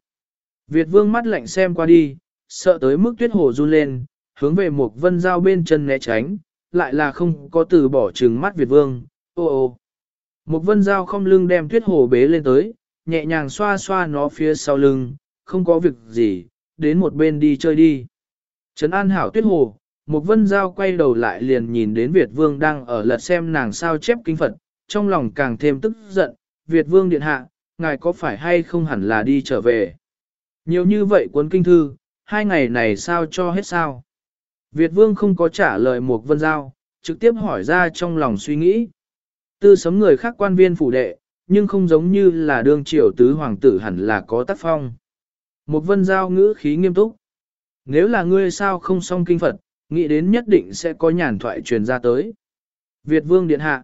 Việt Vương mắt lạnh xem qua đi, sợ tới mức tuyết hồ run lên, hướng về một vân dao bên chân né tránh, lại là không có từ bỏ trừng mắt Việt Vương, ô ô. Một vân dao không lưng đem tuyết hồ bế lên tới, nhẹ nhàng xoa xoa nó phía sau lưng, không có việc gì, đến một bên đi chơi đi. Trấn an hảo tuyết hồ, một vân dao quay đầu lại liền nhìn đến Việt Vương đang ở lật xem nàng sao chép kinh Phật, trong lòng càng thêm tức giận, Việt Vương điện hạ, ngài có phải hay không hẳn là đi trở về. Nhiều như vậy cuốn kinh thư, hai ngày này sao cho hết sao? Việt Vương không có trả lời một vân giao, trực tiếp hỏi ra trong lòng suy nghĩ. Tư sấm người khác quan viên phủ đệ, nhưng không giống như là đương triều tứ hoàng tử hẳn là có tác phong. Một vân giao ngữ khí nghiêm túc. Nếu là ngươi sao không xong kinh Phật, nghĩ đến nhất định sẽ có nhàn thoại truyền ra tới. Việt Vương Điện Hạ.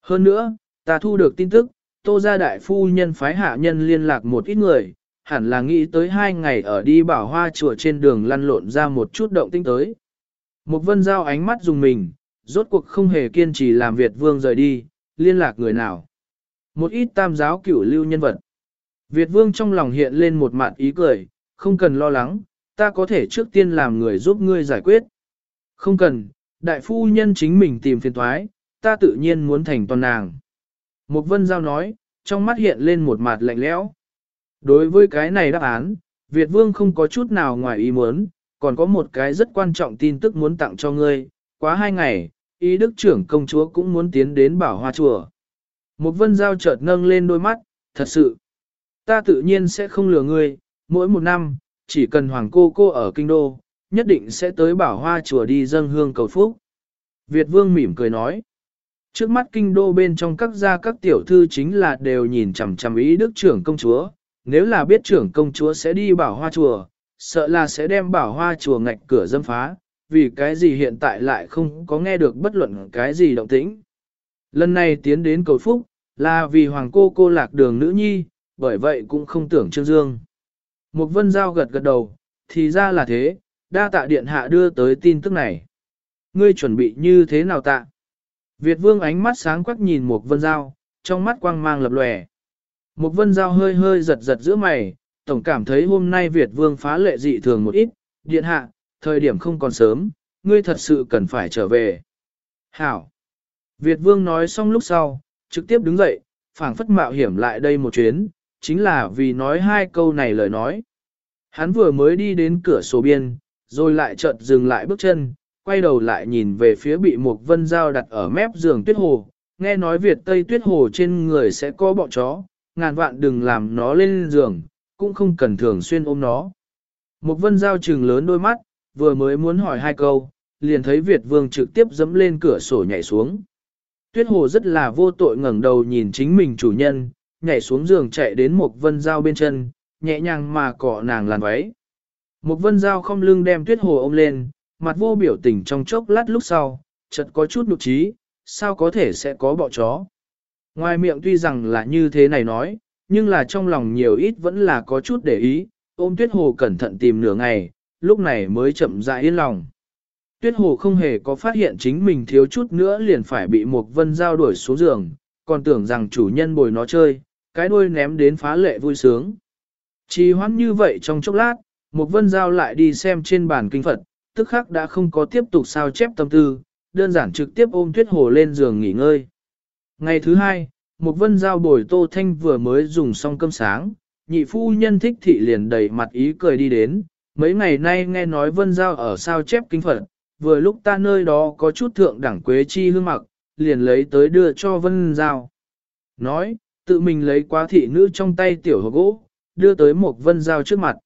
Hơn nữa, ta thu được tin tức, Tô Gia Đại Phu Nhân phái hạ nhân liên lạc một ít người, hẳn là nghĩ tới hai ngày ở đi bảo hoa chùa trên đường lăn lộn ra một chút động tinh tới. Một vân giao ánh mắt dùng mình, rốt cuộc không hề kiên trì làm Việt Vương rời đi, liên lạc người nào. Một ít tam giáo cửu lưu nhân vật. Việt Vương trong lòng hiện lên một mặt ý cười, không cần lo lắng, ta có thể trước tiên làm người giúp ngươi giải quyết. Không cần, đại phu nhân chính mình tìm phiền thoái, ta tự nhiên muốn thành toàn nàng. Một vân giao nói, trong mắt hiện lên một mặt lạnh lẽo. Đối với cái này đáp án, Việt Vương không có chút nào ngoài ý muốn, còn có một cái rất quan trọng tin tức muốn tặng cho ngươi, quá hai ngày, ý đức trưởng công chúa cũng muốn tiến đến bảo hoa chùa. Một vân giao chợt nâng lên đôi mắt, thật sự, ta tự nhiên sẽ không lừa ngươi, mỗi một năm, chỉ cần hoàng cô cô ở kinh đô, nhất định sẽ tới bảo hoa chùa đi dâng hương cầu phúc. Việt vương mỉm cười nói, trước mắt kinh đô bên trong các gia các tiểu thư chính là đều nhìn chằm chằm ý đức trưởng công chúa, nếu là biết trưởng công chúa sẽ đi bảo hoa chùa, sợ là sẽ đem bảo hoa chùa ngạch cửa dâm phá, vì cái gì hiện tại lại không có nghe được bất luận cái gì động tĩnh. Lần này tiến đến cầu phúc, là vì hoàng cô cô lạc đường nữ nhi, bởi vậy cũng không tưởng Trương Dương. Một vân giao gật gật đầu, thì ra là thế, đa tạ điện hạ đưa tới tin tức này. Ngươi chuẩn bị như thế nào tạ? Việt vương ánh mắt sáng quắc nhìn một vân giao, trong mắt quang mang lập lòe. Một vân giao hơi hơi giật giật giữa mày, tổng cảm thấy hôm nay Việt vương phá lệ dị thường một ít, điện hạ, thời điểm không còn sớm, ngươi thật sự cần phải trở về. Hảo! Việt vương nói xong lúc sau, trực tiếp đứng dậy, phảng phất mạo hiểm lại đây một chuyến, chính là vì nói hai câu này lời nói. Hắn vừa mới đi đến cửa sổ biên, rồi lại chợt dừng lại bước chân, quay đầu lại nhìn về phía bị một vân dao đặt ở mép giường tuyết hồ, nghe nói Việt Tây tuyết hồ trên người sẽ có bọ chó, ngàn vạn đừng làm nó lên giường, cũng không cần thường xuyên ôm nó. Một vân giao trừng lớn đôi mắt, vừa mới muốn hỏi hai câu, liền thấy Việt vương trực tiếp dẫm lên cửa sổ nhảy xuống. Tuyết hồ rất là vô tội ngẩng đầu nhìn chính mình chủ nhân, nhảy xuống giường chạy đến một vân Giao bên chân, nhẹ nhàng mà cọ nàng làn váy. Một vân dao không lưng đem tuyết hồ ôm lên, mặt vô biểu tình trong chốc lát lúc sau, chợt có chút nụ trí, sao có thể sẽ có bọ chó. Ngoài miệng tuy rằng là như thế này nói, nhưng là trong lòng nhiều ít vẫn là có chút để ý, ôm tuyết hồ cẩn thận tìm nửa ngày, lúc này mới chậm rãi yên lòng. Tuyết hồ không hề có phát hiện chính mình thiếu chút nữa liền phải bị một vân giao đuổi xuống giường, còn tưởng rằng chủ nhân bồi nó chơi, cái đuôi ném đến phá lệ vui sướng. Chỉ hoãn như vậy trong chốc lát, một vân giao lại đi xem trên bàn kinh Phật, tức khắc đã không có tiếp tục sao chép tâm tư, đơn giản trực tiếp ôm tuyết hồ lên giường nghỉ ngơi. Ngày thứ hai, một vân giao bồi tô thanh vừa mới dùng xong cơm sáng, nhị phu nhân thích thị liền đầy mặt ý cười đi đến, mấy ngày nay nghe nói vân giao ở sao chép kinh Phật, vừa lúc ta nơi đó có chút thượng đẳng quế chi hương mặc, liền lấy tới đưa cho vân giao. Nói, tự mình lấy quá thị nữ trong tay tiểu hộp gỗ, đưa tới một vân giao trước mặt.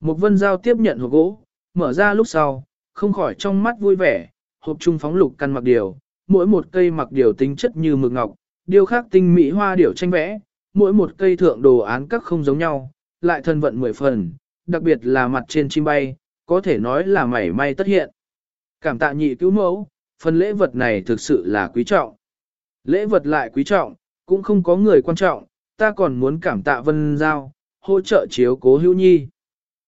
Một vân giao tiếp nhận hộp gỗ, mở ra lúc sau, không khỏi trong mắt vui vẻ, hộp trung phóng lục căn mặc điều, mỗi một cây mặc điều tính chất như mực ngọc, điêu khắc tinh mỹ hoa điểu tranh vẽ, mỗi một cây thượng đồ án các không giống nhau, lại thân vận mười phần, đặc biệt là mặt trên chim bay, có thể nói là mảy may tất hiện. Cảm tạ nhị cứu mẫu, phần lễ vật này thực sự là quý trọng. Lễ vật lại quý trọng, cũng không có người quan trọng, ta còn muốn cảm tạ Vân Giao, hỗ trợ chiếu cố hữu nhi.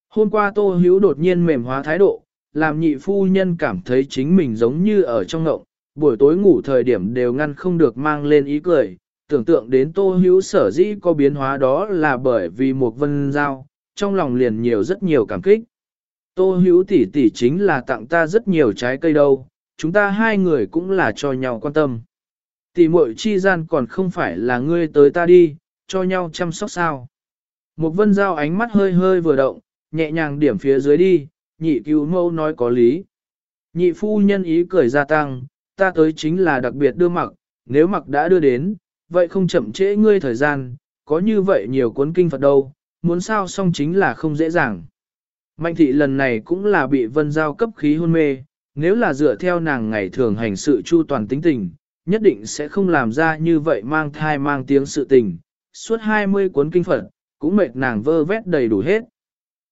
Hôm qua Tô Hữu đột nhiên mềm hóa thái độ, làm nhị phu nhân cảm thấy chính mình giống như ở trong ngộng, buổi tối ngủ thời điểm đều ngăn không được mang lên ý cười, tưởng tượng đến Tô Hữu sở dĩ có biến hóa đó là bởi vì một vân giao, trong lòng liền nhiều rất nhiều cảm kích. Tô Hữu tỷ tỷ chính là tặng ta rất nhiều trái cây đâu, chúng ta hai người cũng là cho nhau quan tâm. Tỷ muội chi gian còn không phải là ngươi tới ta đi, cho nhau chăm sóc sao. Một vân giao ánh mắt hơi hơi vừa động, nhẹ nhàng điểm phía dưới đi, nhị cứu mâu nói có lý. Nhị phu nhân ý cười gia tăng, ta tới chính là đặc biệt đưa mặc, nếu mặc đã đưa đến, vậy không chậm trễ ngươi thời gian, có như vậy nhiều cuốn kinh Phật đâu, muốn sao xong chính là không dễ dàng. Mạnh thị lần này cũng là bị vân giao cấp khí hôn mê, nếu là dựa theo nàng ngày thường hành sự chu toàn tính tình, nhất định sẽ không làm ra như vậy mang thai mang tiếng sự tình. Suốt 20 cuốn kinh Phật, cũng mệt nàng vơ vét đầy đủ hết.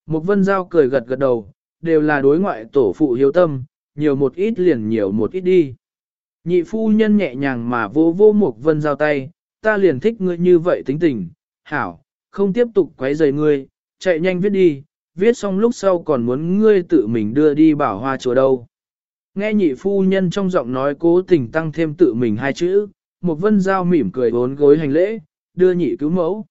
Một vân giao cười gật gật đầu, đều là đối ngoại tổ phụ hiếu tâm, nhiều một ít liền nhiều một ít đi. Nhị phu nhân nhẹ nhàng mà vô vô một vân giao tay, ta liền thích ngươi như vậy tính tình, hảo, không tiếp tục quấy rầy ngươi, chạy nhanh viết đi, viết xong lúc sau còn muốn ngươi tự mình đưa đi bảo hoa chùa đâu. Nghe nhị phu nhân trong giọng nói cố tình tăng thêm tự mình hai chữ, một vân giao mỉm cười bốn gối hành lễ, đưa nhị cứu mẫu.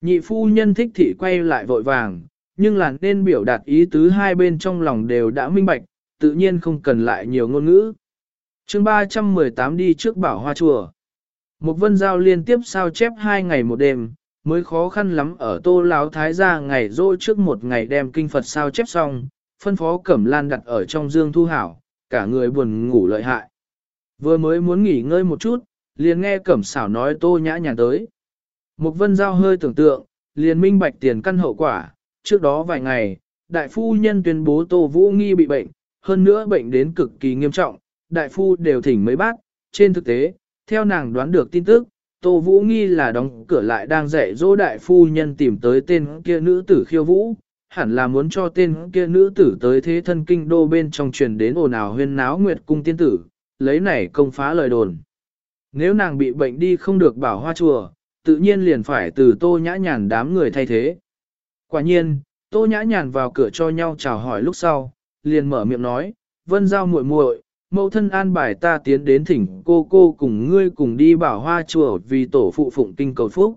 Nhị phu nhân thích thị quay lại vội vàng, nhưng là nên biểu đạt ý tứ hai bên trong lòng đều đã minh bạch, tự nhiên không cần lại nhiều ngôn ngữ chương 318 đi trước bảo hoa chùa. Một vân giao liên tiếp sao chép hai ngày một đêm, mới khó khăn lắm ở tô láo thái gia ngày rỗ trước một ngày đem kinh Phật sao chép xong, phân phó cẩm lan đặt ở trong dương thu hảo, cả người buồn ngủ lợi hại. Vừa mới muốn nghỉ ngơi một chút, liền nghe cẩm xảo nói tô nhã nhàn tới. Một vân giao hơi tưởng tượng, liền minh bạch tiền căn hậu quả, trước đó vài ngày, đại phu nhân tuyên bố tô vũ nghi bị bệnh, hơn nữa bệnh đến cực kỳ nghiêm trọng, đại phu đều thỉnh mấy bác, trên thực tế, theo nàng đoán được tin tức, Tô Vũ nghi là đóng cửa lại đang dạy dỗ đại phu nhân tìm tới tên kia nữ tử khiêu vũ, hẳn là muốn cho tên kia nữ tử tới thế thân kinh đô bên trong truyền đến ồn ào huyên náo nguyệt cung tiên tử, lấy này công phá lời đồn. Nếu nàng bị bệnh đi không được bảo hoa chùa, tự nhiên liền phải từ tô nhã nhàn đám người thay thế. Quả nhiên, tô nhã nhàn vào cửa cho nhau chào hỏi lúc sau, liền mở miệng nói, vân giao muội muội, mẫu thân an bài ta tiến đến thỉnh cô cô cùng ngươi cùng đi bảo hoa chùa vì tổ phụ phụng kinh cầu phúc.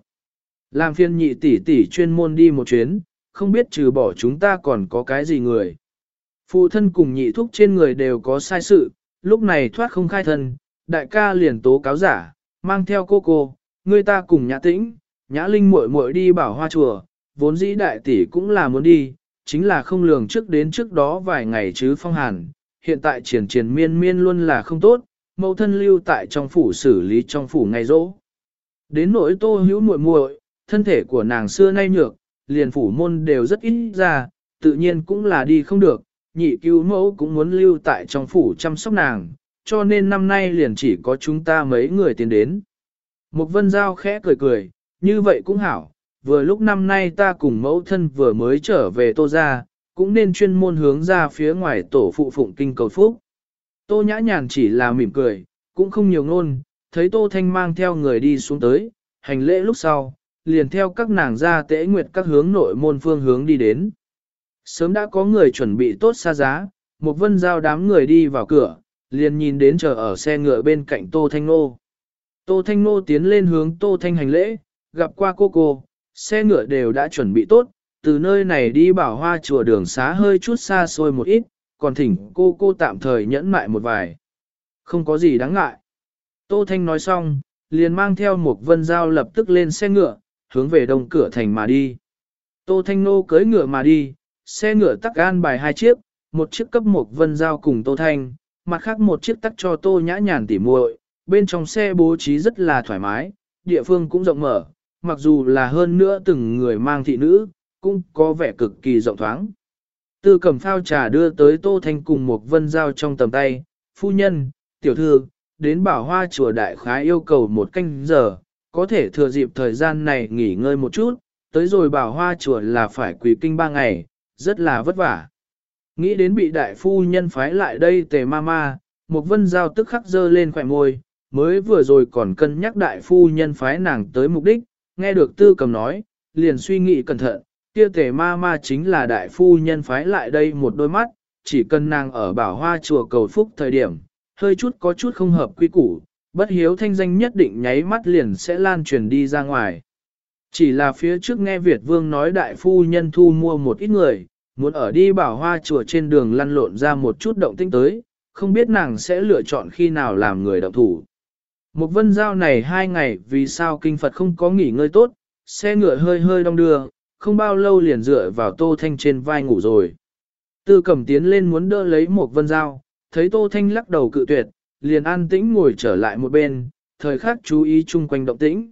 Làm phiên nhị tỷ tỷ chuyên môn đi một chuyến, không biết trừ bỏ chúng ta còn có cái gì người. Phụ thân cùng nhị thúc trên người đều có sai sự, lúc này thoát không khai thân, đại ca liền tố cáo giả, mang theo cô cô, người ta cùng nhã tĩnh, nhã linh muội muội đi bảo hoa chùa, vốn dĩ đại tỷ cũng là muốn đi, chính là không lường trước đến trước đó vài ngày chứ phong hàn, hiện tại triển triển miên miên luôn là không tốt, mẫu thân lưu tại trong phủ xử lý trong phủ ngày rỗ. Đến nỗi tô hữu muội muội, thân thể của nàng xưa nay nhược, liền phủ môn đều rất ít ra, tự nhiên cũng là đi không được, nhị cứu mẫu cũng muốn lưu tại trong phủ chăm sóc nàng, cho nên năm nay liền chỉ có chúng ta mấy người tiến đến. mục vân giao khẽ cười cười, như vậy cũng hảo, vừa lúc năm nay ta cùng mẫu thân vừa mới trở về tô ra, cũng nên chuyên môn hướng ra phía ngoài tổ phụ phụng kinh cầu phúc. Tô nhã nhàn chỉ là mỉm cười, cũng không nhiều ngôn, thấy tô thanh mang theo người đi xuống tới, hành lễ lúc sau, liền theo các nàng ra tế nguyệt các hướng nội môn phương hướng đi đến. Sớm đã có người chuẩn bị tốt xa giá, một vân giao đám người đi vào cửa, liền nhìn đến chờ ở xe ngựa bên cạnh Tô Thanh Nô. Tô Thanh Nô tiến lên hướng Tô Thanh hành lễ, gặp qua cô cô, xe ngựa đều đã chuẩn bị tốt, từ nơi này đi bảo hoa chùa đường xá hơi chút xa xôi một ít, còn thỉnh cô cô tạm thời nhẫn mại một vài. Không có gì đáng ngại. Tô Thanh nói xong, liền mang theo một vân dao lập tức lên xe ngựa, hướng về đông cửa thành mà đi. Tô Thanh Nô cưỡi ngựa mà đi, xe ngựa tắc gan bài hai chiếc, một chiếc cấp một vân giao cùng Tô Thanh, mặt khác một chiếc tắc cho Tô nhã nhàn tỉ muội. bên trong xe bố trí rất là thoải mái, địa phương cũng rộng mở, mặc dù là hơn nữa từng người mang thị nữ, cũng có vẻ cực kỳ rộng thoáng. Tư cầm phao trà đưa tới Tô Thanh cùng một vân giao trong tầm tay, phu nhân, tiểu thư, đến bảo hoa chùa đại khái yêu cầu một canh giờ, có thể thừa dịp thời gian này nghỉ ngơi một chút, tới rồi bảo hoa chùa là phải quỳ kinh ba ngày, rất là vất vả. Nghĩ đến bị đại phu nhân phái lại đây tề ma ma, một vân giao tức khắc dơ lên khỏe môi, mới vừa rồi còn cân nhắc đại phu nhân phái nàng tới mục đích, nghe được tư cầm nói, liền suy nghĩ cẩn thận, kia tề ma ma chính là đại phu nhân phái lại đây một đôi mắt, chỉ cần nàng ở bảo hoa chùa cầu phúc thời điểm, hơi chút có chút không hợp quy củ, bất hiếu thanh danh nhất định nháy mắt liền sẽ lan truyền đi ra ngoài. Chỉ là phía trước nghe Việt Vương nói đại phu nhân thu mua một ít người, muốn ở đi bảo hoa chùa trên đường lăn lộn ra một chút động tinh tới, không biết nàng sẽ lựa chọn khi nào làm người động thủ. Một vân giao này hai ngày vì sao kinh Phật không có nghỉ ngơi tốt, xe ngựa hơi hơi đong đưa, không bao lâu liền dựa vào tô thanh trên vai ngủ rồi. Tư cầm tiến lên muốn đỡ lấy một vân giao, thấy tô thanh lắc đầu cự tuyệt, liền an tĩnh ngồi trở lại một bên, thời khắc chú ý chung quanh động tĩnh.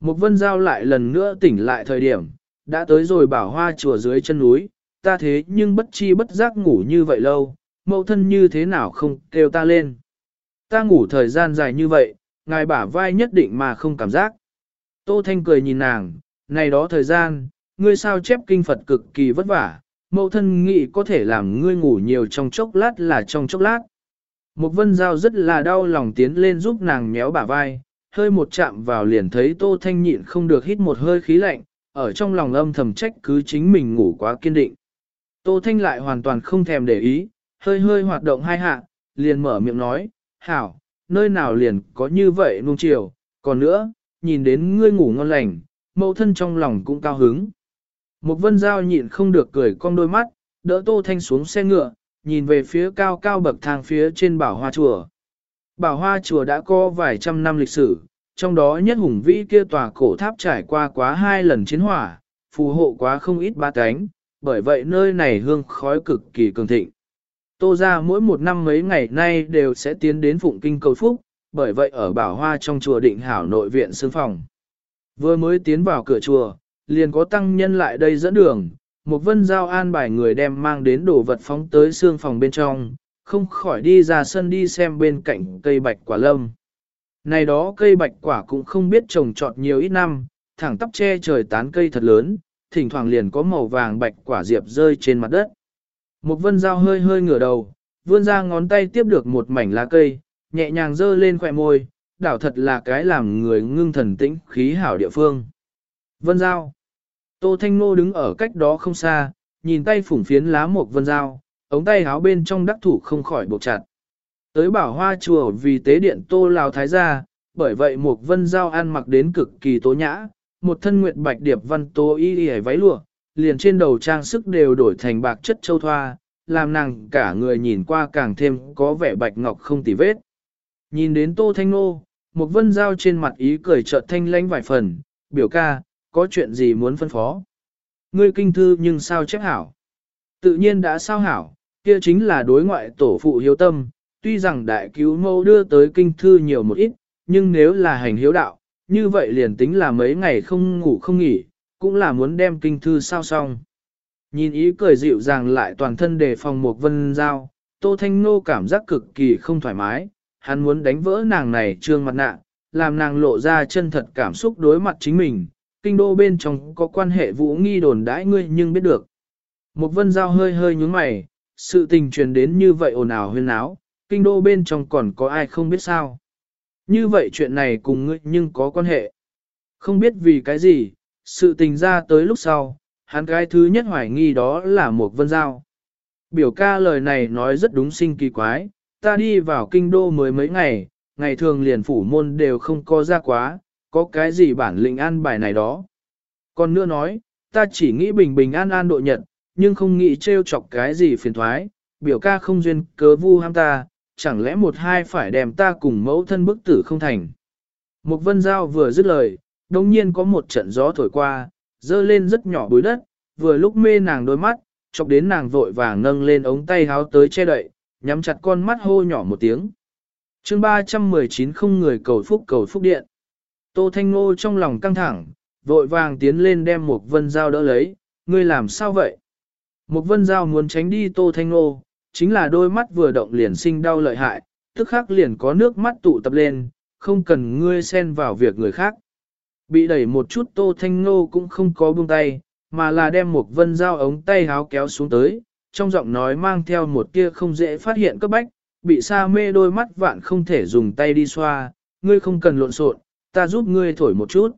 Một vân giao lại lần nữa tỉnh lại thời điểm, đã tới rồi bảo hoa chùa dưới chân núi, ta thế nhưng bất chi bất giác ngủ như vậy lâu, mẫu thân như thế nào không kêu ta lên. Ta ngủ thời gian dài như vậy, ngài bả vai nhất định mà không cảm giác. Tô Thanh cười nhìn nàng, này đó thời gian, ngươi sao chép kinh Phật cực kỳ vất vả, mẫu thân nghĩ có thể làm ngươi ngủ nhiều trong chốc lát là trong chốc lát. Một vân giao rất là đau lòng tiến lên giúp nàng méo bả vai, hơi một chạm vào liền thấy Tô Thanh nhịn không được hít một hơi khí lạnh, ở trong lòng âm thầm trách cứ chính mình ngủ quá kiên định. Tô Thanh lại hoàn toàn không thèm để ý, hơi hơi hoạt động hai hạ, liền mở miệng nói, hảo, nơi nào liền có như vậy nung chiều, còn nữa, nhìn đến ngươi ngủ ngon lành, mẫu thân trong lòng cũng cao hứng. Một vân giao nhịn không được cười cong đôi mắt, đỡ Tô Thanh xuống xe ngựa, nhìn về phía cao cao bậc thang phía trên bảo hoa chùa. Bảo hoa chùa đã có vài trăm năm lịch sử, trong đó nhất hùng vĩ kia tòa cổ tháp trải qua quá hai lần chiến hỏa, phù hộ quá không ít ba cánh, bởi vậy nơi này hương khói cực kỳ cường thịnh. Tô ra mỗi một năm mấy ngày nay đều sẽ tiến đến phụng kinh cầu phúc, bởi vậy ở bảo hoa trong chùa định hảo nội viện xương phòng. Vừa mới tiến vào cửa chùa, liền có tăng nhân lại đây dẫn đường, một vân giao an bài người đem mang đến đồ vật phóng tới xương phòng bên trong, không khỏi đi ra sân đi xem bên cạnh cây bạch quả lâm. Này đó cây bạch quả cũng không biết trồng trọt nhiều ít năm, thẳng tắp che trời tán cây thật lớn, thỉnh thoảng liền có màu vàng bạch quả diệp rơi trên mặt đất. Một vân dao hơi hơi ngửa đầu, vươn ra ngón tay tiếp được một mảnh lá cây, nhẹ nhàng dơ lên khỏe môi, đảo thật là cái làm người ngưng thần tĩnh khí hảo địa phương. Vân Giao, Tô Thanh Nô đứng ở cách đó không xa, nhìn tay phủng phiến lá một vân dao, ống tay háo bên trong đắc thủ không khỏi buộc chặt. Tới bảo hoa chùa vì tế điện tô lào thái gia, bởi vậy một vân giao ăn mặc đến cực kỳ tố nhã, một thân nguyệt bạch điệp văn tố y y váy lụa, liền trên đầu trang sức đều đổi thành bạc chất châu thoa, làm nàng cả người nhìn qua càng thêm có vẻ bạch ngọc không tì vết. Nhìn đến tô thanh nô, một vân giao trên mặt ý cười chợt thanh lãnh vài phần, biểu ca, có chuyện gì muốn phân phó. Ngươi kinh thư nhưng sao chép hảo. Tự nhiên đã sao hảo, kia chính là đối ngoại tổ phụ hiếu tâm, tuy rằng đại cứu mâu đưa tới kinh thư nhiều một ít, nhưng nếu là hành hiếu đạo, như vậy liền tính là mấy ngày không ngủ không nghỉ, cũng là muốn đem kinh thư sao xong. Nhìn ý cười dịu dàng lại toàn thân đề phòng một vân giao, Tô Thanh Nô cảm giác cực kỳ không thoải mái, hắn muốn đánh vỡ nàng này trương mặt nạ, làm nàng lộ ra chân thật cảm xúc đối mặt chính mình, kinh đô bên trong có quan hệ vũ nghi đồn đãi ngươi nhưng biết được. Một vân giao hơi hơi nhúng mày, sự tình truyền đến như vậy ồn ào huyên áo, kinh đô bên trong còn có ai không biết sao. Như vậy chuyện này cùng ngươi nhưng có quan hệ. Không biết vì cái gì, sự tình ra tới lúc sau, hắn cái thứ nhất hoài nghi đó là một vân giao. Biểu ca lời này nói rất đúng sinh kỳ quái, ta đi vào kinh đô mới mấy ngày, ngày thường liền phủ môn đều không có ra quá, có cái gì bản lĩnh an bài này đó. Còn nữa nói, ta chỉ nghĩ bình bình an an độ nhật, nhưng không nghĩ trêu chọc cái gì phiền thoái, biểu ca không duyên cớ vu ham ta, chẳng lẽ một hai phải đem ta cùng mẫu thân bức tử không thành. Một vân giao vừa dứt lời, đồng nhiên có một trận gió thổi qua, dơ lên rất nhỏ bối đất, vừa lúc mê nàng đôi mắt, chọc đến nàng vội vàng nâng lên ống tay háo tới che đậy, nhắm chặt con mắt hô nhỏ một tiếng. chương 319 không người cầu phúc cầu phúc điện. Tô Thanh Ngô trong lòng căng thẳng, vội vàng tiến lên đem một vân dao đỡ lấy, ngươi làm sao vậy? Một vân dao muốn tránh đi Tô Thanh Ngô, chính là đôi mắt vừa động liền sinh đau lợi hại, tức khắc liền có nước mắt tụ tập lên, không cần ngươi xen vào việc người khác. Bị đẩy một chút Tô Thanh Ngô cũng không có buông tay, mà là đem một vân dao ống tay háo kéo xuống tới, trong giọng nói mang theo một tia không dễ phát hiện cấp bách, bị sa mê đôi mắt vạn không thể dùng tay đi xoa, ngươi không cần lộn xộn, ta giúp ngươi thổi một chút.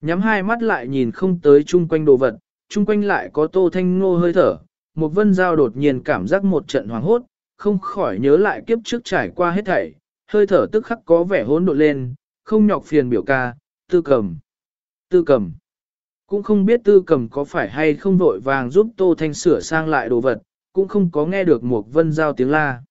Nhắm hai mắt lại nhìn không tới chung quanh đồ vật, chung quanh lại có tô thanh ngô hơi thở, một vân dao đột nhiên cảm giác một trận hoàng hốt, không khỏi nhớ lại kiếp trước trải qua hết thảy, hơi thở tức khắc có vẻ hỗn độn lên, không nhọc phiền biểu ca, tư cầm. Tư cầm. Cũng không biết tư cầm có phải hay không vội vàng giúp Tô Thanh sửa sang lại đồ vật, cũng không có nghe được một vân giao tiếng la.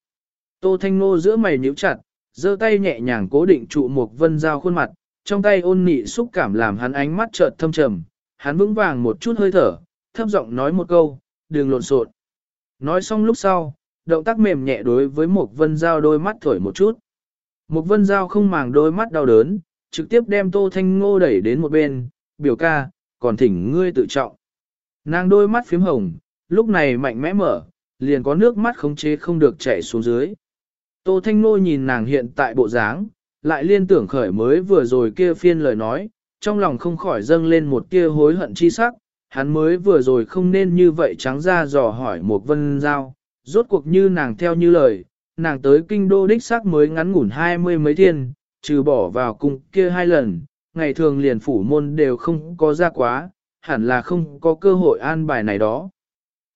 Tô Thanh Nô giữa mày nhíu chặt, giơ tay nhẹ nhàng cố định trụ một vân giao khuôn mặt, trong tay ôn nị xúc cảm làm hắn ánh mắt chợt thâm trầm, hắn vững vàng một chút hơi thở, thấp giọng nói một câu, đừng lộn xộn. Nói xong lúc sau, động tác mềm nhẹ đối với một vân giao đôi mắt thổi một chút. Một vân giao không màng đôi mắt đau đớn, trực tiếp đem Tô Thanh Ngô đẩy đến một bên, biểu ca, còn thỉnh ngươi tự trọng. Nàng đôi mắt phím hồng, lúc này mạnh mẽ mở, liền có nước mắt khống chế không được chảy xuống dưới. Tô Thanh Ngô nhìn nàng hiện tại bộ dáng, lại liên tưởng khởi mới vừa rồi kia phiên lời nói, trong lòng không khỏi dâng lên một tia hối hận chi sắc, hắn mới vừa rồi không nên như vậy trắng ra dò hỏi một vân giao, rốt cuộc như nàng theo như lời, nàng tới kinh đô đích xác mới ngắn ngủn hai mươi mấy thiên, trừ bỏ vào cung kia hai lần, ngày thường liền phủ môn đều không có ra quá, hẳn là không có cơ hội an bài này đó.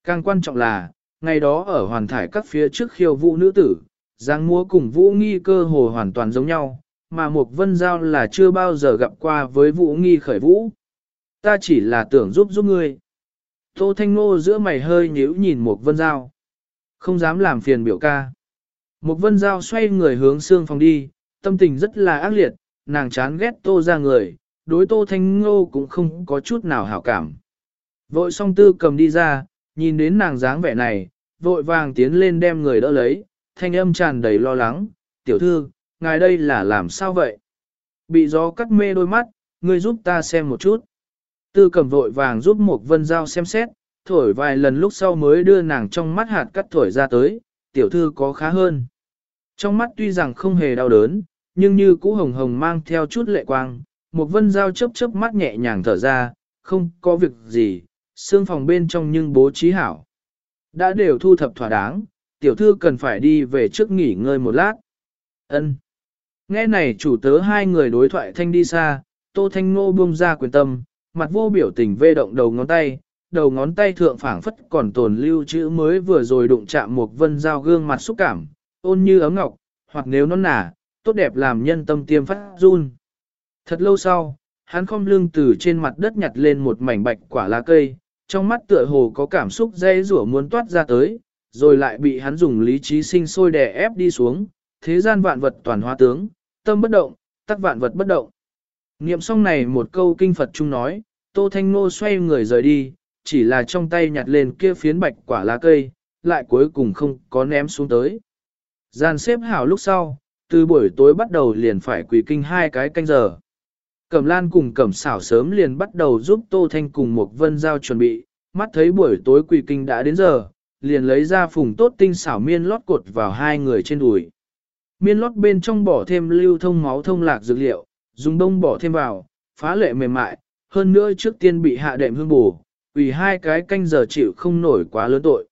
Càng quan trọng là, ngày đó ở hoàn thải các phía trước khiêu vũ nữ tử, giang múa cùng vũ nghi cơ hồ hoàn toàn giống nhau, mà một vân giao là chưa bao giờ gặp qua với vũ nghi khởi vũ. Ta chỉ là tưởng giúp giúp ngươi. Tô Thanh Ngô giữa mày hơi nhíu nhìn một vân giao. Không dám làm phiền biểu ca. Một vân giao xoay người hướng xương phòng đi, tâm tình rất là ác liệt, nàng chán ghét tô ra người, đối tô thanh ngô cũng không có chút nào hảo cảm. Vội song tư cầm đi ra, nhìn đến nàng dáng vẻ này, vội vàng tiến lên đem người đỡ lấy, thanh âm tràn đầy lo lắng, tiểu thư, ngài đây là làm sao vậy? Bị gió cắt mê đôi mắt, ngươi giúp ta xem một chút. Tư cầm vội vàng giúp một vân dao xem xét, thổi vài lần lúc sau mới đưa nàng trong mắt hạt cắt thổi ra tới, tiểu thư có khá hơn. Trong mắt tuy rằng không hề đau đớn, nhưng như cũ hồng hồng mang theo chút lệ quang, một vân dao chớp chớp mắt nhẹ nhàng thở ra, không có việc gì, xương phòng bên trong nhưng bố trí hảo. Đã đều thu thập thỏa đáng, tiểu thư cần phải đi về trước nghỉ ngơi một lát. Ân. Nghe này chủ tớ hai người đối thoại thanh đi xa, tô thanh ngô buông ra quyền tâm, mặt vô biểu tình vê động đầu ngón tay, đầu ngón tay thượng phảng phất còn tồn lưu chữ mới vừa rồi đụng chạm một vân dao gương mặt xúc cảm, ôn như ấm ngọc, hoặc nếu nó nả, tốt đẹp làm nhân tâm tiêm phát run. Thật lâu sau, hắn không lưng từ trên mặt đất nhặt lên một mảnh bạch quả lá cây, trong mắt tựa hồ có cảm xúc dây rủa muốn toát ra tới, rồi lại bị hắn dùng lý trí sinh sôi đè ép đi xuống, thế gian vạn vật toàn hóa tướng, tâm bất động, tắc vạn vật bất động. Niệm xong này một câu kinh Phật chung nói, Tô Thanh Ngô xoay người rời đi, chỉ là trong tay nhặt lên kia phiến bạch quả lá cây, lại cuối cùng không có ném xuống tới. Gian xếp hảo lúc sau, từ buổi tối bắt đầu liền phải quỳ kinh hai cái canh giờ. Cẩm lan cùng cẩm xảo sớm liền bắt đầu giúp Tô Thanh cùng một vân giao chuẩn bị, mắt thấy buổi tối quỳ kinh đã đến giờ, liền lấy ra phùng tốt tinh xảo miên lót cột vào hai người trên đùi. Miên lót bên trong bỏ thêm lưu thông máu thông lạc dược liệu, dùng đông bỏ thêm vào, phá lệ mềm mại, hơn nữa trước tiên bị hạ đệm hương bù, vì hai cái canh giờ chịu không nổi quá lớn tội.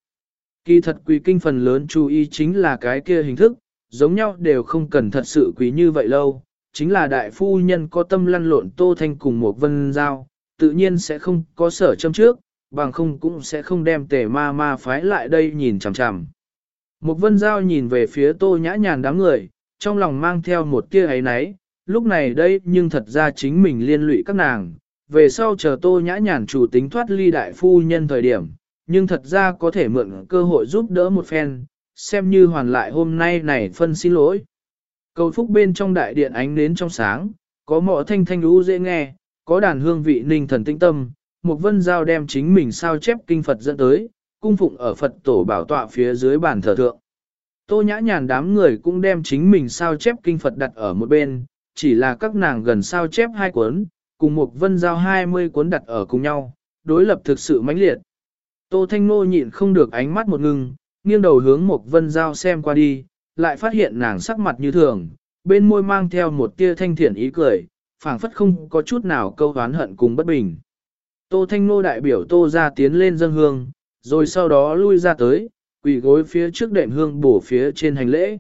Kỳ thật quỳ kinh phần lớn chú ý chính là cái kia hình thức, giống nhau đều không cần thật sự quý như vậy lâu, chính là đại phu nhân có tâm lăn lộn Tô Thanh cùng một vân giao, tự nhiên sẽ không có sở châm trước, bằng không cũng sẽ không đem tề ma ma phái lại đây nhìn chằm chằm. Một vân giao nhìn về phía tô nhã nhàn đám người, trong lòng mang theo một tia ấy náy, lúc này đây nhưng thật ra chính mình liên lụy các nàng, về sau chờ tô nhã nhàn chủ tính thoát ly đại phu nhân thời điểm, nhưng thật ra có thể mượn cơ hội giúp đỡ một phen, xem như hoàn lại hôm nay này phân xin lỗi. Cầu phúc bên trong đại điện ánh đến trong sáng, có mọ thanh thanh lũ dễ nghe, có đàn hương vị ninh thần tinh tâm, một vân giao đem chính mình sao chép kinh Phật dẫn tới, cung phụng ở Phật tổ bảo tọa phía dưới bàn thờ thượng. Tô nhã nhàn đám người cũng đem chính mình sao chép kinh Phật đặt ở một bên, chỉ là các nàng gần sao chép hai cuốn, cùng một vân giao hai mươi cuốn đặt ở cùng nhau, đối lập thực sự mãnh liệt. Tô Thanh Nô nhịn không được ánh mắt một ngưng, nghiêng đầu hướng một vân giao xem qua đi, lại phát hiện nàng sắc mặt như thường, bên môi mang theo một tia thanh thiện ý cười, phảng phất không có chút nào câu oán hận cùng bất bình. Tô Thanh Nô đại biểu Tô ra tiến lên dân hương, rồi sau đó lui ra tới, quỳ gối phía trước đệm hương bổ phía trên hành lễ.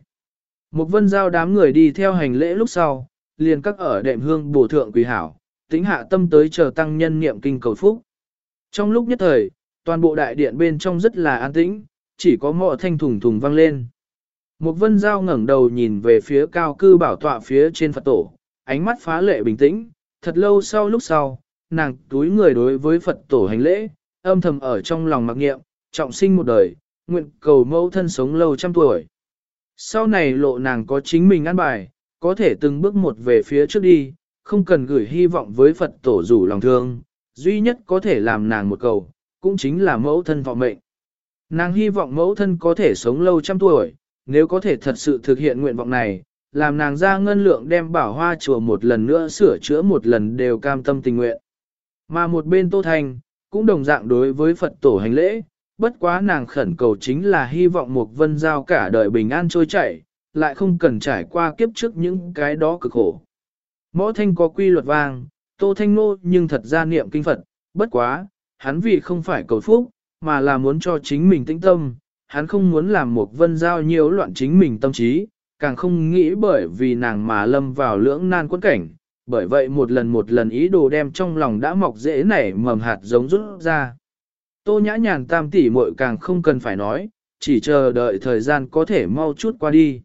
Một vân giao đám người đi theo hành lễ lúc sau, liền các ở đệm hương bổ thượng quỳ hảo, tính hạ tâm tới chờ tăng nhân niệm kinh cầu phúc. Trong lúc nhất thời, toàn bộ đại điện bên trong rất là an tĩnh, chỉ có mọ thanh thùng thùng vang lên. Một vân giao ngẩng đầu nhìn về phía cao cư bảo tọa phía trên Phật tổ, ánh mắt phá lệ bình tĩnh, thật lâu sau lúc sau, nàng túi người đối với Phật tổ hành lễ, âm thầm ở trong lòng mặc nghiệm, trọng sinh một đời, nguyện cầu mẫu thân sống lâu trăm tuổi. Sau này lộ nàng có chính mình ăn bài, có thể từng bước một về phía trước đi, không cần gửi hy vọng với Phật tổ rủ lòng thương, duy nhất có thể làm nàng một cầu, cũng chính là mẫu thân vọng mệnh. Nàng hy vọng mẫu thân có thể sống lâu trăm tuổi, nếu có thể thật sự thực hiện nguyện vọng này, làm nàng ra ngân lượng đem bảo hoa chùa một lần nữa sửa chữa một lần đều cam tâm tình nguyện. Mà một bên Tô Thành, cũng đồng dạng đối với Phật tổ hành lễ, bất quá nàng khẩn cầu chính là hy vọng một vân giao cả đời bình an trôi chảy, lại không cần trải qua kiếp trước những cái đó cực khổ. Mõ thanh có quy luật vang, Tô Thanh Nô nhưng thật ra niệm kinh Phật, bất quá, hắn vì không phải cầu phúc, mà là muốn cho chính mình tĩnh tâm, hắn không muốn làm một vân giao nhiễu loạn chính mình tâm trí, càng không nghĩ bởi vì nàng mà lâm vào lưỡng nan quân cảnh, bởi vậy một lần một lần ý đồ đem trong lòng đã mọc dễ nảy mầm hạt giống rút ra. Tô nhã nhàn tam tỷ muội càng không cần phải nói, chỉ chờ đợi thời gian có thể mau chút qua đi.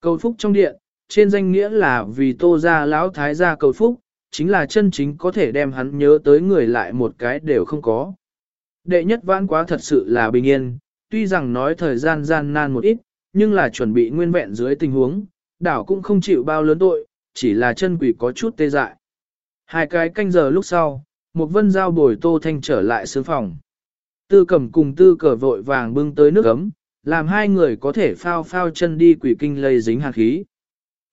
Cầu phúc trong điện, trên danh nghĩa là vì tô ra lão thái gia cầu phúc, chính là chân chính có thể đem hắn nhớ tới người lại một cái đều không có. Đệ nhất vãn quá thật sự là bình yên, tuy rằng nói thời gian gian nan một ít, nhưng là chuẩn bị nguyên vẹn dưới tình huống, đảo cũng không chịu bao lớn tội, chỉ là chân quỷ có chút tê dại. Hai cái canh giờ lúc sau, một vân giao bồi tô thanh trở lại sướng phòng. Tư cầm cùng tư cờ vội vàng bưng tới nước ấm, làm hai người có thể phao phao chân đi quỷ kinh lây dính hạt khí.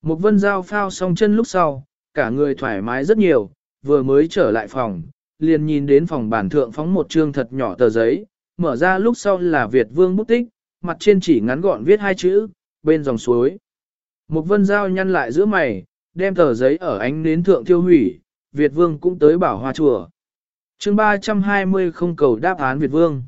Một vân giao phao xong chân lúc sau, cả người thoải mái rất nhiều, vừa mới trở lại phòng, liền nhìn đến phòng bản thượng phóng một chương thật nhỏ tờ giấy, mở ra lúc sau là Việt Vương bút tích, mặt trên chỉ ngắn gọn viết hai chữ, bên dòng suối. Một vân giao nhăn lại giữa mày, đem tờ giấy ở ánh nến thượng tiêu hủy, Việt Vương cũng tới bảo hoa chùa. chương 320 không cầu đáp án Việt Vương.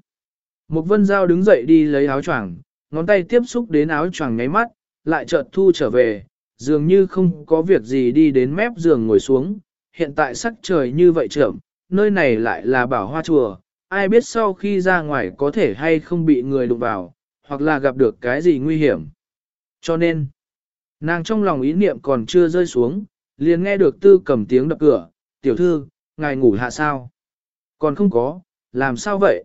Một vân giao đứng dậy đi lấy áo choàng, ngón tay tiếp xúc đến áo choàng ngáy mắt, lại chợt thu trở về, dường như không có việc gì đi đến mép giường ngồi xuống. Hiện tại sắc trời như vậy trưởng, nơi này lại là bảo hoa chùa, ai biết sau khi ra ngoài có thể hay không bị người đụng vào, hoặc là gặp được cái gì nguy hiểm. Cho nên, nàng trong lòng ý niệm còn chưa rơi xuống, liền nghe được tư cầm tiếng đập cửa, tiểu thư, ngài ngủ hạ sao? Còn không có, làm sao vậy?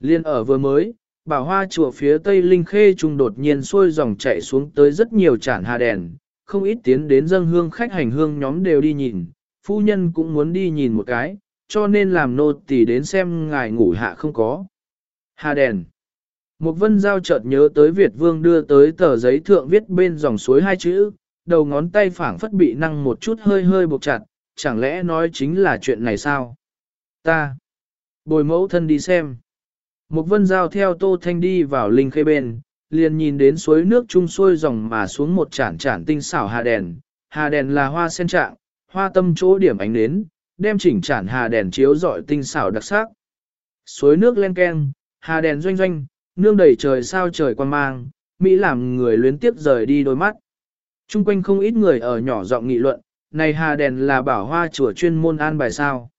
Liên ở vừa mới, bảo hoa chùa phía tây linh khê trung đột nhiên xuôi dòng chạy xuống tới rất nhiều chản hà đèn, không ít tiến đến dân hương khách hành hương nhóm đều đi nhìn, phu nhân cũng muốn đi nhìn một cái, cho nên làm nô tỳ đến xem ngài ngủ hạ không có. Hà đèn. Một vân giao chợt nhớ tới Việt Vương đưa tới tờ giấy thượng viết bên dòng suối hai chữ, đầu ngón tay phảng phất bị năng một chút hơi hơi buộc chặt, chẳng lẽ nói chính là chuyện này sao? Ta. Bồi mẫu thân đi xem. Một vân giao theo tô thanh đi vào linh khê bên, liền nhìn đến suối nước chung xuôi dòng mà xuống một chản chản tinh xảo hà đèn. Hà đèn là hoa sen trạng, hoa tâm chỗ điểm ánh nến, đem chỉnh chản hà đèn chiếu rọi tinh xảo đặc sắc. Suối nước len ken, hà đèn doanh doanh, nương đầy trời sao trời quan mang, Mỹ làm người luyến tiếp rời đi đôi mắt. Trung quanh không ít người ở nhỏ giọng nghị luận, này hà đèn là bảo hoa chùa chuyên môn an bài sao.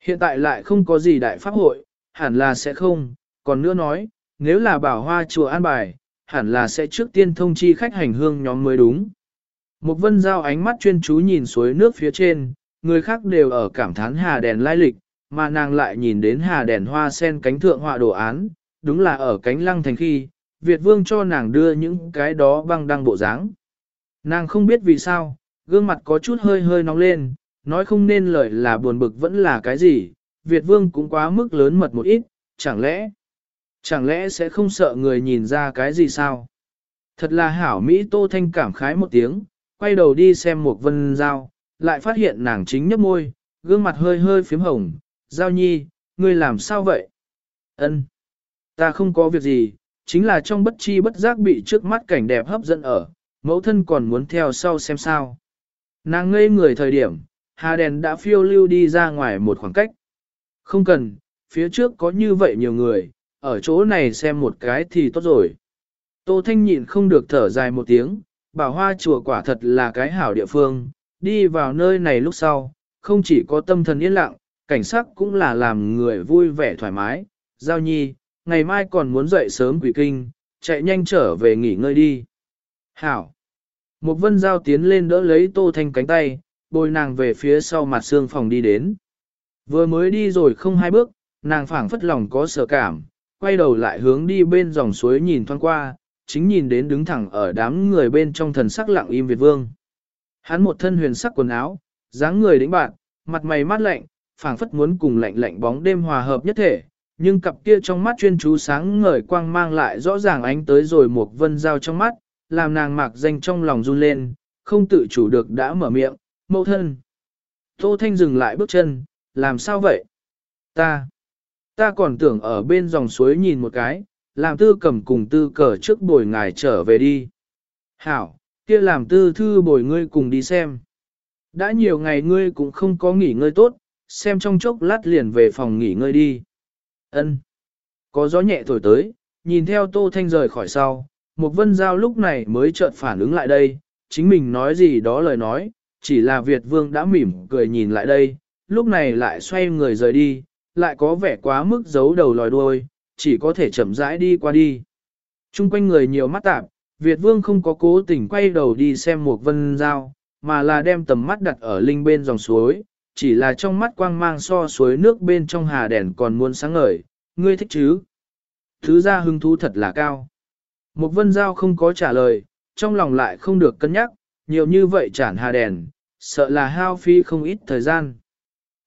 Hiện tại lại không có gì đại pháp hội, hẳn là sẽ không, còn nữa nói, nếu là bảo hoa chùa an bài, hẳn là sẽ trước tiên thông chi khách hành hương nhóm mới đúng. Một vân giao ánh mắt chuyên chú nhìn suối nước phía trên, người khác đều ở cảm thán hà đèn lai lịch, mà nàng lại nhìn đến hà đèn hoa sen cánh thượng họa đồ án, đúng là ở cánh lăng thành khi, Việt vương cho nàng đưa những cái đó băng đăng bộ dáng. Nàng không biết vì sao, gương mặt có chút hơi hơi nóng lên, nói không nên lời là buồn bực vẫn là cái gì, Việt Vương cũng quá mức lớn mật một ít, chẳng lẽ, chẳng lẽ sẽ không sợ người nhìn ra cái gì sao? Thật là hảo Mỹ Tô Thanh cảm khái một tiếng, quay đầu đi xem một vân giao, lại phát hiện nàng chính nhấp môi, gương mặt hơi hơi phím hồng. Giao nhi, ngươi làm sao vậy? Ân, Ta không có việc gì, chính là trong bất chi bất giác bị trước mắt cảnh đẹp hấp dẫn ở, mẫu thân còn muốn theo sau xem sao. Nàng ngây người thời điểm, hà đèn đã phiêu lưu đi ra ngoài một khoảng cách. Không cần, phía trước có như vậy nhiều người, ở chỗ này xem một cái thì tốt rồi. Tô Thanh nhịn không được thở dài một tiếng, bảo hoa chùa quả thật là cái hảo địa phương, đi vào nơi này lúc sau, không chỉ có tâm thần yên lặng, cảnh sắc cũng là làm người vui vẻ thoải mái. Giao nhi, ngày mai còn muốn dậy sớm quỷ kinh, chạy nhanh trở về nghỉ ngơi đi. Hảo. Một vân giao tiến lên đỡ lấy tô thanh cánh tay, bồi nàng về phía sau mặt xương phòng đi đến. Vừa mới đi rồi không hai bước, nàng phảng phất lòng có sợ cảm, quay đầu lại hướng đi bên dòng suối nhìn thoáng qua, chính nhìn đến đứng thẳng ở đám người bên trong thần sắc lặng im Việt Vương. Hắn một thân huyền sắc quần áo, dáng người đĩnh bạn, mặt mày mát lạnh, phảng phất muốn cùng lạnh lạnh bóng đêm hòa hợp nhất thể, nhưng cặp kia trong mắt chuyên chú sáng ngời quang mang lại rõ ràng ánh tới rồi một vân dao trong mắt, làm nàng mạc danh trong lòng run lên, không tự chủ được đã mở miệng, mẫu thân. Tô Thanh dừng lại bước chân, làm sao vậy? Ta, ta còn tưởng ở bên dòng suối nhìn một cái, làm tư cầm cùng tư cờ trước bồi ngài trở về đi. Hảo, kia làm tư thư bồi ngươi cùng đi xem. Đã nhiều ngày ngươi cũng không có nghỉ ngơi tốt, xem trong chốc lát liền về phòng nghỉ ngơi đi. Ân. Có gió nhẹ thổi tới, nhìn theo Tô Thanh rời khỏi sau, một vân giao lúc này mới chợt phản ứng lại đây, chính mình nói gì đó lời nói, chỉ là Việt Vương đã mỉm cười nhìn lại đây, lúc này lại xoay người rời đi, lại có vẻ quá mức giấu đầu lòi đuôi, chỉ có thể chậm rãi đi qua đi. Trung quanh người nhiều mắt tạp, Việt Vương không có cố tình quay đầu đi xem một vân giao, mà là đem tầm mắt đặt ở linh bên dòng suối, chỉ là trong mắt quang mang so suối nước bên trong hà đèn còn muốn sáng ngời, ngươi thích chứ? Thứ ra hứng thú thật là cao. Một vân giao không có trả lời, trong lòng lại không được cân nhắc, nhiều như vậy chản hà đèn, sợ là hao phí không ít thời gian.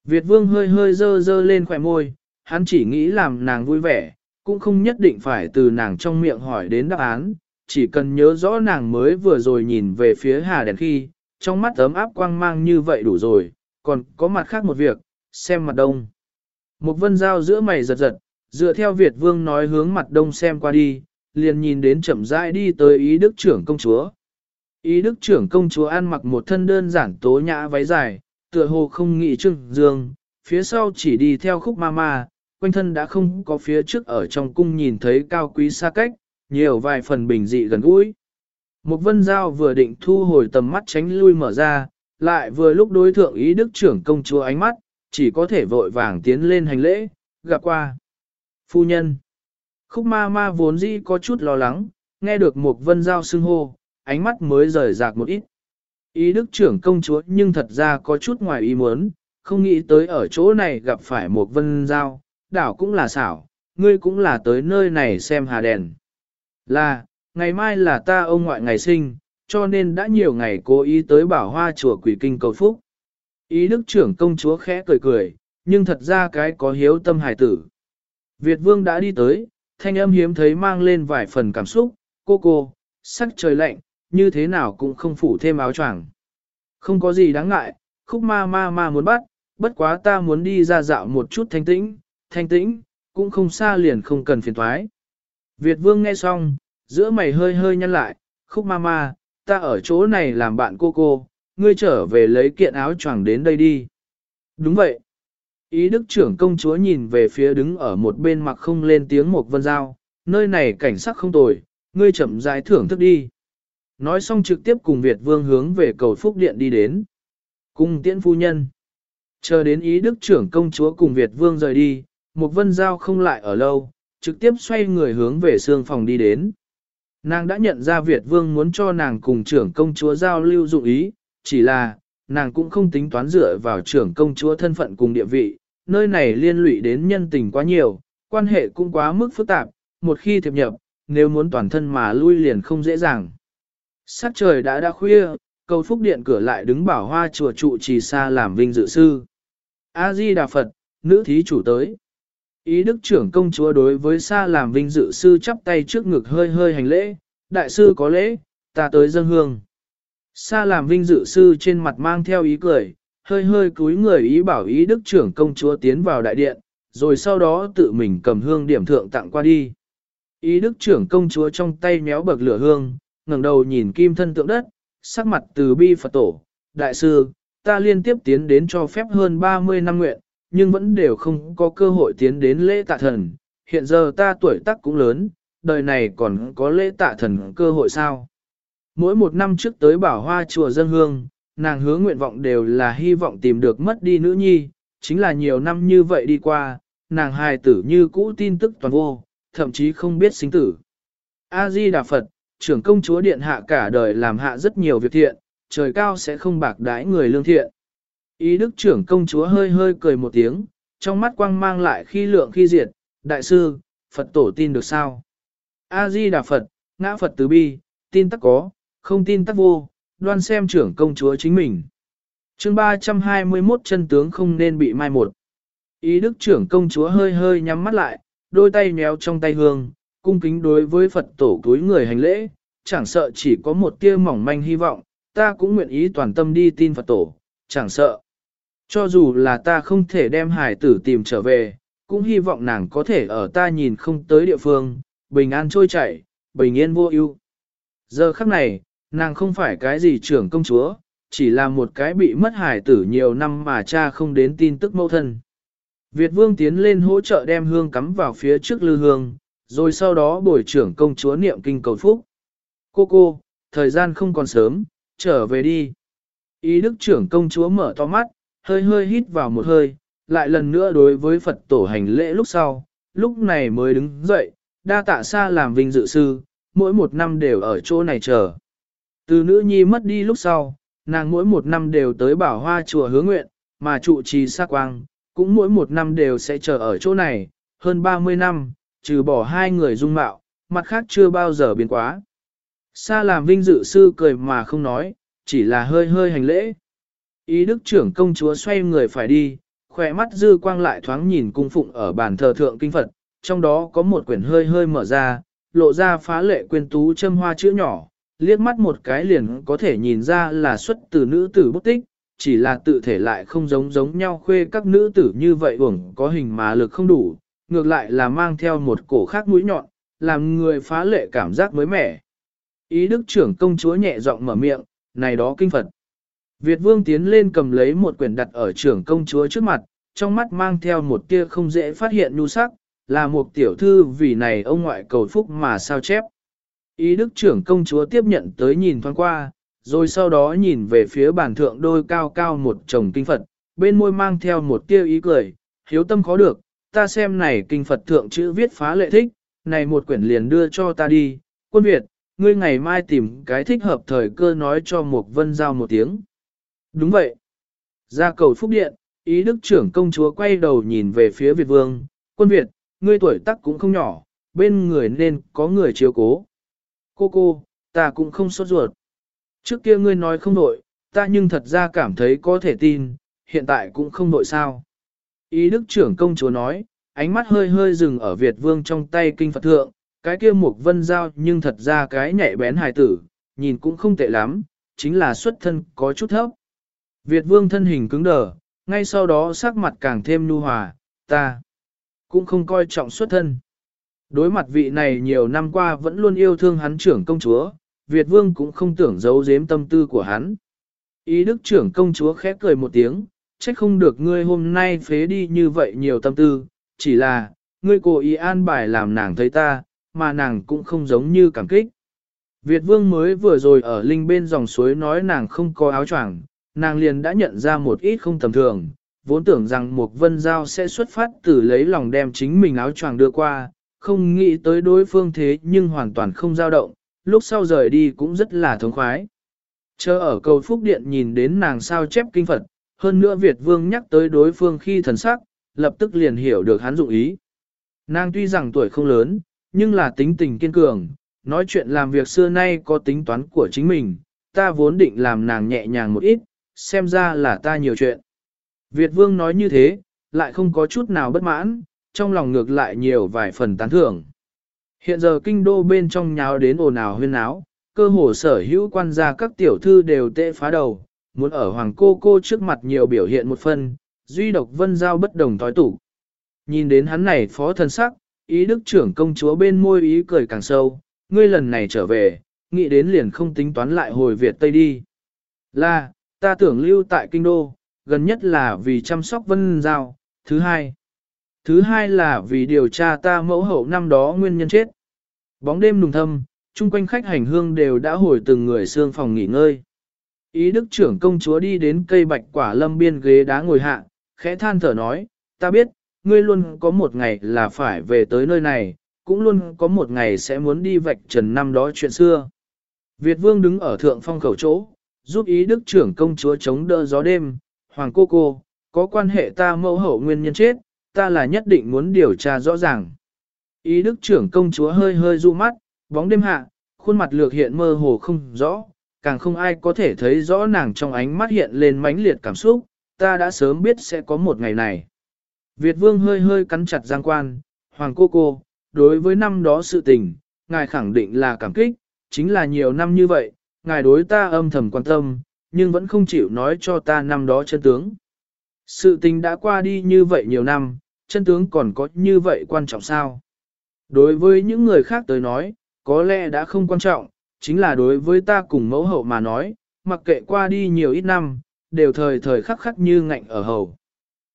Việt vương hơi hơi dơ dơ lên khỏe môi, hắn chỉ nghĩ làm nàng vui vẻ, cũng không nhất định phải từ nàng trong miệng hỏi đến đáp án, chỉ cần nhớ rõ nàng mới vừa rồi nhìn về phía hà đèn khi, trong mắt ấm áp quang mang như vậy đủ rồi, còn có mặt khác một việc, xem mặt đông. Một vân giao giữa mày giật giật, dựa theo Việt vương nói hướng mặt đông xem qua đi, liền nhìn đến chậm rãi đi tới ý đức trưởng công chúa. Ý đức trưởng công chúa ăn mặc một thân đơn giản tố nhã váy dài, tựa hồ không nghĩ trưng dương, phía sau chỉ đi theo khúc ma ma, quanh thân đã không có phía trước ở trong cung nhìn thấy cao quý xa cách, nhiều vài phần bình dị gần gũi. Một vân giao vừa định thu hồi tầm mắt tránh lui mở ra, lại vừa lúc đối thượng ý đức trưởng công chúa ánh mắt, chỉ có thể vội vàng tiến lên hành lễ, gặp qua. Phu nhân. Khúc ma ma vốn dĩ có chút lo lắng, nghe được một vân giao xưng hô, ánh mắt mới rời rạc một ít. Ý đức trưởng công chúa nhưng thật ra có chút ngoài ý muốn, không nghĩ tới ở chỗ này gặp phải một vân giao, đảo cũng là xảo, ngươi cũng là tới nơi này xem hà đèn. Là, ngày mai là ta ông ngoại ngày sinh, cho nên đã nhiều ngày cố ý tới bảo hoa chùa quỷ kinh cầu phúc. Ý đức trưởng công chúa khẽ cười cười, nhưng thật ra cái có hiếu tâm hài tử. Việt vương đã đi tới, thanh âm hiếm thấy mang lên vài phần cảm xúc, cô cô, sắc trời lạnh, như thế nào cũng không phủ thêm áo choàng. Không có gì đáng ngại, khúc ma ma ma muốn bắt, bất quá ta muốn đi ra dạo một chút thanh tĩnh, thanh tĩnh, cũng không xa liền không cần phiền thoái. Việt vương nghe xong, giữa mày hơi hơi nhăn lại, khúc ma ma, ta ở chỗ này làm bạn cô cô, ngươi trở về lấy kiện áo choàng đến đây đi. Đúng vậy. Ý đức trưởng công chúa nhìn về phía đứng ở một bên mặc không lên tiếng một vân giao, nơi này cảnh sắc không tồi, ngươi chậm rãi thưởng thức đi. Nói xong trực tiếp cùng Việt vương hướng về cầu phúc điện đi đến. Cung tiễn phu nhân. Chờ đến ý đức trưởng công chúa cùng Việt vương rời đi, một vân giao không lại ở lâu, trực tiếp xoay người hướng về xương phòng đi đến. Nàng đã nhận ra Việt vương muốn cho nàng cùng trưởng công chúa giao lưu dụng ý, chỉ là, nàng cũng không tính toán dựa vào trưởng công chúa thân phận cùng địa vị, nơi này liên lụy đến nhân tình quá nhiều, quan hệ cũng quá mức phức tạp, một khi thiệp nhập, nếu muốn toàn thân mà lui liền không dễ dàng. Sắc trời đã đã khuya, cầu phúc điện cửa lại đứng bảo hoa chùa trụ trì xa làm vinh dự sư. A-di Đà Phật, nữ thí chủ tới. Ý đức trưởng công chúa đối với xa làm vinh dự sư chắp tay trước ngực hơi hơi hành lễ, đại sư có lễ, ta tới dân hương. Sa làm vinh dự sư trên mặt mang theo ý cười, hơi hơi cúi người ý bảo ý đức trưởng công chúa tiến vào đại điện, rồi sau đó tự mình cầm hương điểm thượng tặng qua đi. Ý đức trưởng công chúa trong tay méo bậc lửa hương, ngẩng đầu nhìn kim thân tượng đất, sắc mặt từ bi Phật tổ, đại sư, ta liên tiếp tiến đến cho phép hơn 30 năm nguyện, nhưng vẫn đều không có cơ hội tiến đến lễ tạ thần. Hiện giờ ta tuổi tác cũng lớn, đời này còn có lễ tạ thần cơ hội sao? Mỗi một năm trước tới bảo hoa chùa dân hương, nàng hứa nguyện vọng đều là hy vọng tìm được mất đi nữ nhi, chính là nhiều năm như vậy đi qua, nàng hài tử như cũ tin tức toàn vô, thậm chí không biết sinh tử. A-di Đà Phật, trưởng công chúa điện hạ cả đời làm hạ rất nhiều việc thiện, trời cao sẽ không bạc đái người lương thiện. Ý đức trưởng công chúa hơi hơi cười một tiếng, trong mắt quang mang lại khi lượng khi diệt, đại sư, Phật tổ tin được sao? A-di Đà Phật, ngã Phật từ bi, tin tắc có, không tin tắc vô, đoan xem trưởng công chúa chính mình. chương 321 chân tướng không nên bị mai một. Ý đức trưởng công chúa hơi hơi nhắm mắt lại, đôi tay méo trong tay hương, cung kính đối với Phật tổ túi người hành lễ, chẳng sợ chỉ có một tia mỏng manh hy vọng, ta cũng nguyện ý toàn tâm đi tin Phật tổ, chẳng sợ. Cho dù là ta không thể đem hải tử tìm trở về, cũng hy vọng nàng có thể ở ta nhìn không tới địa phương, bình an trôi chảy, bình yên vô ưu. Giờ khắc này, nàng không phải cái gì trưởng công chúa, chỉ là một cái bị mất hải tử nhiều năm mà cha không đến tin tức mẫu thân. Việt vương tiến lên hỗ trợ đem hương cắm vào phía trước lư hương, rồi sau đó bồi trưởng công chúa niệm kinh cầu phúc. Cô cô, thời gian không còn sớm, trở về đi. Ý đức trưởng công chúa mở to mắt, hơi hơi hít vào một hơi, lại lần nữa đối với Phật tổ hành lễ lúc sau, lúc này mới đứng dậy, đa tạ xa làm vinh dự sư, mỗi một năm đều ở chỗ này chờ. Từ nữ nhi mất đi lúc sau, nàng mỗi một năm đều tới bảo hoa chùa hứa nguyện, mà trụ trì xa quang, cũng mỗi một năm đều sẽ chờ ở chỗ này, hơn 30 năm, trừ bỏ hai người dung mạo, mặt khác chưa bao giờ biến quá. Sa làm vinh dự sư cười mà không nói, chỉ là hơi hơi hành lễ. Ý đức trưởng công chúa xoay người phải đi, khỏe mắt dư quang lại thoáng nhìn cung phụng ở bàn thờ thượng kinh Phật, trong đó có một quyển hơi hơi mở ra, lộ ra phá lệ quyên tú châm hoa chữ nhỏ, liếc mắt một cái liền có thể nhìn ra là xuất từ nữ tử bút tích, chỉ là tự thể lại không giống giống nhau khuê các nữ tử như vậy uổng có hình mà lực không đủ, ngược lại là mang theo một cổ khác mũi nhọn, làm người phá lệ cảm giác mới mẻ. Ý đức trưởng công chúa nhẹ giọng mở miệng, này đó kinh Phật. Việt vương tiến lên cầm lấy một quyển đặt ở trưởng công chúa trước mặt, trong mắt mang theo một tia không dễ phát hiện nhu sắc, là một tiểu thư vì này ông ngoại cầu phúc mà sao chép. Ý đức trưởng công chúa tiếp nhận tới nhìn thoáng qua, rồi sau đó nhìn về phía bàn thượng đôi cao cao một chồng kinh Phật, bên môi mang theo một tia ý cười, hiếu tâm khó được, ta xem này kinh Phật thượng chữ viết phá lệ thích, này một quyển liền đưa cho ta đi, quân Việt, ngươi ngày mai tìm cái thích hợp thời cơ nói cho một vân giao một tiếng. Đúng vậy. Ra cầu phúc điện, ý đức trưởng công chúa quay đầu nhìn về phía Việt vương, quân Việt, ngươi tuổi tác cũng không nhỏ, bên người nên có người chiếu cố. Cô cô, ta cũng không sốt ruột. Trước kia ngươi nói không nội, ta nhưng thật ra cảm thấy có thể tin, hiện tại cũng không nội sao. Ý đức trưởng công chúa nói, ánh mắt hơi hơi dừng ở Việt vương trong tay kinh Phật thượng, cái kia mục vân giao nhưng thật ra cái nhạy bén hài tử, nhìn cũng không tệ lắm, chính là xuất thân có chút thấp. Việt vương thân hình cứng đờ, ngay sau đó sắc mặt càng thêm nhu hòa, ta cũng không coi trọng xuất thân. Đối mặt vị này nhiều năm qua vẫn luôn yêu thương hắn trưởng công chúa, Việt vương cũng không tưởng giấu giếm tâm tư của hắn. Ý đức trưởng công chúa khép cười một tiếng, trách không được ngươi hôm nay phế đi như vậy nhiều tâm tư, chỉ là, ngươi cố ý an bài làm nàng thấy ta, mà nàng cũng không giống như cảm kích. Việt vương mới vừa rồi ở linh bên dòng suối nói nàng không có áo choàng, nàng liền đã nhận ra một ít không tầm thường, vốn tưởng rằng một vân giao sẽ xuất phát từ lấy lòng đem chính mình áo choàng đưa qua, không nghĩ tới đối phương thế nhưng hoàn toàn không dao động, lúc sau rời đi cũng rất là thống khoái. Chờ ở cầu phúc điện nhìn đến nàng sao chép kinh Phật, hơn nữa Việt vương nhắc tới đối phương khi thần sắc, lập tức liền hiểu được hắn dụng ý. Nàng tuy rằng tuổi không lớn, nhưng là tính tình kiên cường, nói chuyện làm việc xưa nay có tính toán của chính mình, ta vốn định làm nàng nhẹ nhàng một ít, xem ra là ta nhiều chuyện. Việt vương nói như thế, lại không có chút nào bất mãn, trong lòng ngược lại nhiều vài phần tán thưởng. Hiện giờ kinh đô bên trong nháo đến ồn ào huyên áo, cơ hồ sở hữu quan gia các tiểu thư đều tệ phá đầu, muốn ở hoàng cô cô trước mặt nhiều biểu hiện một phần, duy độc vân giao bất đồng thói tủ. Nhìn đến hắn này phó thân sắc, ý đức trưởng công chúa bên môi ý cười càng sâu, ngươi lần này trở về, nghĩ đến liền không tính toán lại hồi Việt Tây đi. Là, ta tưởng lưu tại kinh đô, gần nhất là vì chăm sóc vân giao, thứ hai. Thứ hai là vì điều tra ta mẫu hậu năm đó nguyên nhân chết. Bóng đêm nùng thâm, chung quanh khách hành hương đều đã hồi từng người xương phòng nghỉ ngơi. Ý đức trưởng công chúa đi đến cây bạch quả lâm biên ghế đá ngồi hạ, khẽ than thở nói, ta biết, ngươi luôn có một ngày là phải về tới nơi này, cũng luôn có một ngày sẽ muốn đi vạch trần năm đó chuyện xưa. Việt vương đứng ở thượng phong khẩu chỗ, giúp ý đức trưởng công chúa chống đỡ gió đêm, hoàng cô cô, có quan hệ ta mẫu hậu nguyên nhân chết, ta là nhất định muốn điều tra rõ ràng. Ý đức trưởng công chúa hơi hơi du mắt, bóng đêm hạ, khuôn mặt lược hiện mơ hồ không rõ, càng không ai có thể thấy rõ nàng trong ánh mắt hiện lên mãnh liệt cảm xúc, ta đã sớm biết sẽ có một ngày này. Việt vương hơi hơi cắn chặt giang quan, hoàng cô cô, đối với năm đó sự tình, ngài khẳng định là cảm kích, chính là nhiều năm như vậy, ngài đối ta âm thầm quan tâm, nhưng vẫn không chịu nói cho ta năm đó chân tướng. Sự tình đã qua đi như vậy nhiều năm, chân tướng còn có như vậy quan trọng sao? Đối với những người khác tới nói, có lẽ đã không quan trọng, chính là đối với ta cùng mẫu hậu mà nói, mặc kệ qua đi nhiều ít năm, đều thời thời khắc khắc như ngạnh ở hầu.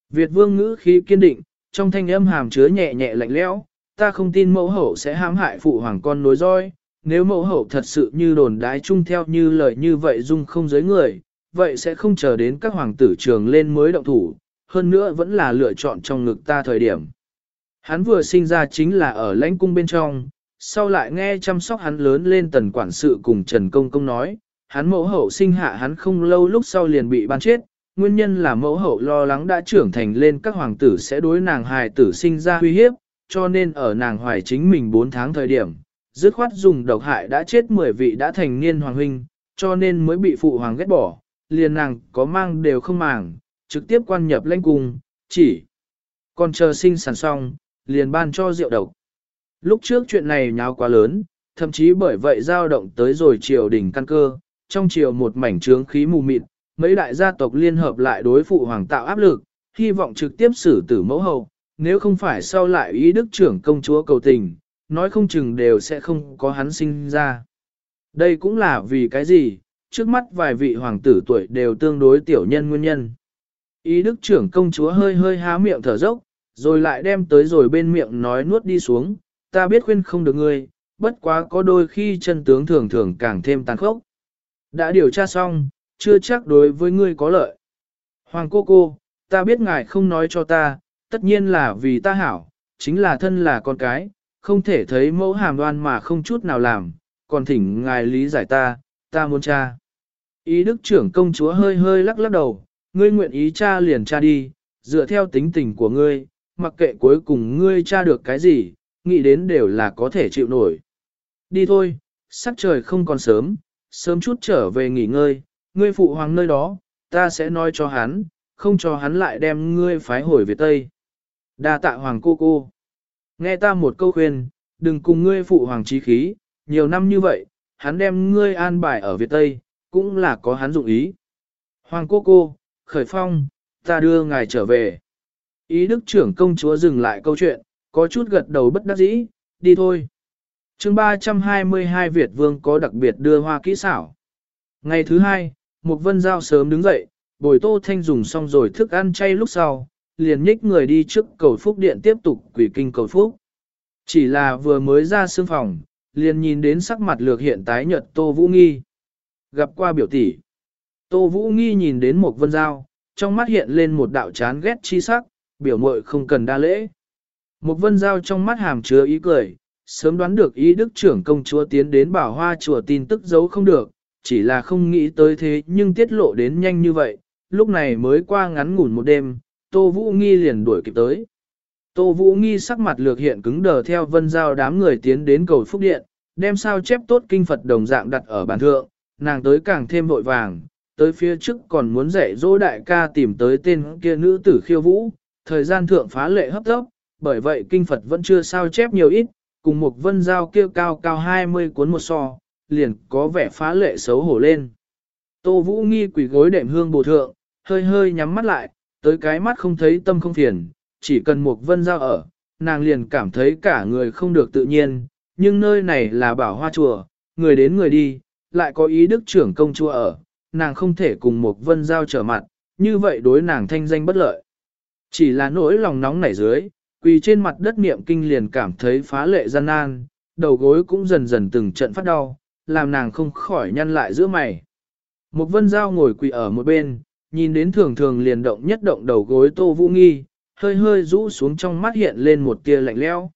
Việt vương ngữ khí kiên định, trong thanh âm hàm chứa nhẹ nhẹ lạnh lẽo, ta không tin mẫu hậu sẽ hãm hại phụ hoàng con nối roi, nếu mẫu hậu thật sự như đồn đái chung theo như lời như vậy dung không giới người, vậy sẽ không chờ đến các hoàng tử trường lên mới động thủ, hơn nữa vẫn là lựa chọn trong ngực ta thời điểm. Hắn vừa sinh ra chính là ở lãnh cung bên trong, sau lại nghe chăm sóc hắn lớn lên tần quản sự cùng Trần Công Công nói, hắn mẫu hậu sinh hạ hắn không lâu lúc sau liền bị ban chết, nguyên nhân là mẫu hậu lo lắng đã trưởng thành lên các hoàng tử sẽ đối nàng hài tử sinh ra uy hiếp, cho nên ở nàng hoài chính mình 4 tháng thời điểm, dứt khoát dùng độc hại đã chết 10 vị đã thành niên hoàng huynh, cho nên mới bị phụ hoàng ghét bỏ, liền nàng có mang đều không màng, trực tiếp quan nhập lãnh cung, chỉ còn chờ sinh sản xong, liền ban cho rượu độc. Lúc trước chuyện này nháo quá lớn, thậm chí bởi vậy dao động tới rồi triều đình căn cơ, trong triều một mảnh trướng khí mù mịt, mấy đại gia tộc liên hợp lại đối phụ hoàng tạo áp lực, hy vọng trực tiếp xử tử mẫu hậu, nếu không phải sau lại ý đức trưởng công chúa cầu tình, nói không chừng đều sẽ không có hắn sinh ra. Đây cũng là vì cái gì, trước mắt vài vị hoàng tử tuổi đều tương đối tiểu nhân nguyên nhân. Ý đức trưởng công chúa hơi hơi há miệng thở dốc, rồi lại đem tới rồi bên miệng nói nuốt đi xuống, ta biết khuyên không được ngươi, bất quá có đôi khi chân tướng thường thường càng thêm tàn khốc. Đã điều tra xong, chưa chắc đối với ngươi có lợi. Hoàng cô cô, ta biết ngài không nói cho ta, tất nhiên là vì ta hảo, chính là thân là con cái, không thể thấy mẫu hàm đoan mà không chút nào làm, còn thỉnh ngài lý giải ta, ta muốn cha. Ý đức trưởng công chúa hơi hơi lắc lắc đầu, ngươi nguyện ý cha liền cha đi, dựa theo tính tình của ngươi, mặc kệ cuối cùng ngươi cha được cái gì, nghĩ đến đều là có thể chịu nổi. Đi thôi, sắc trời không còn sớm, sớm chút trở về nghỉ ngơi, ngươi phụ hoàng nơi đó, ta sẽ nói cho hắn, không cho hắn lại đem ngươi phái hồi về Tây. Đa tạ hoàng cô cô. Nghe ta một câu khuyên, đừng cùng ngươi phụ hoàng trí khí, nhiều năm như vậy, hắn đem ngươi an bài ở Việt Tây, cũng là có hắn dụng ý. Hoàng cô cô, khởi phong, ta đưa ngài trở về. Ý đức trưởng công chúa dừng lại câu chuyện, có chút gật đầu bất đắc dĩ, đi thôi. chương 322 Việt Vương có đặc biệt đưa hoa kỹ xảo. Ngày thứ hai, một vân giao sớm đứng dậy, bồi tô thanh dùng xong rồi thức ăn chay lúc sau, liền nhích người đi trước cầu phúc điện tiếp tục quỷ kinh cầu phúc. Chỉ là vừa mới ra xương phòng, liền nhìn đến sắc mặt lược hiện tái nhợt Tô Vũ Nghi. Gặp qua biểu tỷ. Tô Vũ Nghi nhìn đến một vân dao trong mắt hiện lên một đạo chán ghét chi sắc, biểu mội không cần đa lễ. Một vân dao trong mắt hàm chứa ý cười, sớm đoán được ý đức trưởng công chúa tiến đến bảo hoa chùa tin tức giấu không được, chỉ là không nghĩ tới thế nhưng tiết lộ đến nhanh như vậy, lúc này mới qua ngắn ngủn một đêm, Tô Vũ Nghi liền đuổi kịp tới. Tô Vũ Nghi sắc mặt lược hiện cứng đờ theo vân giao đám người tiến đến cầu phúc điện, đem sao chép tốt kinh Phật đồng dạng đặt ở bàn thượng, nàng tới càng thêm vội vàng, tới phía trước còn muốn dạy dỗ đại ca tìm tới tên kia nữ tử khiêu vũ, thời gian thượng phá lệ hấp tốc, bởi vậy kinh Phật vẫn chưa sao chép nhiều ít, cùng một vân giao kêu cao cao 20 cuốn một so, liền có vẻ phá lệ xấu hổ lên. Tô Vũ nghi quỷ gối đệm hương bồ thượng, hơi hơi nhắm mắt lại, tới cái mắt không thấy tâm không phiền, chỉ cần một vân giao ở, nàng liền cảm thấy cả người không được tự nhiên, nhưng nơi này là bảo hoa chùa, người đến người đi, lại có ý đức trưởng công chúa ở, nàng không thể cùng một vân giao trở mặt, như vậy đối nàng thanh danh bất lợi. Chỉ là nỗi lòng nóng nảy dưới, quỳ trên mặt đất niệm kinh liền cảm thấy phá lệ gian nan, đầu gối cũng dần dần từng trận phát đau, làm nàng không khỏi nhăn lại giữa mày. Một vân giao ngồi quỳ ở một bên, nhìn đến thường thường liền động nhất động đầu gối tô vũ nghi, hơi hơi rũ xuống trong mắt hiện lên một tia lạnh lẽo.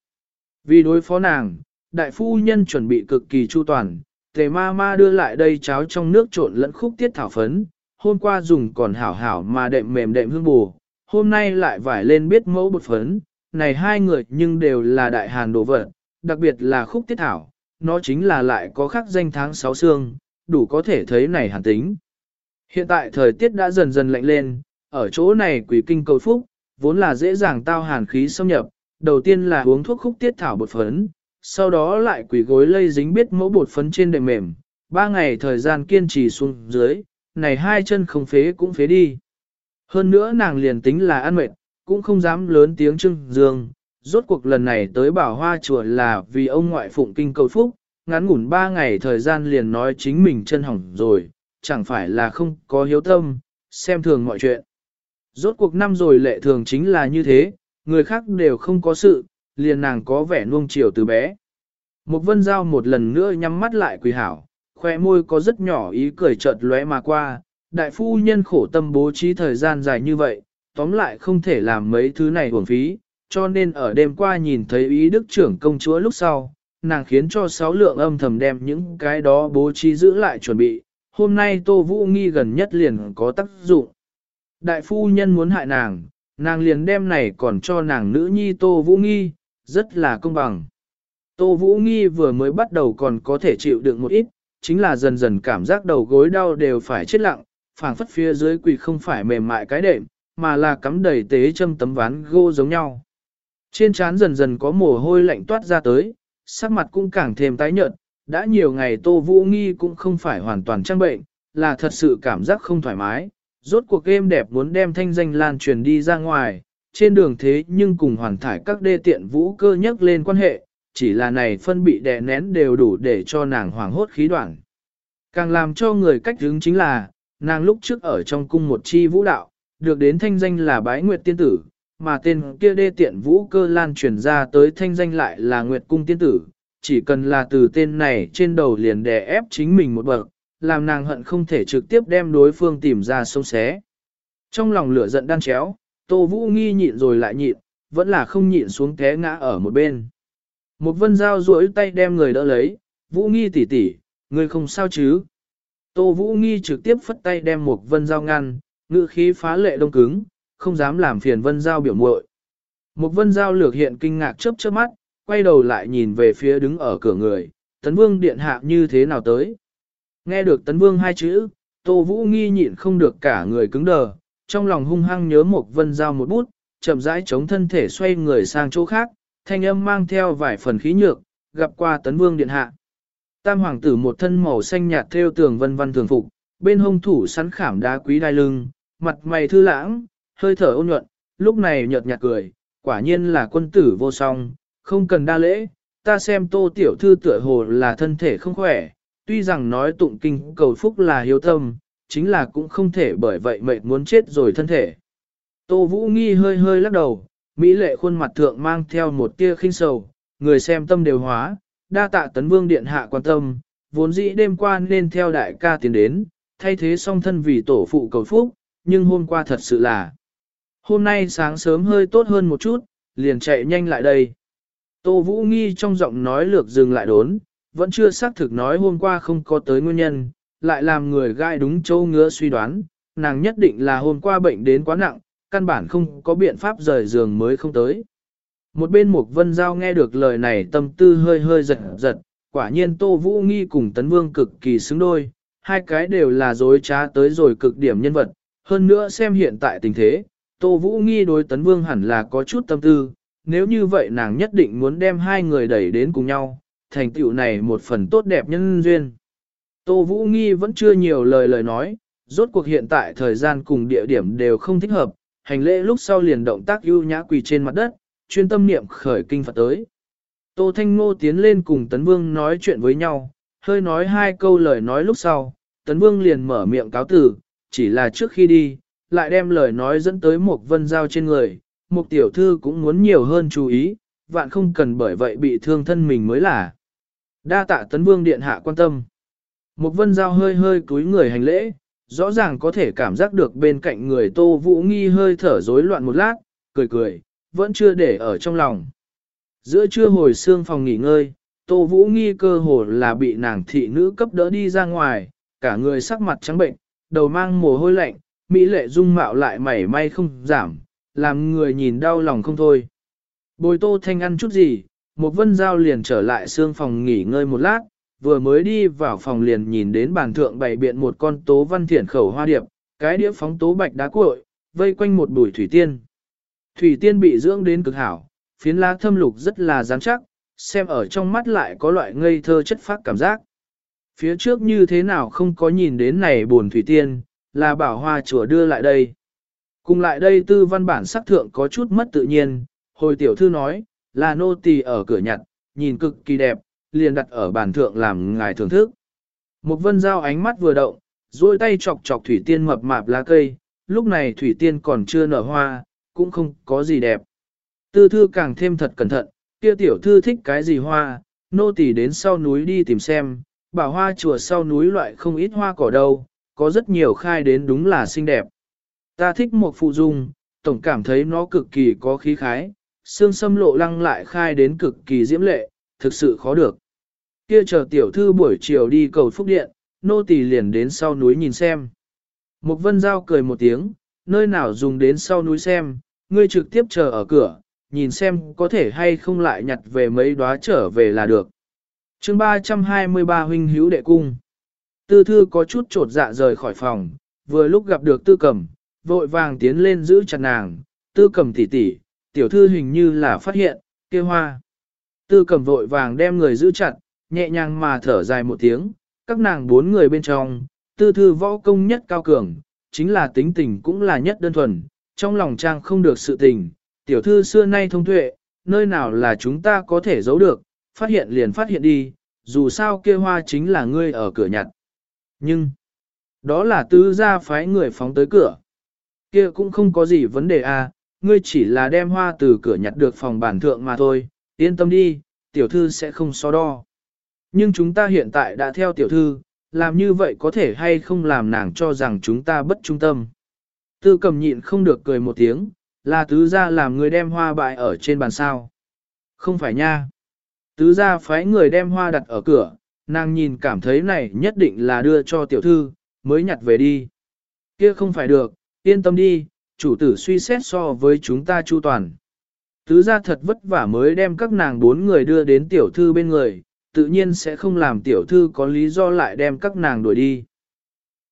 Vì đối phó nàng, đại phu nhân chuẩn bị cực kỳ chu toàn, tề ma ma đưa lại đây cháo trong nước trộn lẫn khúc tiết thảo phấn, hôm qua dùng còn hảo hảo mà đệm mềm đệm hương bù, hôm nay lại vải lên biết mẫu bột phấn, này hai người nhưng đều là đại hàn đồ vật, đặc biệt là khúc tiết thảo, nó chính là lại có khắc danh tháng sáu xương, đủ có thể thấy này hàn tính. Hiện tại thời tiết đã dần dần lạnh lên, ở chỗ này quỷ kinh cầu phúc, vốn là dễ dàng tao hàn khí xâm nhập, đầu tiên là uống thuốc khúc tiết thảo bột phấn, sau đó lại quỷ gối lây dính biết mẫu bột phấn trên đệm mềm, ba ngày thời gian kiên trì xuống dưới, này hai chân không phế cũng phế đi. Hơn nữa nàng liền tính là ăn mệt, cũng không dám lớn tiếng trưng dương, rốt cuộc lần này tới bảo hoa chùa là vì ông ngoại phụng kinh cầu phúc, ngắn ngủn ba ngày thời gian liền nói chính mình chân hỏng rồi, chẳng phải là không có hiếu tâm, xem thường mọi chuyện. Rốt cuộc năm rồi lệ thường chính là như thế, người khác đều không có sự, liền nàng có vẻ nuông chiều từ bé. Một vân giao một lần nữa nhắm mắt lại quỳ hảo, khoe môi có rất nhỏ ý cười chợt lóe mà qua, đại phu nhân khổ tâm bố trí thời gian dài như vậy, tóm lại không thể làm mấy thứ này uổng phí, cho nên ở đêm qua nhìn thấy ý đức trưởng công chúa lúc sau, nàng khiến cho sáu lượng âm thầm đem những cái đó bố trí giữ lại chuẩn bị, hôm nay Tô Vũ Nghi gần nhất liền có tác dụng. Đại phu nhân muốn hại nàng, nàng liền đem này còn cho nàng nữ nhi Tô Vũ Nghi, rất là công bằng. Tô Vũ Nghi vừa mới bắt đầu còn có thể chịu đựng một ít, chính là dần dần cảm giác đầu gối đau đều phải chết lặng, phảng phất phía dưới quỳ không phải mềm mại cái đệm, mà là cắm đầy tế châm tấm ván gô giống nhau. Trên trán dần dần có mồ hôi lạnh toát ra tới, sắc mặt cũng càng thêm tái nhợt, đã nhiều ngày Tô Vũ Nghi cũng không phải hoàn toàn trang bệnh, là thật sự cảm giác không thoải mái, rốt cuộc game đẹp muốn đem thanh danh lan truyền đi ra ngoài, trên đường thế nhưng cùng hoàn thải các đê tiện vũ cơ nhắc lên quan hệ, chỉ là này phân bị đè nén đều đủ để cho nàng hoảng hốt khí đoạn. Càng làm cho người cách hướng chính là, nàng lúc trước ở trong cung một chi vũ đạo, được đến thanh danh là bái nguyệt tiên tử, mà tên kia đê tiện vũ cơ lan truyền ra tới thanh danh lại là nguyệt cung tiên tử, chỉ cần là từ tên này trên đầu liền đè ép chính mình một bậc, làm nàng hận không thể trực tiếp đem đối phương tìm ra sông xé. Trong lòng lửa giận đang chéo, Tô Vũ nghi nhịn rồi lại nhịn, vẫn là không nhịn xuống té ngã ở một bên. Một vân dao duỗi tay đem người đỡ lấy, Vũ nghi tỉ tỉ, người không sao chứ. Tô Vũ nghi trực tiếp phất tay đem một vân dao ngăn, ngự khí phá lệ đông cứng, không dám làm phiền vân dao biểu muội. Một vân dao lược hiện kinh ngạc chớp chớp mắt, quay đầu lại nhìn về phía đứng ở cửa người, tấn vương điện hạ như thế nào tới. Nghe được tấn vương hai chữ, Tô Vũ nghi nhịn không được cả người cứng đờ, trong lòng hung hăng nhớ một vân dao một bút, chậm rãi chống thân thể xoay người sang chỗ khác, thanh âm mang theo vài phần khí nhược, gặp qua tấn vương điện hạ. Tam hoàng tử một thân màu xanh nhạt theo tường vân văn thường phục, bên hông thủ sắn khảm đá quý đai lưng, mặt mày thư lãng, hơi thở ôn nhuận, lúc này nhợt nhạt cười, quả nhiên là quân tử vô song, không cần đa lễ, ta xem tô tiểu thư tựa hồ là thân thể không khỏe, tuy rằng nói tụng kinh cầu phúc là hiếu tâm, chính là cũng không thể bởi vậy mệt muốn chết rồi thân thể. Tô Vũ Nghi hơi hơi lắc đầu, Mỹ lệ khuôn mặt thượng mang theo một tia khinh sầu, người xem tâm đều hóa, đa tạ tấn vương điện hạ quan tâm, vốn dĩ đêm qua nên theo đại ca tiến đến, thay thế song thân vì tổ phụ cầu phúc, nhưng hôm qua thật sự là. Hôm nay sáng sớm hơi tốt hơn một chút, liền chạy nhanh lại đây. Tô Vũ Nghi trong giọng nói lược dừng lại đốn, vẫn chưa xác thực nói hôm qua không có tới nguyên nhân, lại làm người gai đúng châu ngứa suy đoán, nàng nhất định là hôm qua bệnh đến quá nặng, căn bản không có biện pháp rời giường mới không tới. Một bên Mục Vân Giao nghe được lời này tâm tư hơi hơi giật giật, quả nhiên Tô Vũ Nghi cùng Tấn Vương cực kỳ xứng đôi, hai cái đều là dối trá tới rồi cực điểm nhân vật, hơn nữa xem hiện tại tình thế, Tô Vũ nghi đối tấn vương hẳn là có chút tâm tư, nếu như vậy nàng nhất định muốn đem hai người đẩy đến cùng nhau, thành tựu này một phần tốt đẹp nhân duyên. Tô Vũ nghi vẫn chưa nhiều lời lời nói, rốt cuộc hiện tại thời gian cùng địa điểm đều không thích hợp, hành lễ lúc sau liền động tác ưu nhã quỳ trên mặt đất, chuyên tâm niệm khởi kinh Phật tới. Tô Thanh Ngô tiến lên cùng Tấn Vương nói chuyện với nhau, hơi nói hai câu lời nói lúc sau, Tấn Vương liền mở miệng cáo tử, chỉ là trước khi đi, lại đem lời nói dẫn tới một vân giao trên người, một tiểu thư cũng muốn nhiều hơn chú ý, vạn không cần bởi vậy bị thương thân mình mới là. Đa tạ Tấn Vương Điện Hạ quan tâm. Một vân giao hơi hơi cúi người hành lễ, rõ ràng có thể cảm giác được bên cạnh người Tô Vũ Nghi hơi thở rối loạn một lát, cười cười, vẫn chưa để ở trong lòng. Giữa trưa hồi xương phòng nghỉ ngơi, Tô Vũ Nghi cơ hồ là bị nàng thị nữ cấp đỡ đi ra ngoài, cả người sắc mặt trắng bệnh, đầu mang mồ hôi lạnh, mỹ lệ dung mạo lại mảy may không giảm, làm người nhìn đau lòng không thôi. Bồi Tô Thanh ăn chút gì, một vân giao liền trở lại xương phòng nghỉ ngơi một lát, vừa mới đi vào phòng liền nhìn đến bàn thượng bày biện một con tố văn thiển khẩu hoa điệp, cái đĩa phóng tố bạch đá cuội, vây quanh một bụi thủy tiên. Thủy tiên bị dưỡng đến cực hảo, phiến lá thâm lục rất là rắn chắc, xem ở trong mắt lại có loại ngây thơ chất phát cảm giác. Phía trước như thế nào không có nhìn đến này buồn thủy tiên, là bảo hoa chùa đưa lại đây. Cùng lại đây tư văn bản sắc thượng có chút mất tự nhiên, hồi tiểu thư nói, là nô tỳ ở cửa nhặt, nhìn cực kỳ đẹp, liền đặt ở bàn thượng làm ngài thưởng thức. Một vân giao ánh mắt vừa động, duỗi tay chọc chọc thủy tiên mập mạp lá cây, lúc này thủy tiên còn chưa nở hoa, cũng không có gì đẹp. Tư thư càng thêm thật cẩn thận, kia tiểu thư thích cái gì hoa, nô tỳ đến sau núi đi tìm xem, bảo hoa chùa sau núi loại không ít hoa cỏ đâu, có rất nhiều khai đến đúng là xinh đẹp. Ta thích một phụ dung, tổng cảm thấy nó cực kỳ có khí khái, xương sâm lộ lăng lại khai đến cực kỳ diễm lệ, thực sự khó được. Kia chờ tiểu thư buổi chiều đi cầu phúc điện, nô tỳ liền đến sau núi nhìn xem. Mục vân giao cười một tiếng, nơi nào dùng đến sau núi xem, ngươi trực tiếp chờ ở cửa, nhìn xem có thể hay không lại nhặt về mấy đóa trở về là được. chương 323 huynh hữu đệ cung. Tư thư có chút trột dạ rời khỏi phòng, vừa lúc gặp được tư cẩm vội vàng tiến lên giữ chặt nàng, tư cầm tỉ tỉ, tiểu thư hình như là phát hiện, kêu hoa. Tư cầm vội vàng đem người giữ chặt, nhẹ nhàng mà thở dài một tiếng, các nàng bốn người bên trong, tư thư võ công nhất cao cường, chính là tính tình cũng là nhất đơn thuần, trong lòng trang không được sự tình, tiểu thư xưa nay thông tuệ, nơi nào là chúng ta có thể giấu được, phát hiện liền phát hiện đi, dù sao kia hoa chính là ngươi ở cửa nhặt. Nhưng, đó là tư gia phái người phóng tới cửa. Kia cũng không có gì vấn đề à, ngươi chỉ là đem hoa từ cửa nhặt được phòng bản thượng mà thôi, yên tâm đi, tiểu thư sẽ không so đo. Nhưng chúng ta hiện tại đã theo tiểu thư, làm như vậy có thể hay không làm nàng cho rằng chúng ta bất trung tâm. Tư cầm nhịn không được cười một tiếng, là tứ gia làm người đem hoa bại ở trên bàn sao. Không phải nha. Tứ gia phái người đem hoa đặt ở cửa, nàng nhìn cảm thấy này nhất định là đưa cho tiểu thư, mới nhặt về đi. Kia không phải được, yên tâm đi, chủ tử suy xét so với chúng ta chu toàn. Tứ gia thật vất vả mới đem các nàng bốn người đưa đến tiểu thư bên người, tự nhiên sẽ không làm tiểu thư có lý do lại đem các nàng đuổi đi.